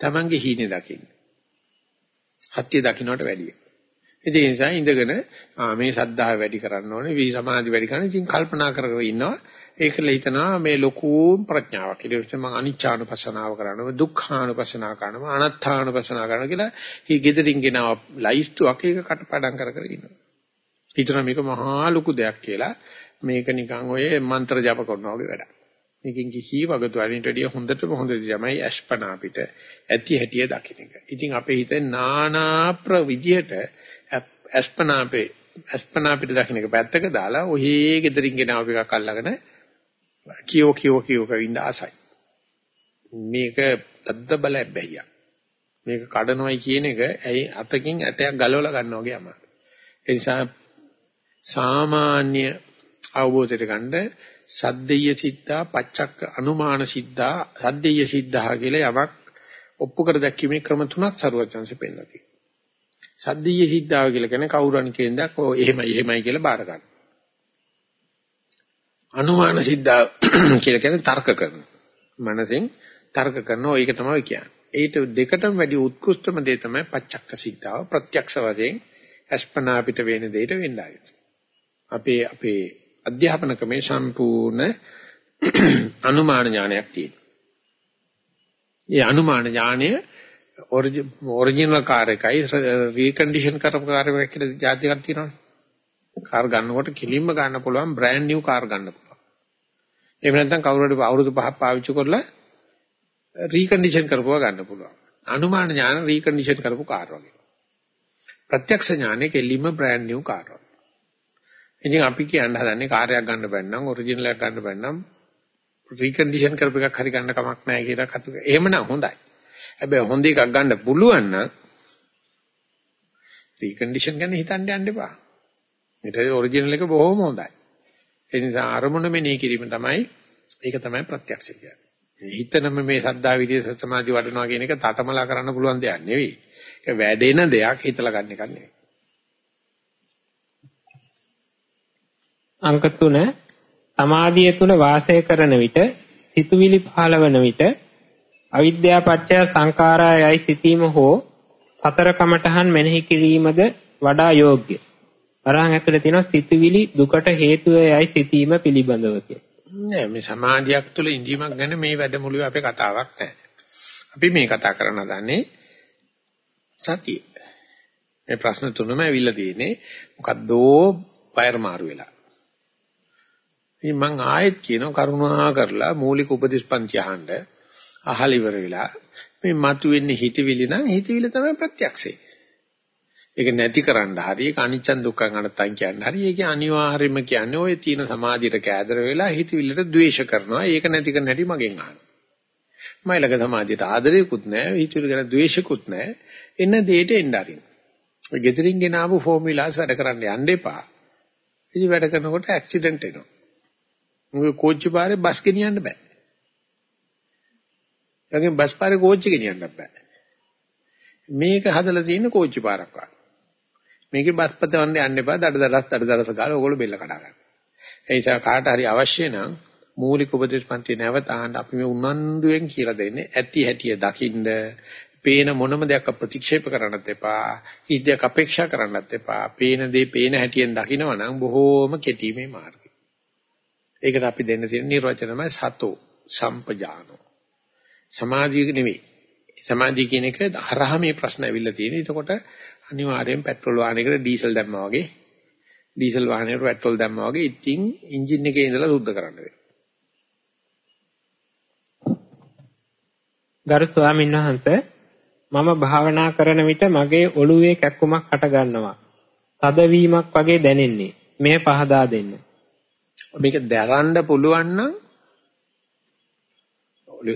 Tamange හීනේ දකින්න. සත්‍ය දකින්නට වැඩිය. ඒ නිසා ඉඳගෙන මේ සද්ධාව වැඩි කරන්න ඕනේ, වී සමාධි වැඩි කරන්න ඉතින් කල්පනා කර කර ඉන්නවා. ඒකල හිතනවා මේ ලොකු ප්‍රඥාවක්. ඊට පස්සේ මම අනිච්චානුපස්සනාව කරනවා, දුක්ඛානුපස්සනාව කරනවා, අනාත්තානුපස්සනාව කරනවා කියලා හි gedirin ගෙනාව ලයිස්තුවක් ඒක කටපාඩම් කර කර ඉන්නවා. හිතනවා මේක මහා ලොකු දෙයක් කියලා. මේක නිකන් ඔය මන්ත්‍ර ජප කරනවා වගේ වැඩක්. මේකෙන් කිසි වගතුවලින්ට වැඩිය හොඳටම හොඳ තමයි අස්පනා අපිට ඇති හැටිය දකින්න එක. ඉතින් අපේ හිත නානා ප්‍රවිධියට අස්පනා අපේ අස්පනා අපිට දකින්න එක පැත්තක දාලා ඔහේ gedirin ගෙනාව එකක් අල්ලගෙන කියෝ කියෝ කියෝ කවින්ද ආසයි. මේක තද්ද බල බැහැියක්. මේක කඩනවයි කියන එක ඇයි අතකින් ඇටයක් ගලවලා ගන්නවා වගේ අමාරුයි. ඒ නිසා සාමාන්‍ය අවබෝධයට ගන්න සද්දේය සිද්ධා පච්චක්ක අනුමාන සිද්ධා සද්දේය සිද්ධා කියලා යමක් ඔප්පු කර දැක්වීමේ ක්‍රම තුනක් සරුවචන්සෙ පෙන්නලා තියෙනවා. සද්දේය සිද්ධාව කියලා කියන්නේ කවුරුන් කියන දක් ඔය එහෙමයි එහෙමයි කියලා බාර ගන්න. අනුමාන සිද්ධා කියලා කියන්නේ තර්ක කරන. මනසෙන් තර්ක කරනවා ඒක තමයි කියන්නේ. ඒට දෙකටම වැඩි උත්කෘෂ්ඨම දේ තමයි පච්චක්ක සිද්ධාව ප්‍රත්‍යක්ෂ වශයෙන් අස්පනා අපිට වෙන දෙයට වෙන්නයි. අපේ අපේ අධ්‍යාපන ක්‍රමේ සම්පූර්ණ අනුමාන ඥානයක් තියෙනවා. ඒ අනුමාන ඥානය ඔරිජිනල් කාර් එකයි රීකන්ඩිෂන් කරපු කාර් එකක් කියලා જાතියක් තියෙනවනේ. කාර් ගන්නකොට කිලින්ම ගන්න පුළුවන් බ්‍රෑන්ඩ් නිව් කාර් ගන්න පුළුවන්. එහෙම නැත්නම් කවුරු හරි අවුරුදු පහක් පාවිච්චි කරලා රීකන්ඩිෂන් කරපුවා ගන්න පුළුවන්. අනුමාන ඥාන රීකන්ඩිෂන් කරපු කාර් වගේ. ප්‍රත්‍යක්ෂ ඥානෙ කෙලින්ම බ්‍රෑන්ඩ් නිව් කාර් වගේ. ඉතින් අපි කියන්න හදන්නේ කාර්යයක් ගන්න බැන්නම් ඔරිජිනල් එකක් ගන්න බැන්නම් රීකන්ඩිෂන් කරපු එකක් හරි ගන්න කමක් නැහැ කියලා කතු. එහෙමනම් හොඳයි. හැබැයි හොඳ එකක් ගන්න පුළුවන් නම් රීකන්ඩිෂන් ගැන හිතන්න යන්න එපා. මේක ඔරිජිනල් එක බොහොම හොඳයි. ඒ නිසා අරමුණ මෙනෙහි කිරීම තමයි ඒක තමයි ප්‍රත්‍යක්ෂය කියන්නේ. හිතනම මේ සද්දා විදියේ සමාධි වඩනවා කියන එක තටමලා කරන්න පුළුවන් දෙයක් නෙවෙයි. ඒක වැඩෙන දෙයක් හිතලා ගන්න එක නෙවෙයි. අංක 3 සමාධිය තුල වාසය කරන විට සිතුවිලි පහළවන විට අවිද්‍යා පත්‍ය සංඛාරයයි සිතීම හෝ සතර කමඨහන් මෙනෙහි කිරීමද වඩා යෝග්‍ය. වරහන් ඇතුලේ තියෙනවා සිතුවිලි දුකට හේතුවයයි සිතීම පිළිබඳව නෑ මේ සමාධියක් තුළ ඉඳීමක් ගැන මේ වැඩමුළුවේ අපේ කතාවක් නෑ. අපි මේ කතා කරන්න දන්නේ සතිය. මේ ප්‍රශ්න තුනම ඇවිල්ලා තියෙන්නේ මොකද්දෝ වයර් මාරු වෙලා. ඉතින් මං ආයෙත් කියනවා කරුණා කරලා මූලික උපදේශ පන්ති අහන්න අහල ඉවර වෙලා මේ මතුවෙන්නේ හිතවිලි නම් හිතවිලි තමයි ප්‍රත්‍යක්ෂේ. ඒක නැති කරන්න හරි ඒක අනිච්චන් දුක්ඛං අනත්තං කියන්නේ හරි ඒක අනිවාර්යයෙන්ම කියන්නේ ඔය තීන සමාධියට කෑදර වෙලා හිතවිල්ලට ද්වේෂ කරනවා ඒක නැති කරන්න හැටි මගෙන් අහනවා. මයිලක සමාධියට ආදරේකුත් නැහැ හිතවිලි ගැන ද්වේෂකුත් නැහැ එන්න දෙයට එන්න අරින්න. ඔය ගෙදරින් ගෙන ආපු ෆෝමියුලාස් වැඩ කරන්න යන්න එපා. ඉතින් වැඩ කරනකොට ඇක්සිඩන්ට් එනවා. මොකද කෝච්චි පාරේ බස් ගෙනියන්න බෑ. ඒකෙන් බස් පාරේ කෝච්චි ගෙනියන්න බෑ. මේක හදලා තියෙන කෝච්චි පාරක් වගේ. මේකේ බස් පතවන්න යන්න එපා. දඩ දඩස් දඩ දඩස් ගාලා ඕගොල්ලෝ බෙල්ල කඩා ගන්න. ඒ නිසා කාට හරි අවශ්‍ය නම් මූලික උපදේශ පන්ති නැවත ආන්න අපි මේ උනන්දුවෙන් කියලා දෙන්නේ ඇති හැටිය දකින්න පේන මොනම දෙයක් ප්‍රතික්ෂේප කරන්නත් එපා කිසි දෙයක් අපේක්ෂා කරන්නත් එපා පේන දේ පේන හැටියෙන් දකිනවා නම් බොහෝම කෙටීමේ මාර්ගය ඒකට අපි දෙන්න තියෙන නිර්වචනමයි සතෝ සම්පජානෝ සමාධිය නෙවෙයි සමාධිය කියන එක හරහා මේ ප්‍රශ්න ඇවිල්ලා තියෙන්නේ එතකොට අනිවාර්යෙන් පෙට්‍රල් වාහනයකට ඩීසල් දැම්මා වගේ ඩීසල් වාහනයකට පෙට්‍රල් දැම්මා වගේ ඉතින් එන්ජින් එකේ ඉඳලා සුද්ධ කරන්න වෙනවා. ගරු ස්වාමීන් වහන්සේ මම භාවනා කරන විට මගේ ඔළුවේ කැක්කුමක් හට ගන්නවා. තදවීමක් වගේ දැනෙන්නේ. මෙය පහදා දෙන්න. මේක දරන්න පුළුවන් නම්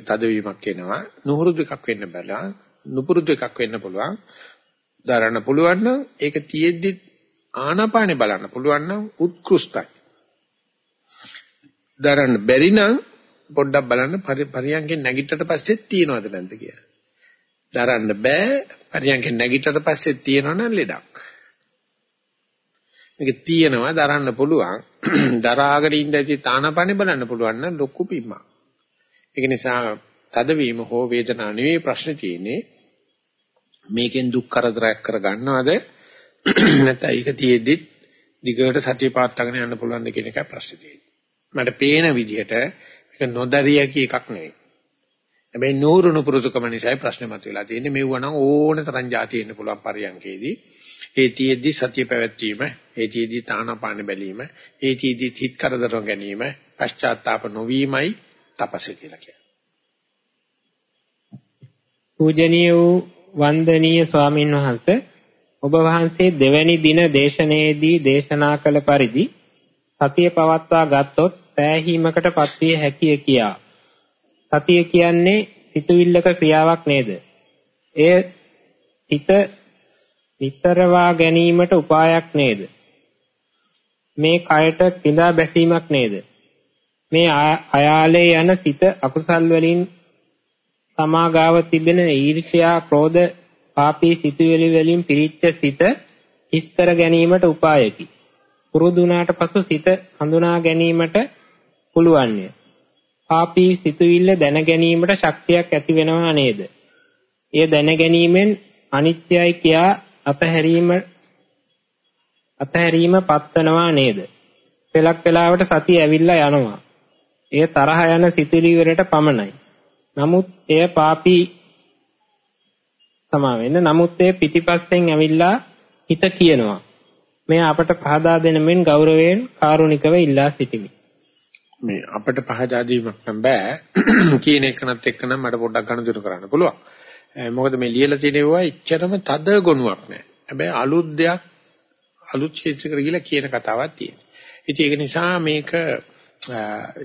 තදවීමක් එනවා. නුහුරුදු එකක් වෙන්න බැලුවා. නුපුරුදු එකක් වෙන්න පුළුවන්. දරන්න පුළුවන් නම් ඒක තියෙද්දි ආනාපානේ බලන්න පුළුවන් නම් උත්කෘෂ්ටයි. දරන්න බැරි නම් පොඩ්ඩක් බලන්න පරියන්ගෙන් නැගිටට පස්සේ තියෙනවද නැද්ද කියලා. දරන්න බෑ පරියන්ගෙන් නැගිටට පස්සේ තියෙනවනම් ලෙඩක්. මේක තියෙනවා දරන්න පුළුවන්. දරාගෙන ඉඳ ඇති තානාපානේ බලන්න පුළුවන් නම් ලොකු පිම්මක්. ඒක නිසා තදවීම හෝ වේදනාව නෙවෙයි ප්‍රශ්නේ තියෙන්නේ මේකෙන් දුක් කරදරයක් කර ගන්නවද නැත්නම් ඒක තියෙද්දි දිගට සතිය පාත්තගෙන යන්න පුළුවන්ද කියන එකයි ප්‍රශ්නේ තියෙන්නේ. මට පේන විදිහට මේක නොදරිය කී එකක් නෙවෙයි. හැබැයි නూరుණු පුරුදුකම නිසායි ප්‍රශ්නේ මතුවලා තියෙන්නේ. මෙවුව නම් ඕන තරම් જાති එන්න පුළුවන් පරියන්කේදී. ඒ තියෙද්දි සතිය පැවැත්වීම, ඒ තියෙද්දි තානාපාන බැලීම, ඒ තියෙද්දි හිත කරදර ගැනීම, පශ්චාත්තාප නොවීමයි තපස කියලා කියන්නේ. පූජනීය වූ වන්දනීය ස්වාමින් වහන්සේ ඔබ වහන්සේ දෙවැනි දින දේශනාවේදී දේශනා කළ පරිදි සතිය පවත්වා ගත්තොත් පෑහීමකට පත්විය හැකිය කියා. සතිය කියන්නේ සිතුවිල්ලක ක්‍රියාවක් නේද? එය හිත විතරවා ගැනීමට උපායක් නේද? මේ කයට කිඳා බැසීමක් නේද? මේ අයාලේ යන සිත අකුසල් වලින් සමාගාව තිබෙන ඊර්ෂ්‍යා ක්‍රෝධ පාපී සිතුවිලි වලින් පිරිච්ච සිත හිස්තර ගැනීමට උපායකි. පුරුදුනාට පසු සිත හඳුනා ගැනීමට පුළුවන්ය. පාපී සිතුවිල්ල දැන ගැනීමට ශක්තියක් ඇති වෙනවා නේද? එය දැන ගැනීමෙන් අනිත්‍යයි කියා අතහැරීම අතහැරීම පත්වනවා නේද? පෙලක් වෙලාවට සතිය ඇවිල්ලා යනවා. එය තරහ යන සිතුවිලි වලට පමණයි. නමුත් එය පාපී සමා වෙන්න. නමුත් එය පිටිපස්සෙන් ඇවිල්ලා හිත කියනවා. මේ අපට පහදා දෙන මෙන් ගෞරවයෙන් කාරුණිකව ඉල්ලා සිටිමි. මේ අපිට පහදා දීමක් නම් බෑ කියන එකනත් එක්ක නම් මට පොඩ්ඩක් ගනුදෙනු කරන්න පුළුවන්. මොකද මේ ලියලා තියෙන ඒවා එච්චරම තද ගුණයක් නෑ. හැබැයි අලුත් දෙයක් අලුත් ක්ෂේත්‍රයකට ගිහිලා කියන කතාවක් තියෙනවා. ඉතින් ඒක නිසා මේක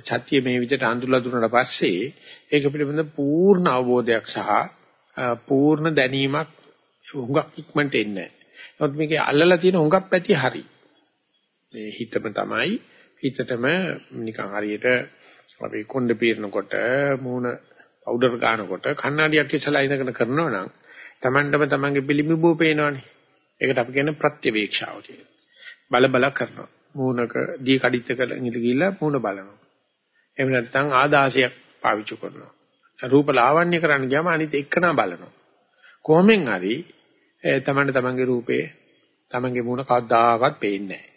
සත්‍ය මේ විදිහට අඳුරලා දුන්නාට පස්සේ ඒක පිළිබඳ පූර්ණ අවබෝධයක් සහ පූර්ණ දැනීමක් හුඟක් ඉක්මනට එන්නේ නැහැ. නමුත් මේකේ අල්ලලා තියෙන හුඟක් පැති හරි. මේ හිතම තමයි හිතටම නිකන් හරියට අපි කොණ්ඩ පීරනකොට මූණ පවුඩර් ගන්නකොට කණ්ණාඩියක් ඉස්සලා ඉඳගෙන කරනවා නම් Tamandම තමන්ගේ පිළිඹුව පේනවනේ. ඒකට අපි කියන්නේ ප්‍රත්‍යවේක්ෂාව කියලා. බල බල කරනවා. මූණක දී කඩਿੱත කළ ඉඳ ගිහිල්ලා මූණ බලනවා. එහෙම නැත්නම් ආදාසයක් පාවිච්චි කරනවා. රූප ලාවන්‍ය කරන්න ගියාම අනිත් එක්කනා බලනවා. කොහොමෙන් හරි තමන්ට තමන්ගේ රූපේ තමන්ගේ මූණ කවදාකවත් පේන්නේ නැහැ.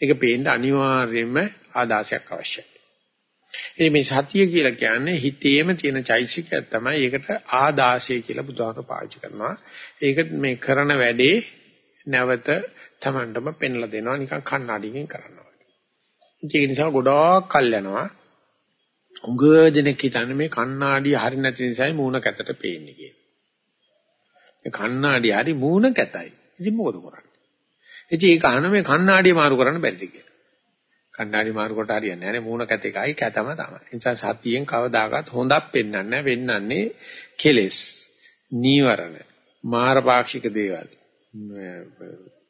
ඒක පේන්න අනිවාර්යයෙන්ම ආදාසයක් අවශ්‍යයි. ඒ මේ සතිය කියලා කියන්නේ හිතේම තියෙන චෛසිකයක් තමයි ඒකට ආදාසය කියලා බුදුහාම පාවිච්චි කරනවා. ඒක මේ කරන වැඩේ නැවත Tamandම පෙන්ලා දෙනවා නිකන් කණ්ණාඩියකින් කරනවා. ඒක නිසා ගොඩාක් කල් යනවා. උඟ දෙනෙක් හිතන්නේ මේ කණ්ණාඩිය හරි නැති නිසායි මූණ කැතට පේන්නේ කියලා. මේ කණ්ණාඩිය හරි මූණ කැතයි. ඉතින් මොකද කරන්නේ? ඉතින් ඒක අහන මේ කණ්ණාඩිය මාරු කරන්න බැරිද කියලා. කණ්ණාඩි මාරු කොට හරියන්නේ නැහැ නේ මූණ කැත එකයි කැතම තමයි. ඒ නිසා සතියෙන් කවදාකවත් හොඳක් පෙන්වන්නේ නැහැ. වෙන්නන්නේ කෙලෙස්, නීවරණ, මාරපාක්ෂික දේවල්.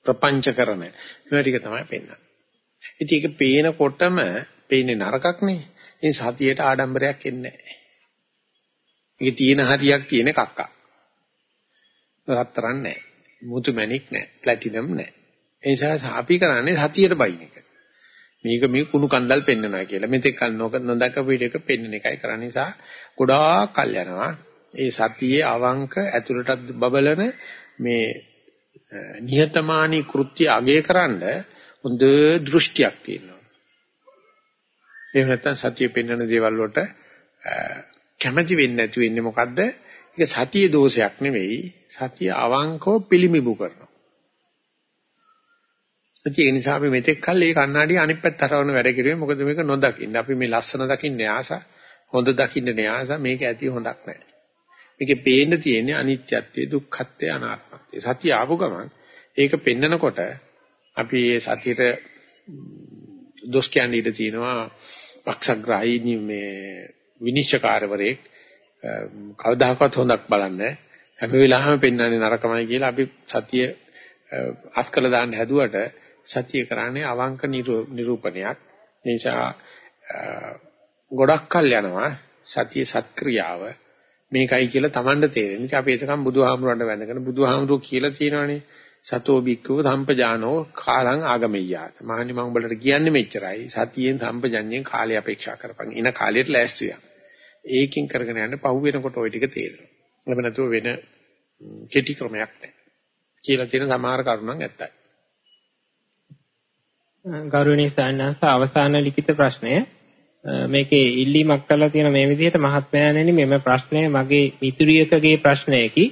ප්‍රපංච කරන මේවා ටික තමයි පෙන්වන්නේ. ඉතින් ඒක පේනකොටම පේන්නේ නරකක් නේ. ඒ සතියේට ආඩම්බරයක් එන්නේ නැහැ. ඒක තියෙන හරියක් තියෙන කක්කා. රත්තරන් නැහැ. මුතු මැණික් නැහැ. ප්ලැටිනම් නැහැ. ඒ නිසා අපි කරන්නේ සතියට බයින් එක. මේක මේ කුණු කන්දල් පෙන්නනවා කියලා. මෙතෙක් කල් නොක නොදකපු විදිහක පෙන්නන එකයි කරන්න නිසා ගොඩාක් කල් යනවා. ඒ සතියේ අවංක ඇතුළටත් බබලන මේ නිහතමානී කෘත්‍ය අගයකරනද හොඳ දෘෂ්ටියක් තියෙනවා. එහෙම නැත්නම් සතිය පෙන්වන දේවල් වලට කැමැති වෙන්නේ නැති වෙන්නේ මොකද්ද? ඒක සතියේ දෝෂයක් නෙවෙයි. සතිය අවංකව පිළිමිබු කරනවා. ඒ නිසා අපි මෙතෙක් කල් මේ කණ්ණාඩිය අනිත් පැත්ත හරවන වැඩ කිරුවේ මොකද මේක නොදකින්න. අපි මේ ලස්සන දකින්නේ ආස, හොඳ දකින්නේ ආස මේක ඇති හොඳක් නැහැ. මේකේ පේන්න තියෙන්නේ අනිත්‍යත්වය, දුක්ඛත්වය, අනාත්මත්වය. සතිය ආපු ගමන් ඒක පෙන්නකොට අපි මේ සතියට දොස් කියන්නේ ඉඳ තියෙනවා පක්ෂග්‍රාහී මේ විනිශ්චයකාරවරයෙක් කවදාකවත් හොඳක් බලන්නේ හැම වෙලාවෙම පෙන්වන්නේ නරකමයි කියලා අපි සතිය අස්කල දාන්න හැදුවට සතිය කරන්නේ අවංක නිරූපණයක්. ඒ නිසා ගොඩක් කල් යනවා සතිය සත්ක්‍රියාව මේකයි කියලා Tamanට තේරෙන. ඉතින් අපි එතකම් බුදුහාමුදුරන්ට වැඳගෙන බුදුහාමුදුරුවෝ කියලා තියෙනවානේ සතෝ බික්කව සම්පජානෝ කාලං ආගමෙය්‍යාත. මහනි මම උඹලට කියන්නේ මෙච්චරයි. සතියෙන් සම්පජඤ්ඤයෙන් කාලය අපේක්ෂා කරපන්. ඉන කාලයට ලෑස්ති වෙන්න. ඒකෙන් කරගෙන යන්න පහු වෙනකොට ওই ටික තේරෙනවා. එහෙම නැතුව වෙන කෙටි ක්‍රමයක් නැහැ. කියලා තියෙන සමහර කරුණක් ඇත්තයි. ගෞරවනීය සාන්නංශ අවසාන ලිඛිත ප්‍රශ්නය මේකේ ඉල්ලීමක් කරලා තියෙන මේ විදිහට මහත්මයාණෙනි මෙම ප්‍රශ්නය මගේ මිතුරියකගේ ප්‍රශ්නයකි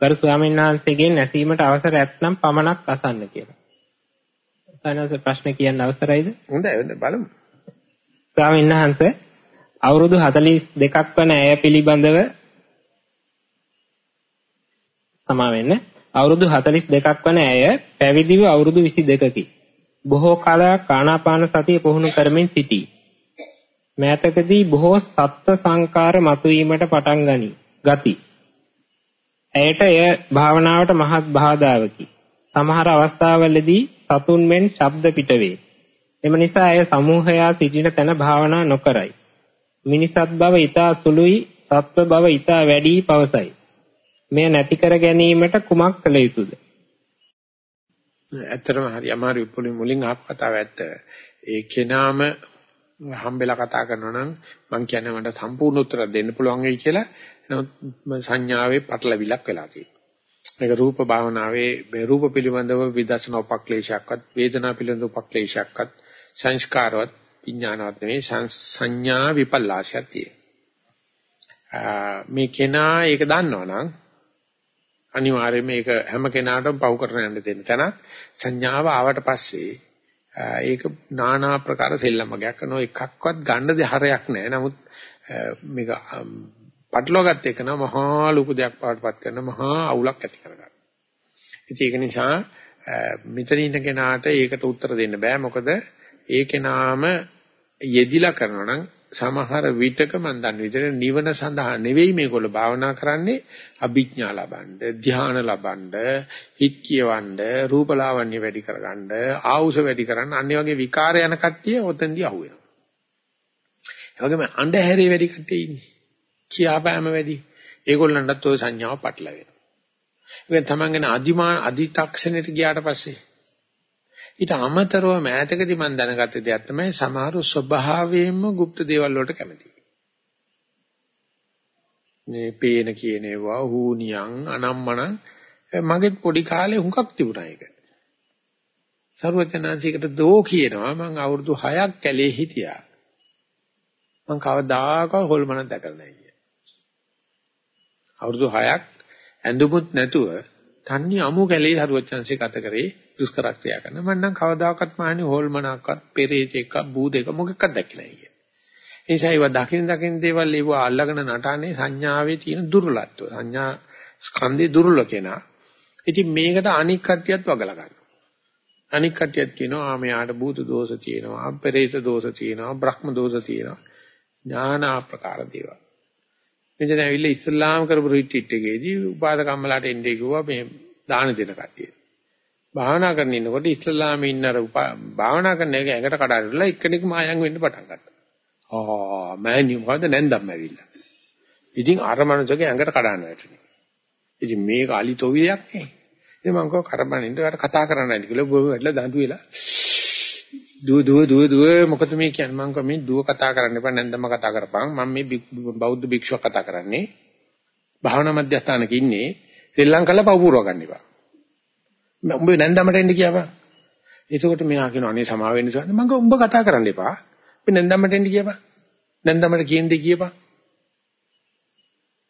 ගරු ස්වාමීන් වහන්සේගෙන් ඇසීමට අවසර ඇත්නම් පමණක් අසන්න කියලා. සාන්නංශ ප්‍රශ්න කියන්න අවසරයිද? හොඳයි බලමු. ස්වාමීන් වහන්සේ අවුරුදු 42ක් වන ඇය පිළිබඳව සමා වෙන්න අවුරුදු 42ක් වන ඇය පැවිදිව අවුරුදු 22කි. බොහෝ කාලයක් ආනාපාන සතිය පුහුණු කරමින් සිටී. මෑතකදී බොහෝ සත්ත්ව සංකාර මතුවීමට පටන් ගනී. ගති. ඇයට එය භාවනාවට මහත් බාධාවකි. සමහර අවස්ථාවලදී සතුන් මෙන් ශබ්ද පිටවේ. එම නිසා ඇය සමූහයා සිටින තැන භාවනා නොකරයි. මිනිසත් බව ඊතා සුළුයි, සත්ව බව ඊතා වැඩි පවසයි. මෙය නැති කර ගැනීමට කුමක් කළ යුතුද? ඇත්තටම හරි අමාරු පොලින් මුලින් අහපු කතාව ඇත්ත. ඒ කෙනාම හම්බෙලා කතා කරනවා නම් මම කියන්නේ මට සම්පූර්ණ උත්තර දෙන්න පුළුවන් වෙයි කියලා. නමුත් සංඥාවේ පටලවිලක් වෙලා තියෙනවා. මේක රූප භාවනාවේ මේ රූප පිළිබඳව විදර්ශනා උපක්ලේශයක්වත් වේදනා පිළිබඳව උපක්ලේශයක්වත් සංස්කාරවත් විඥානවත් නෙවෙයි සංඥා විපල්ලාශයක් තියෙනවා. මේ කෙනා ඒක දන්නවනම් අනිවාර්යයෙන්ම මේක හැම කෙනාටම පවු කරන යන්න දෙන්න තැන සංඥාව ආවට පස්සේ ඒක নানা ආකාර සෙල්ලමක් කරන එකක්වත් ගන්න දෙහරයක් නැහැ. නමුත් මේක පටලවාගත්ත එක නම් මහා ලොකු දෙයක් පාටපත් කරන මහා අවුලක් ඇති කරගන්නවා. ඉතින් ඒක නිසා මෙතන ඉන්න කෙනාට ඒකට උත්තර දෙන්න බෑ. මොකද ඒකේ නාම යෙදිලා කරනවා නම් සමහර විටක මම දන්න විදිහට නිවන සඳහා නෙවෙයි මේගොල්ලෝ භාවනා කරන්නේ අභිඥා ලබන්න, ධ්‍යාන ලබන්න, හිත් කියවන්න, රූපලාවන්‍ය වැඩි කරගන්න, ආවුස වැඩි කරන්න, අනිත් වගේ විකාර යන කට්ටිය ඔතෙන්දී අහුවෙනවා. ඒ වගේම අඳුහැරේ වැඩි කට්ටිය ඉන්නේ. කියාපෑම වැඩි. ඒගොල්ලන්ටත් ওই සංඥාව පටලැවෙනවා. ඒක තමන් ගැන අදිමා අදි탁ෂණයට ගියාට පස්සේ ඊට අමතරව මෑතකදී මම දැනගත්ත දෙයක් තමයි සමහර ස්වභාවයෙන්ම গুপ্ত දේවල් වලට කැමතියි. මේ පේන කියන ඒවා හූනියන් අනම්මන මගේ පොඩි කාලේ හුඟක් තිබුණා ඒක. සරුවචනාංශයකට දෝ කියනවා මම අවුරුදු 6ක් කැලේ හිටියා. මම කවදාකවත් හොල්මනක් දැකලා නැහැ කිය. අවුරුදු 6ක් ඇඳුමුත් නැතුව තන්නේ අමු කැලේ සරුවචනාංශය ගත කරේ දුෂ්කර ක්‍රියා කරන මම නම් කවදාකවත් මාන්නේ හොල්මනක්වත් පෙරේතෙක්ක බූදෙක මොකක්වත් දැක්කේ නැහැ කිය. ඒ නිසා ඒවා දකින්න දකින්න දේවල් ඒව අල්ලගෙන නටන්නේ සංඥාවේ තියෙන දුර්ලභත්වය. සංඥා ස්කන්ධේ දුර්ලභ කෙනා. ඉතින් මේකට අනික් කට්ටියත් වගලා ගන්නවා. අනික් කට්ටියත් කියනවා ආ මෙයාට භූත දෝෂ තියෙනවා, පෙරේත දෝෂ තියෙනවා, බ්‍රහ්ම දෝෂ තියෙනවා. ඥානා ප්‍රකාර දේවල්. මෙතන ඇවිල්ලා ඉස්ලාම් කරපු රිට්‍රීට් එකේදී උපාදකම්මලාට එන්නේ කිව්වා මේ දාන දෙන කට්ටිය. භාවනා කරන ඉන්නකොට ඉස්ලාමයේ ඉන්න අර භාවනා කරන එක ඇඟට කඩාරිලා එක්කෙනෙක් මායම් වෙන්න පටන් ගත්තා. ආ මෑණියෝ මොකද නැන්දම් ඇවිල්ලා. ඉතින් අර මනුස්සගේ ඇඟට කඩන්න වැටුනේ. ඉතින් මේක අලි තොවිලයක් නේ. ඉතින් මම කව කරබනින්න වට කතා කරන්න ඇති කියලා බොහොම වැඩලා දඬු වෙලා දුව දුව දුව දුව මොකද මේ කියන්නේ මම කව මේ දුව කතා කරන්න එපා නැන්දම කතා කරපන් මම මේ බෞද්ධ භික්ෂුවක් කතා කරන්නේ භාවනා මධ්‍යස්ථානක ඉන්නේ ශ්‍රී ලංකාවේ පවුරුව ගන්න එපා උඹ නැන්දමට එන්න කියපන් එතකොට මෙයා කියනවා අනේ සමා වෙන්න සවන්න මම උඹ කතා කරන්න එපා. උඹ නැන්දමට එන්න කියපන් නැන්දමට කියන දේ කියපන්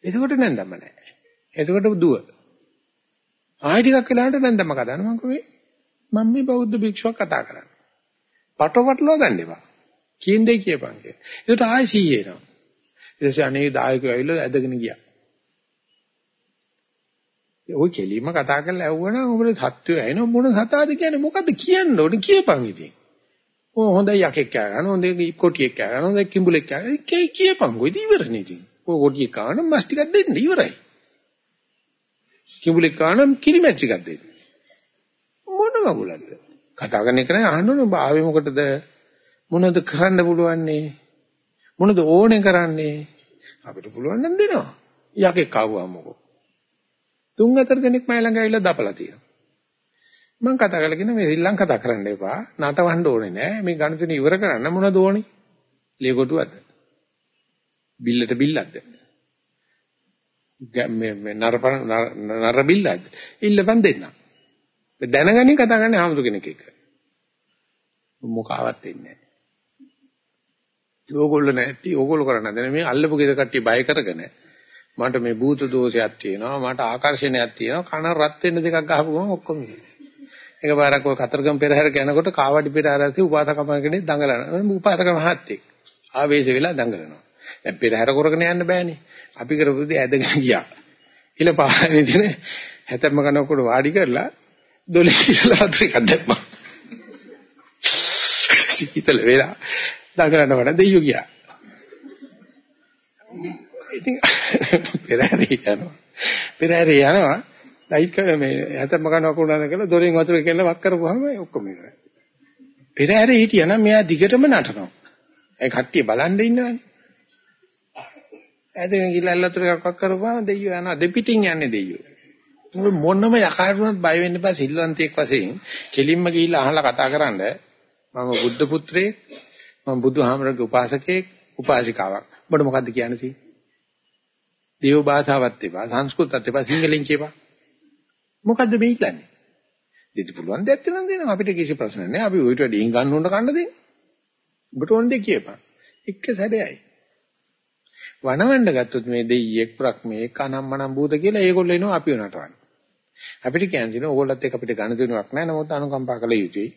එතකොට නැන්දම නැහැ. එතකොට දුව. ආයෙ ටිකක් වෙලාවට නැන්දම කතාන මම කිව්වේ මම මේ බෞද්ධ භික්ෂුවක් කතා කරන්නේ. පටවටලව ගන්න එපා. කියන දෙය කියපන් කියලා. ඒකට ආයෙ සීයේ එනවා. ඊට පස්සේ අනේ දායකයෝ ඇවිල්ලා ඇදගෙන ගියා. ඔය කෙලින්ම කතා කරලා ඇහුවනම් ඔබට සත්‍යය ඇහෙන මොන සතාද කියන්නේ මොකද්ද කියන්න ඕනේ කියපන් ඉතින්. ඕ හොඳයි යකෙක් කෑ ගන්න හොඳයි කොටියෙක් කෑ ගන්න හොඳයි කිඹුලෙක් කෑ ගන්න කේ කියපන් කොයිද ඉවරනේ ඉතින්. ඔය කොටියෙක් කන මස් ටිකක් දෙන්න ඉවරයි. කිඹුලෙක් කන කිරිමැට් ටිකක් දෙන්න. මොන මගුලක්ද? කතා කරන එක නෑ අහන්න ඕනේ ආවේ මොකටද? මොනවද කරන්න පුළුවන්නේ? මොනවද ඕනේ කරන්නේ? අපිට පුළුවන් නම් දෙනවා. යකෙක් ආවම මොකෝ. තුන් හතර දෙනෙක් මයි ළඟ ඇවිල්ලා දපලා තියෙනවා. මම කතා කරලා කියන මේ ශ්‍රී කතා කරන්න එපා. නටවන්න ඕනේ නෑ. මේ ගණිතන ඉවර කරන්න මොනවද ඕනේ? ලේකොටුවද? බිල්ලට බිල්ලක්ද? මේ නරපන නර බිල්ලක්ද? ඉල්ලපන් දෙන්නම්. දැනගනින් කතා කරන්නේ ආමුදු කෙනෙක් එක්ක. මොකාවත් දෙන්නේ නැහැ. ඕගොල්ලෝ නැටි ඕගොල්ලෝ කරන්නේ නැහැ. මේ අල්ලපු ගෙද කට්ටිය බය කරගෙන මට මේ භූත දෝෂයක් තියෙනවා මට ආකර්ෂණයක් තියෙනවා කන රත් වෙන්න දෙකක් ගහපුවම ඔක්කොම එකපාරක් ඔය කතරගම පෙරහැර යනකොට කාවඩි පෙරහැරදී උපාසකම කෙනෙක් දඟලන උපාසක මහත්තයෙක්. ආවේශ වෙලා දඟලනවා. දැන් පෙරහැර කරගෙන යන්න බෑනේ. අපි කරපු දේ ඇදගෙන ගියා. ඊළ පාරේ දින හැතැම්ම කනකොට වාඩි කරලා දොලේ ඉස්සලා වතුර එකක් දැම්මා. සීතල වෙලා දඟලන වඩ දෙයියෝ ගියා. ඉතින් පෙරහැරේ යනවා. පෙරහැරේ යනවා. ලයිට් කර මේ හැතම කනවා කුණාද කියලා දොරෙන් වතුර කියලා වක් කරපුවාම ඔක්කොම ඉවරයි. පෙරහැරේ හිටියනම් මෙයා දිගටම නටනවා. ඒ කට්ටිය බලන් ඉන්නවනේ. ඇදගෙන ගිහලා අල්ලතුර එකක් වක් කරපුවාම දෙයියෝ යනවා දෙපිටින් යන්නේ දෙයියෝ. මොනම යකාරුණත් බය වෙන්න එපා සිල්වන්තයෙක් වශයෙන් කෙලින්ම ගිහිල්ලා අහලා කතා කරන්න මම බුද්ධ පුත්‍රයෙක් මම බුදුහාමරගේ උපාසකයෙක් උපාසිකාවක් ඔබට මොකද්ද කියන්න තියෙන්නේ දේව භාෂාවත් එපා සංස්කෘතත් එපා සිංහලෙන් කියපන්. මොකද්ද මේ කියන්නේ දෙන්න පුළුවන් දෙයක් නම් දෙනවා. අපිට කිසි ප්‍රශ්නයක් නැහැ. අපි ඔයිට වැඩි ඉංගන්න උන්න කන්න දෙන්න. ඔබට ඕන දෙයක් කියපන්. එක්ක සැරයයි. වනවන්න ගත්තොත් මේ දෙයියෙක් ප්‍රක්මේ කනම්මනම් බූත කියලා ඒගොල්ලෝ එනවා අපිව නටවන්න අපිට කියන්නේ ඕගොල්ලත් එක්ක අපිට ගණ දෙනුවක් නැහැ. නමුත් අනුකම්පා කළ යුතුයි.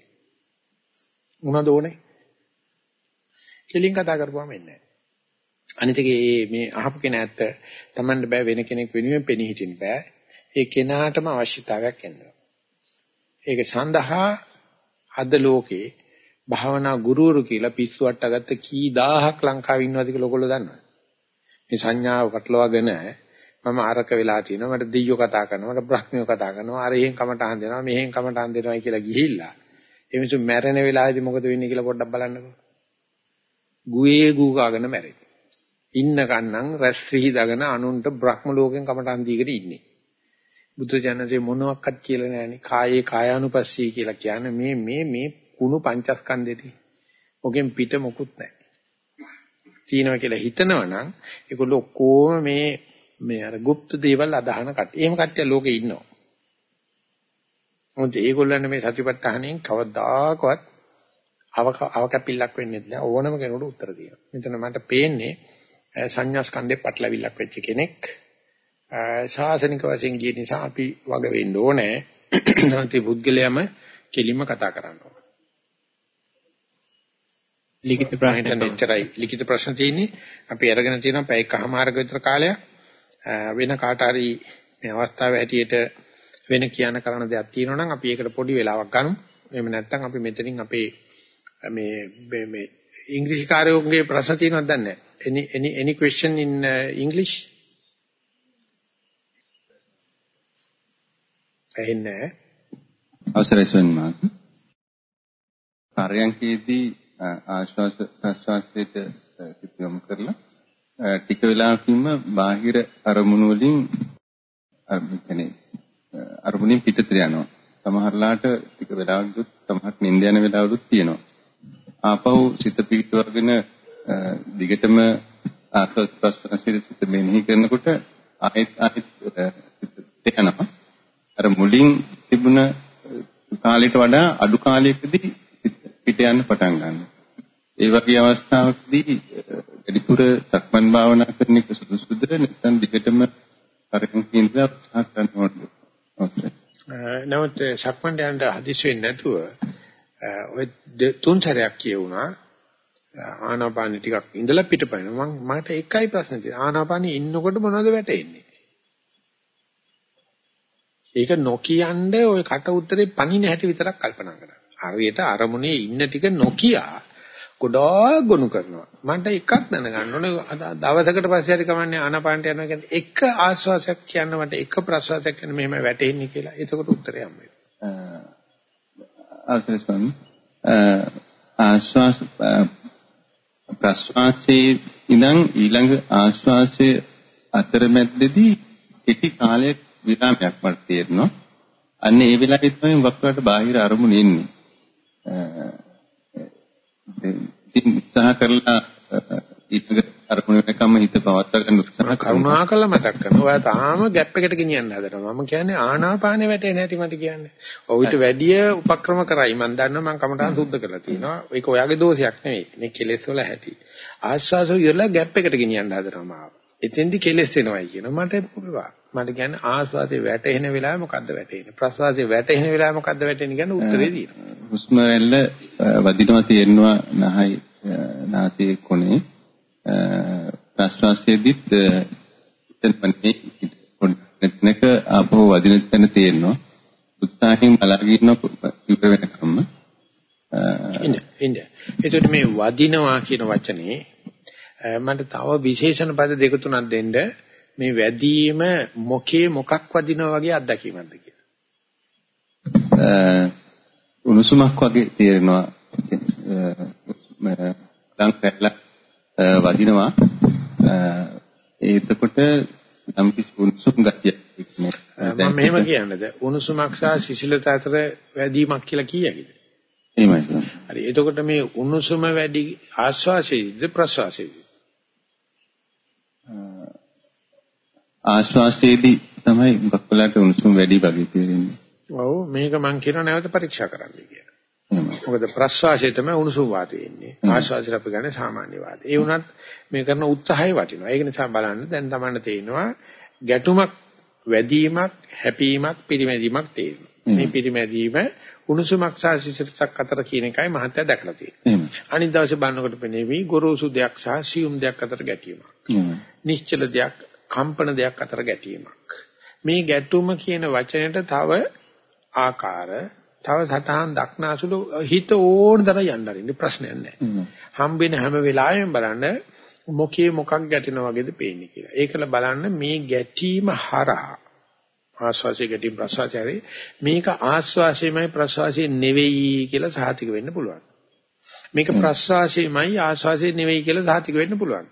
මොනවද ඕනේ? කෙලින් කතා කරපුවාම එන්නේ නැහැ. අනිත් මේ අහපු කෙනා ඇත්ත Tamanne බෑ වෙන කෙනෙක් වෙනුවෙන් පෙනී හිටින්න බෑ. ඒ කෙනාටම අවශ්‍යතාවයක් එනවා. ඒක සඳහා අද ලෝකේ භාවනා ගුරුවරු කියලා පිස්සු වට්ටගත්ත කී දහහක් ලංකාවේ ඉන්නවද කියලා ඔයගොල්ලෝ දන්නවද? මේ සංඥාව කටලවාගෙන මම අරක වෙලා තියෙනවා මට දෙයියෝ කතා කරනවා මට බ්‍රහ්මියෝ කතා කරනවා අර එහෙන් කමටහන් දෙනවා මෙහෙන් කමටහන් දෙනවා කියලා ගිහිල්ලා ඒ මිනිස්සු මැරෙන වෙලාවේදී මොකද වෙන්නේ කියලා පොඩ්ඩක් බලන්නකෝ. ගුවේ ගූ කාගෙන මැරෙන්නේ. ඉන්න කන්නම් රැස් විහිදාගෙන අනුන්ට බ්‍රහ්ම ලෝකෙන් කමටහන් දීගෙන ඉන්නේ. බුද්ධ ජනසේ මොනවත් කියලා නෑනේ. කායේ කායානුපස්සී කියලා කියන්නේ මේ මේ මේ කුණු පංචස්කන්ධෙදී. ඔකෙන් පිට මොකුත් නෑ. තියෙනවා කියලා හිතනවනම් ඒගොල්ලෝ ඔක්කොම මේ මේ අර গুপ্ত දේවල් අදහන කට්ටිය. එහෙම කට්ටිය ලෝකේ ඉන්නවා. මොකද ඒගොල්ලන් මේ සතිපට්ඨානෙන් කවදාකවත් අව කැපිල්ලක් වෙන්නේ නැහැ. ඕනම කෙනෙකුට උත්තර දෙනවා. මෙතන මට පේන්නේ සංඥා ස්කන්ධේ පටලවිල්ලක් වෙච්ච කෙනෙක්. ශාසනික වශයෙන් ගිය නිසා අපි වග වෙන්න ඕනේ. නැත්නම් පුද්ගලයාම කෙලින්ම කතා කරන්න ඕනේ. ලිඛිත ප්‍රශ්න එච්චරයි. ලිඛිත ප්‍රශ්න තියෙන්නේ අපි අරගෙන තියෙනවා පැය එකමාරක විතර කාලයක්. වෙන කාට හරි මේ අවස්ථාවේ හැටියට වෙන කියන කරන දෙයක් තියෙනවා නම් අපි ඒකට පොඩි වෙලාවක් ගන්නමු. එහෙම නැත්නම් අපි මෙතනින් අපේ මේ මේ ඉංග්‍රීසි කාර්යෝගේ ප්‍රශ්න තියෙනවද දන්නේ නැහැ. Any any any question in uh, english ඇහෙන්නේ අවසරයි ස්වන්මාත් පරයන්කේදී ආශ්වාස ප්‍රශ්වාසයට සිත යොමු කරලා ටික වෙලාවකින්ම බාහිර අරමුණු වලින් අර කියන්නේ අරමුණින් පිටතට යනවා. සමහරලාට ටික වෙලාවකට සමහරක් නිින්ද යන වෙලාවලුත් තියෙනවා. ආපහු සිත පිටවගෙන දිගටම ආස්වාද ප්‍රශ්වාසයේ සිත මෙනෙහි කරනකොට ආයෙත් ආයෙත් සිත යනවා. අර මුලින් තිබුණ කාලයට වඩා අඩු කාලයකදී පිට යන්න පටන් ගන්නවා. ඒ වගේ අවස්ථාවකදී වැඩිපුර සක්මන් භාවනා කරන එක සුදුසුද නැත්නම් දිගටම කරකින් කියන උත්සාහ කරන්න ඕනද? නමුත් සක්මන් යන්න හදිස්සි වෙන්නේ නැතුව ඔය තුන් සැරයක් කියුණා ආනාපානෙ ටිකක් ඉඳලා පිටපයින් මම මට එකයි ප්‍රශ්නේ තියෙන්නේ ආනාපානෙ ඉන්නකොට මොනවද වැටෙන්නේ ඒක නොකියන්නේ ඔය කට උත්තරේ පණින හැටි විතරක් කල්පනා කරන්න හරියට අරමුණේ ඉන්න ටික නොකිය ගොඩාක් ගොනු කරනවා. මන්ට එකක් දැනගන්න ඕනේ දවසකට පස්සේ හරි කමන්නේ ආනාපානට යනවා කියන්නේ එක ආශ්වාසයක් කියන්න මට එක ප්‍රශ්වාසයක් කියන්න මෙහෙම වැටෙන්නේ කියලා. එතකොට උත්තරය හම්බ වෙනවා. අවසරයි ස්වාමී. ආශ්වාස ප්‍රශ්වාසයේ ඉඳන් ඊළඟ ආශ්වාසයේ අතරමැද්දේදී කෙටි කාලයක් විරාමයක් මට තේරෙනවා. අන්න ඒ වෙලාවෙත් තමයි වක්රට බාහිර අරමුණ එන්නේ. ඉතින් උත්සාහ කරලා ඊටක අරමුණ වෙනකම් හිත පවත්වා ගන්න උත්සාහ කරුණාකරලා මතක් කරනවා. ඔයා තාම ગેප් එකට ගෙනියන්න හදනවා. මම කියන්නේ ආනාපානෙ වැටේ නැති මට කියන්නේ. ඔවිට වැඩිය උපක්‍රම කරයි. මම දන්නවා මම කමටහන් සුද්ධ කරලා තියෙනවා. ඒක ඔයාගේ දෝෂයක් නෙවෙයි. මේ කෙලෙස් වල ඇති. ආස්වාසෝ ඉවරලා ગેප් එකට ගෙනියන්න හදනවා මාව. එතෙන්දි කෙලෙස් වෙනවයි කියනවා. මට පුළුවන්. මට කියන්නේ ආස්වාදේ වැටෙන වෙලාවේ මොකද්ද වැටෙන්නේ? ප්‍රසවාසයේ වැටෙන වෙලාවේ මොකද්ද වැටෙන්නේ කියන උත්තරේ තියෙනවා. හුස්ම රැල්ල වදිනවා තේරෙනවා නහයි නාසයේ කොනේ ප්‍රශ්වාසයේදීත් එතනපන්නේ පොඩ්ඩක් ආපහු වදින තැන තේරෙනවා. උත්සාහයෙන් බලාගෙන ඉවර වෙනකම්ම ඉන්න ඉන්න. එතකොට මේ වදිනවා කියන වචනේ මට තව විශේෂණ පද දෙක තුනක් දෙන්න මේ වැදීම මොකේ මොකක් වදිනවා වගේ අත්දැකීමක්ද කියලා. උණුසුමක් වගේ තේරෙනවා. ලං පැටල වදිනවා. එතකොට නම් කිසි උණුසුම් ගතියක් මම මෙහෙම කියන්නද උණුසුමක් සහ සිසිලත අතර වැදීමක් කියලා කියයිද? එහෙමයි. හරි. එතකොට මේ උණුසුම වැඩි ආශ්වාසයේද ප්‍රශ්වාසයේද? ආශ්වාසයේදී තමයි බක්වලට උණුසුම වැඩි වගේ තේරෙන්නේ. ඔව් මේක මම කියනවා නැවත පරීක්ෂා කරන්න කියලා. මොකද ප්‍රශ්වාසයේ තමයි උණුසුම වාතය එන්නේ. ආශ්වාසයට අපි ගන්න සාමාන්‍ය වාතය. ඒ වුණත් මේ කරන උත්සාහය වටිනවා. ඒක නිසා බලන්න දැන් තමන්න තේනවා ගැටුමක් වැඩිවීමක් හැපීමක් පිරිමැදීමක් තේරෙනවා. මේ පිරිමැදීම උණුසුමක් සහ සිසිලසක් අතර කියන එකයි මහත්ය දැකලා තියෙන්නේ. අනිත් දවසේ බලනකොට පෙනේවි ගොරෝසු දෙයක් සහ සියුම් දෙයක් අතර ගැටීමක්. නිශ්චල දෙයක් කම්පන දෙයක් අතර ගැටීමක්. මේ ගැටුම කියන වචනෙට තව ආකාර තව සටහන් දක්නාසුළු හිත ඕන තරම් යන්න අරින්න ප්‍රශ්නයක් නැහැ. හම්බෙන හැම වෙලාවෙම බලන්න මොකේ මොකක් ගැටෙනා වගේද පේන්නේ කියලා. ඒකල බලන්න මේ ගැටීම හරහා ආස්වාසිය ගැටීම ප්‍රසවාසයයි මේක ආස්වාසියමයි ප්‍රසවාසිය නෙවෙයි කියලා සාහිතික වෙන්න පුළුවන්. මේක ප්‍රසවාසයමයි ආස්වාසිය නෙවෙයි කියලා සාහිතික වෙන්න පුළුවන්.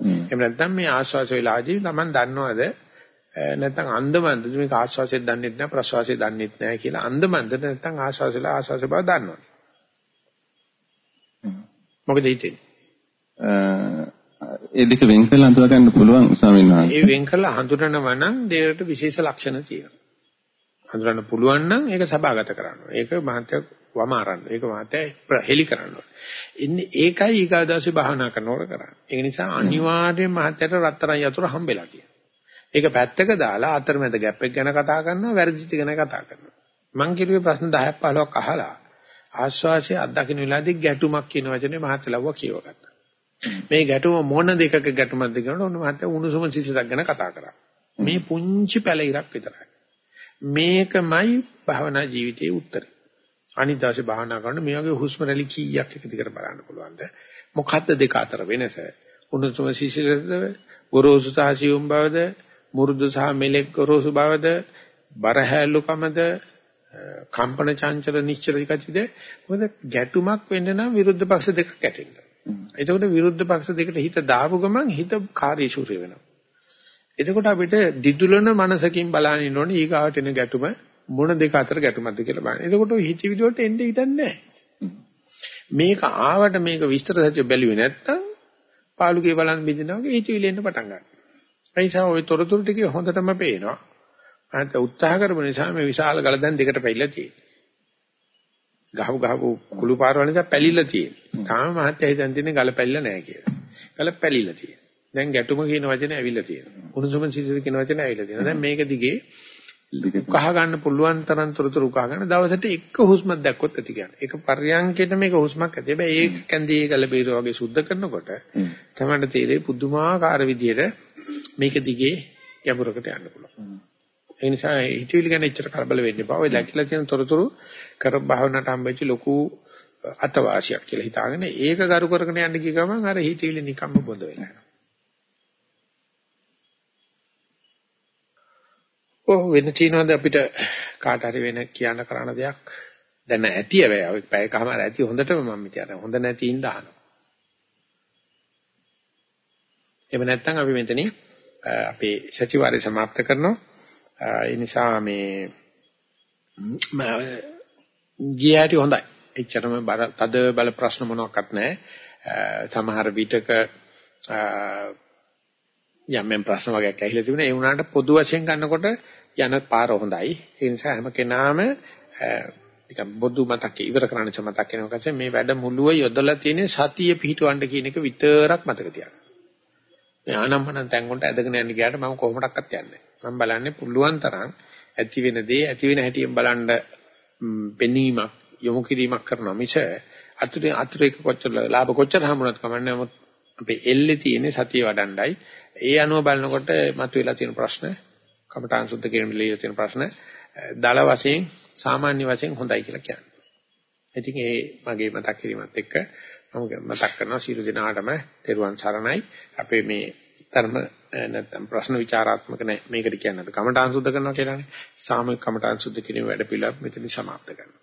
එහෙම නැත්නම් මේ ආස්වාසිය වෙලාදී Taman දන්නවද නැත්නම් අන්දමන්ද මේක ආස්වාසියෙන් දන්නෙත් නැහැ ප්‍රසවාසයෙන් දන්නෙත් නැහැ කියලා අන්දමන්ද නැත්නම් ආස්වාසියලා ආස්වාසිය බව දන්නවද? මොකද හිතෙන්නේ? ඒ දෙක වෙන් කරලා හඳුනා ගන්න පුළුවන් ස්වාමීන් වහන්සේ. ඒ වෙන් කරලා හඳුනනවා නම් දෙයට විශේෂ ලක්ෂණ තියෙනවා. හඳුනන්න පුළුවන් නම් ඒක සබාගත කරන්න ඕනේ. ඒක මහත්ය වම අරන්න. ඒක මහත්ය හෙලි කරන්න ඕනේ. ඉන්නේ ඒකයි ඊගාදාසි භාවනා කරනකොට කරන්නේ. ඒක නිසා අනිවාර්යයෙන් මහත්යට රත්තරන් යතුරු හම්බෙලා තියෙනවා. ඒක පැත්තක දාලා අතරමැද ગેප් එක ගැන කතා කරනවා, වැරදිච්ච ගැන කතා කරනවා. මං කිව්වේ ප්‍රශ්න 10ක් 15ක් අහලා ආශ්වාසයේ අත්දකින්න වෙලාවේදී ගැටුමක් කියන වචනේ මහත්ය ලව්වා කියවගත්තා. මේ ගැටුම මොන දෙකක ගැටුමක්ද කියනකොට ඔන්න මහත්තයා උණුසුම සිසිලක් ගැන කතා කරා. මේ පුංචි පැලිරක් විතරයි. මේකමයි භවනා ජීවිතයේ උත්තරය. අනිදාසේ භාවනා කරන මේ වගේ හුස්ම රැලි කීයක් එක දිගට බලන්න පුළුවන්ද? මොකද්ද දෙක අතර වෙනස? උණුසුම සිසිලද, ගොරෝසු සහ සියුම් බවද, මුරුදු සහ මෙලෙක් ගොරෝසු බවද, බරහැලුකමද, කම්පන චංචල නිශ්චල විකතිද? මොකද ගැටුමක් වෙන්න නම් විරුද්ධ පක්ෂ දෙකක් ඇතිවෙන්න. එතකොට විරුද්ධ පක්ෂ දෙකට හිත දාපු ගමන් හිත කාර්යශූරී වෙනවා. එතකොට අපිට දිදුලන මනසකින් බලන්න ඉන්න ඕනේ ඊගාවට එන ගැටුම මොන දෙක අතර ගැටුමක්ද කියලා බලන්න. එතකොට හිතවිලි වලට එන්නේ හිතන්නේ මේක ආවට මේක විස්තර සත්‍ය බැලුවේ නැත්තම් පාළුගේ බලන් බෙදිනා වගේ හිතවිලි එන්න පටන් ගන්නවා. ඒ නිසා ওই තොරතුරු ටික හොඳටම පේනවා. අනත උත්සාහ කරපු නිසා මේ විශාල ගල දැන් දෙකට පැහිලා තියෙනවා. ගහව ගහව කුළු පාරවල නිසා පැලිලා තියෙනවා. තාම මහත්ය හිතන් තියන්නේ ගල පැලිලා නැහැ කියලා. ගල පැලිලා තියෙනවා. දැන් ගැටුම කියන වචනේ ඇවිල්ලා තියෙනවා. කුණුසුම සිසිල් කියන වචනේ ඇවිල්ලා තියෙනවා. දැන් මේක දිගේ උකහා ගන්න පුළුවන් තරම් තොරතුරු උකහා ගන්න දවසට එක හුස්මක් දැක්කොත් ඇති කියන්නේ. ඒක පර්යංකයට මේක හුස්මක් ඇති. හැබැයි ඒක කැන්දී ගල බීරෝ වගේ සුද්ධ කරනකොට තමයි තේරෙයි පුදුමාකාර විදියට මේක දිගේ යමුරකට යන්න පුළුවන්. ඒ නිසා හිතවිලි ගැන එච්චර කලබල වෙන්න එපා. ඔය දැක්කලා තියෙන තොරතුරු කර භාවනාවට හම්බෙච්ච ලොකු අතවාසියක් කියලා හිතාගෙන ඒක කරු කරගෙන යන්න ගිය ගමන් අර හිතවිලි නිකම්ම බොඳ වෙලා යනවා. ඔව් වෙන තියනවාද අපිට කාට හරි වෙන කියන්න කරන්න දෙයක් දැන් ඇති හැබැයි ඔය පැයකමාර ඇති හොඳටම මම හිතන්නේ හොඳ නැති ඉඳ අහනවා. එහෙම නැත්නම් අපි මෙතනින් අපේ සතිವಾರය સમાપ્ત කරනවා. ඒ නිසා මේ ගියාටි හොඳයි. එච්චරම බර තද බල ප්‍රශ්න මොනවත් නැහැ. සමහර විටක යම්ෙන් ප්‍රශ්න වගේක් ඇහිලා තිබුණා. ඒ වුණාට පොදු වශයෙන් ගන්නකොට යන පාර හොඳයි. ඒ නිසා හැම කෙනාම නිකන් බොදු මතක ඉවර කරන්න ච මතක වෙනවා. මේ වැඩ මුලුව යොදලා තියෙන සතිය පිහිටවන්න කියන එක විතරක් මතක තියාගන්න. මේ ආනම්මන තැන් වලට ඇදගෙන යන්න ගියාට මම කොහොමඩක්වත් යන්නේ මම බලන්නේ පුළුවන් තරම් ඇති වෙන දේ ඇති වෙන හැටියෙන් බලන්න පෙනීමක් යොමු කිරීමක් කරනවා. මිස අතුරේ අතුරේ කොච්චර ලාභ කොච්චර හම්බුනත් කමන්නේ නමුත් අපේ එල්ලේ තියෙන සතිය වඩණ්ඩයි. ඒ අනුව බලනකොට මතුවලා තියෙන ප්‍රශ්න කමඨාන් සුද්ධ කිරීමේ ලියලා තියෙන ප්‍රශ්න දල වශයෙන් සාමාන්‍ය වශයෙන් හොඳයි කියලා කියන්නේ. ඉතින් ඒ මගේ මතක් කිරීමත් එක්ක මම මතක් කරනවා සියලු දෙනාටම තෙරුවන් සරණයි. අපේ මේ ධර්ම නැත්නම් ප්‍රශ්න විචාරාත්මක නැහැ මේකට කියන්නේ කමඨාන් සුද්ධ කරනවා කියලානේ. සාමූහික කමඨාන් සුද්ධ කිරීම වැඩ පිළිවෙල මෙතන සමාප්ත කරනවා.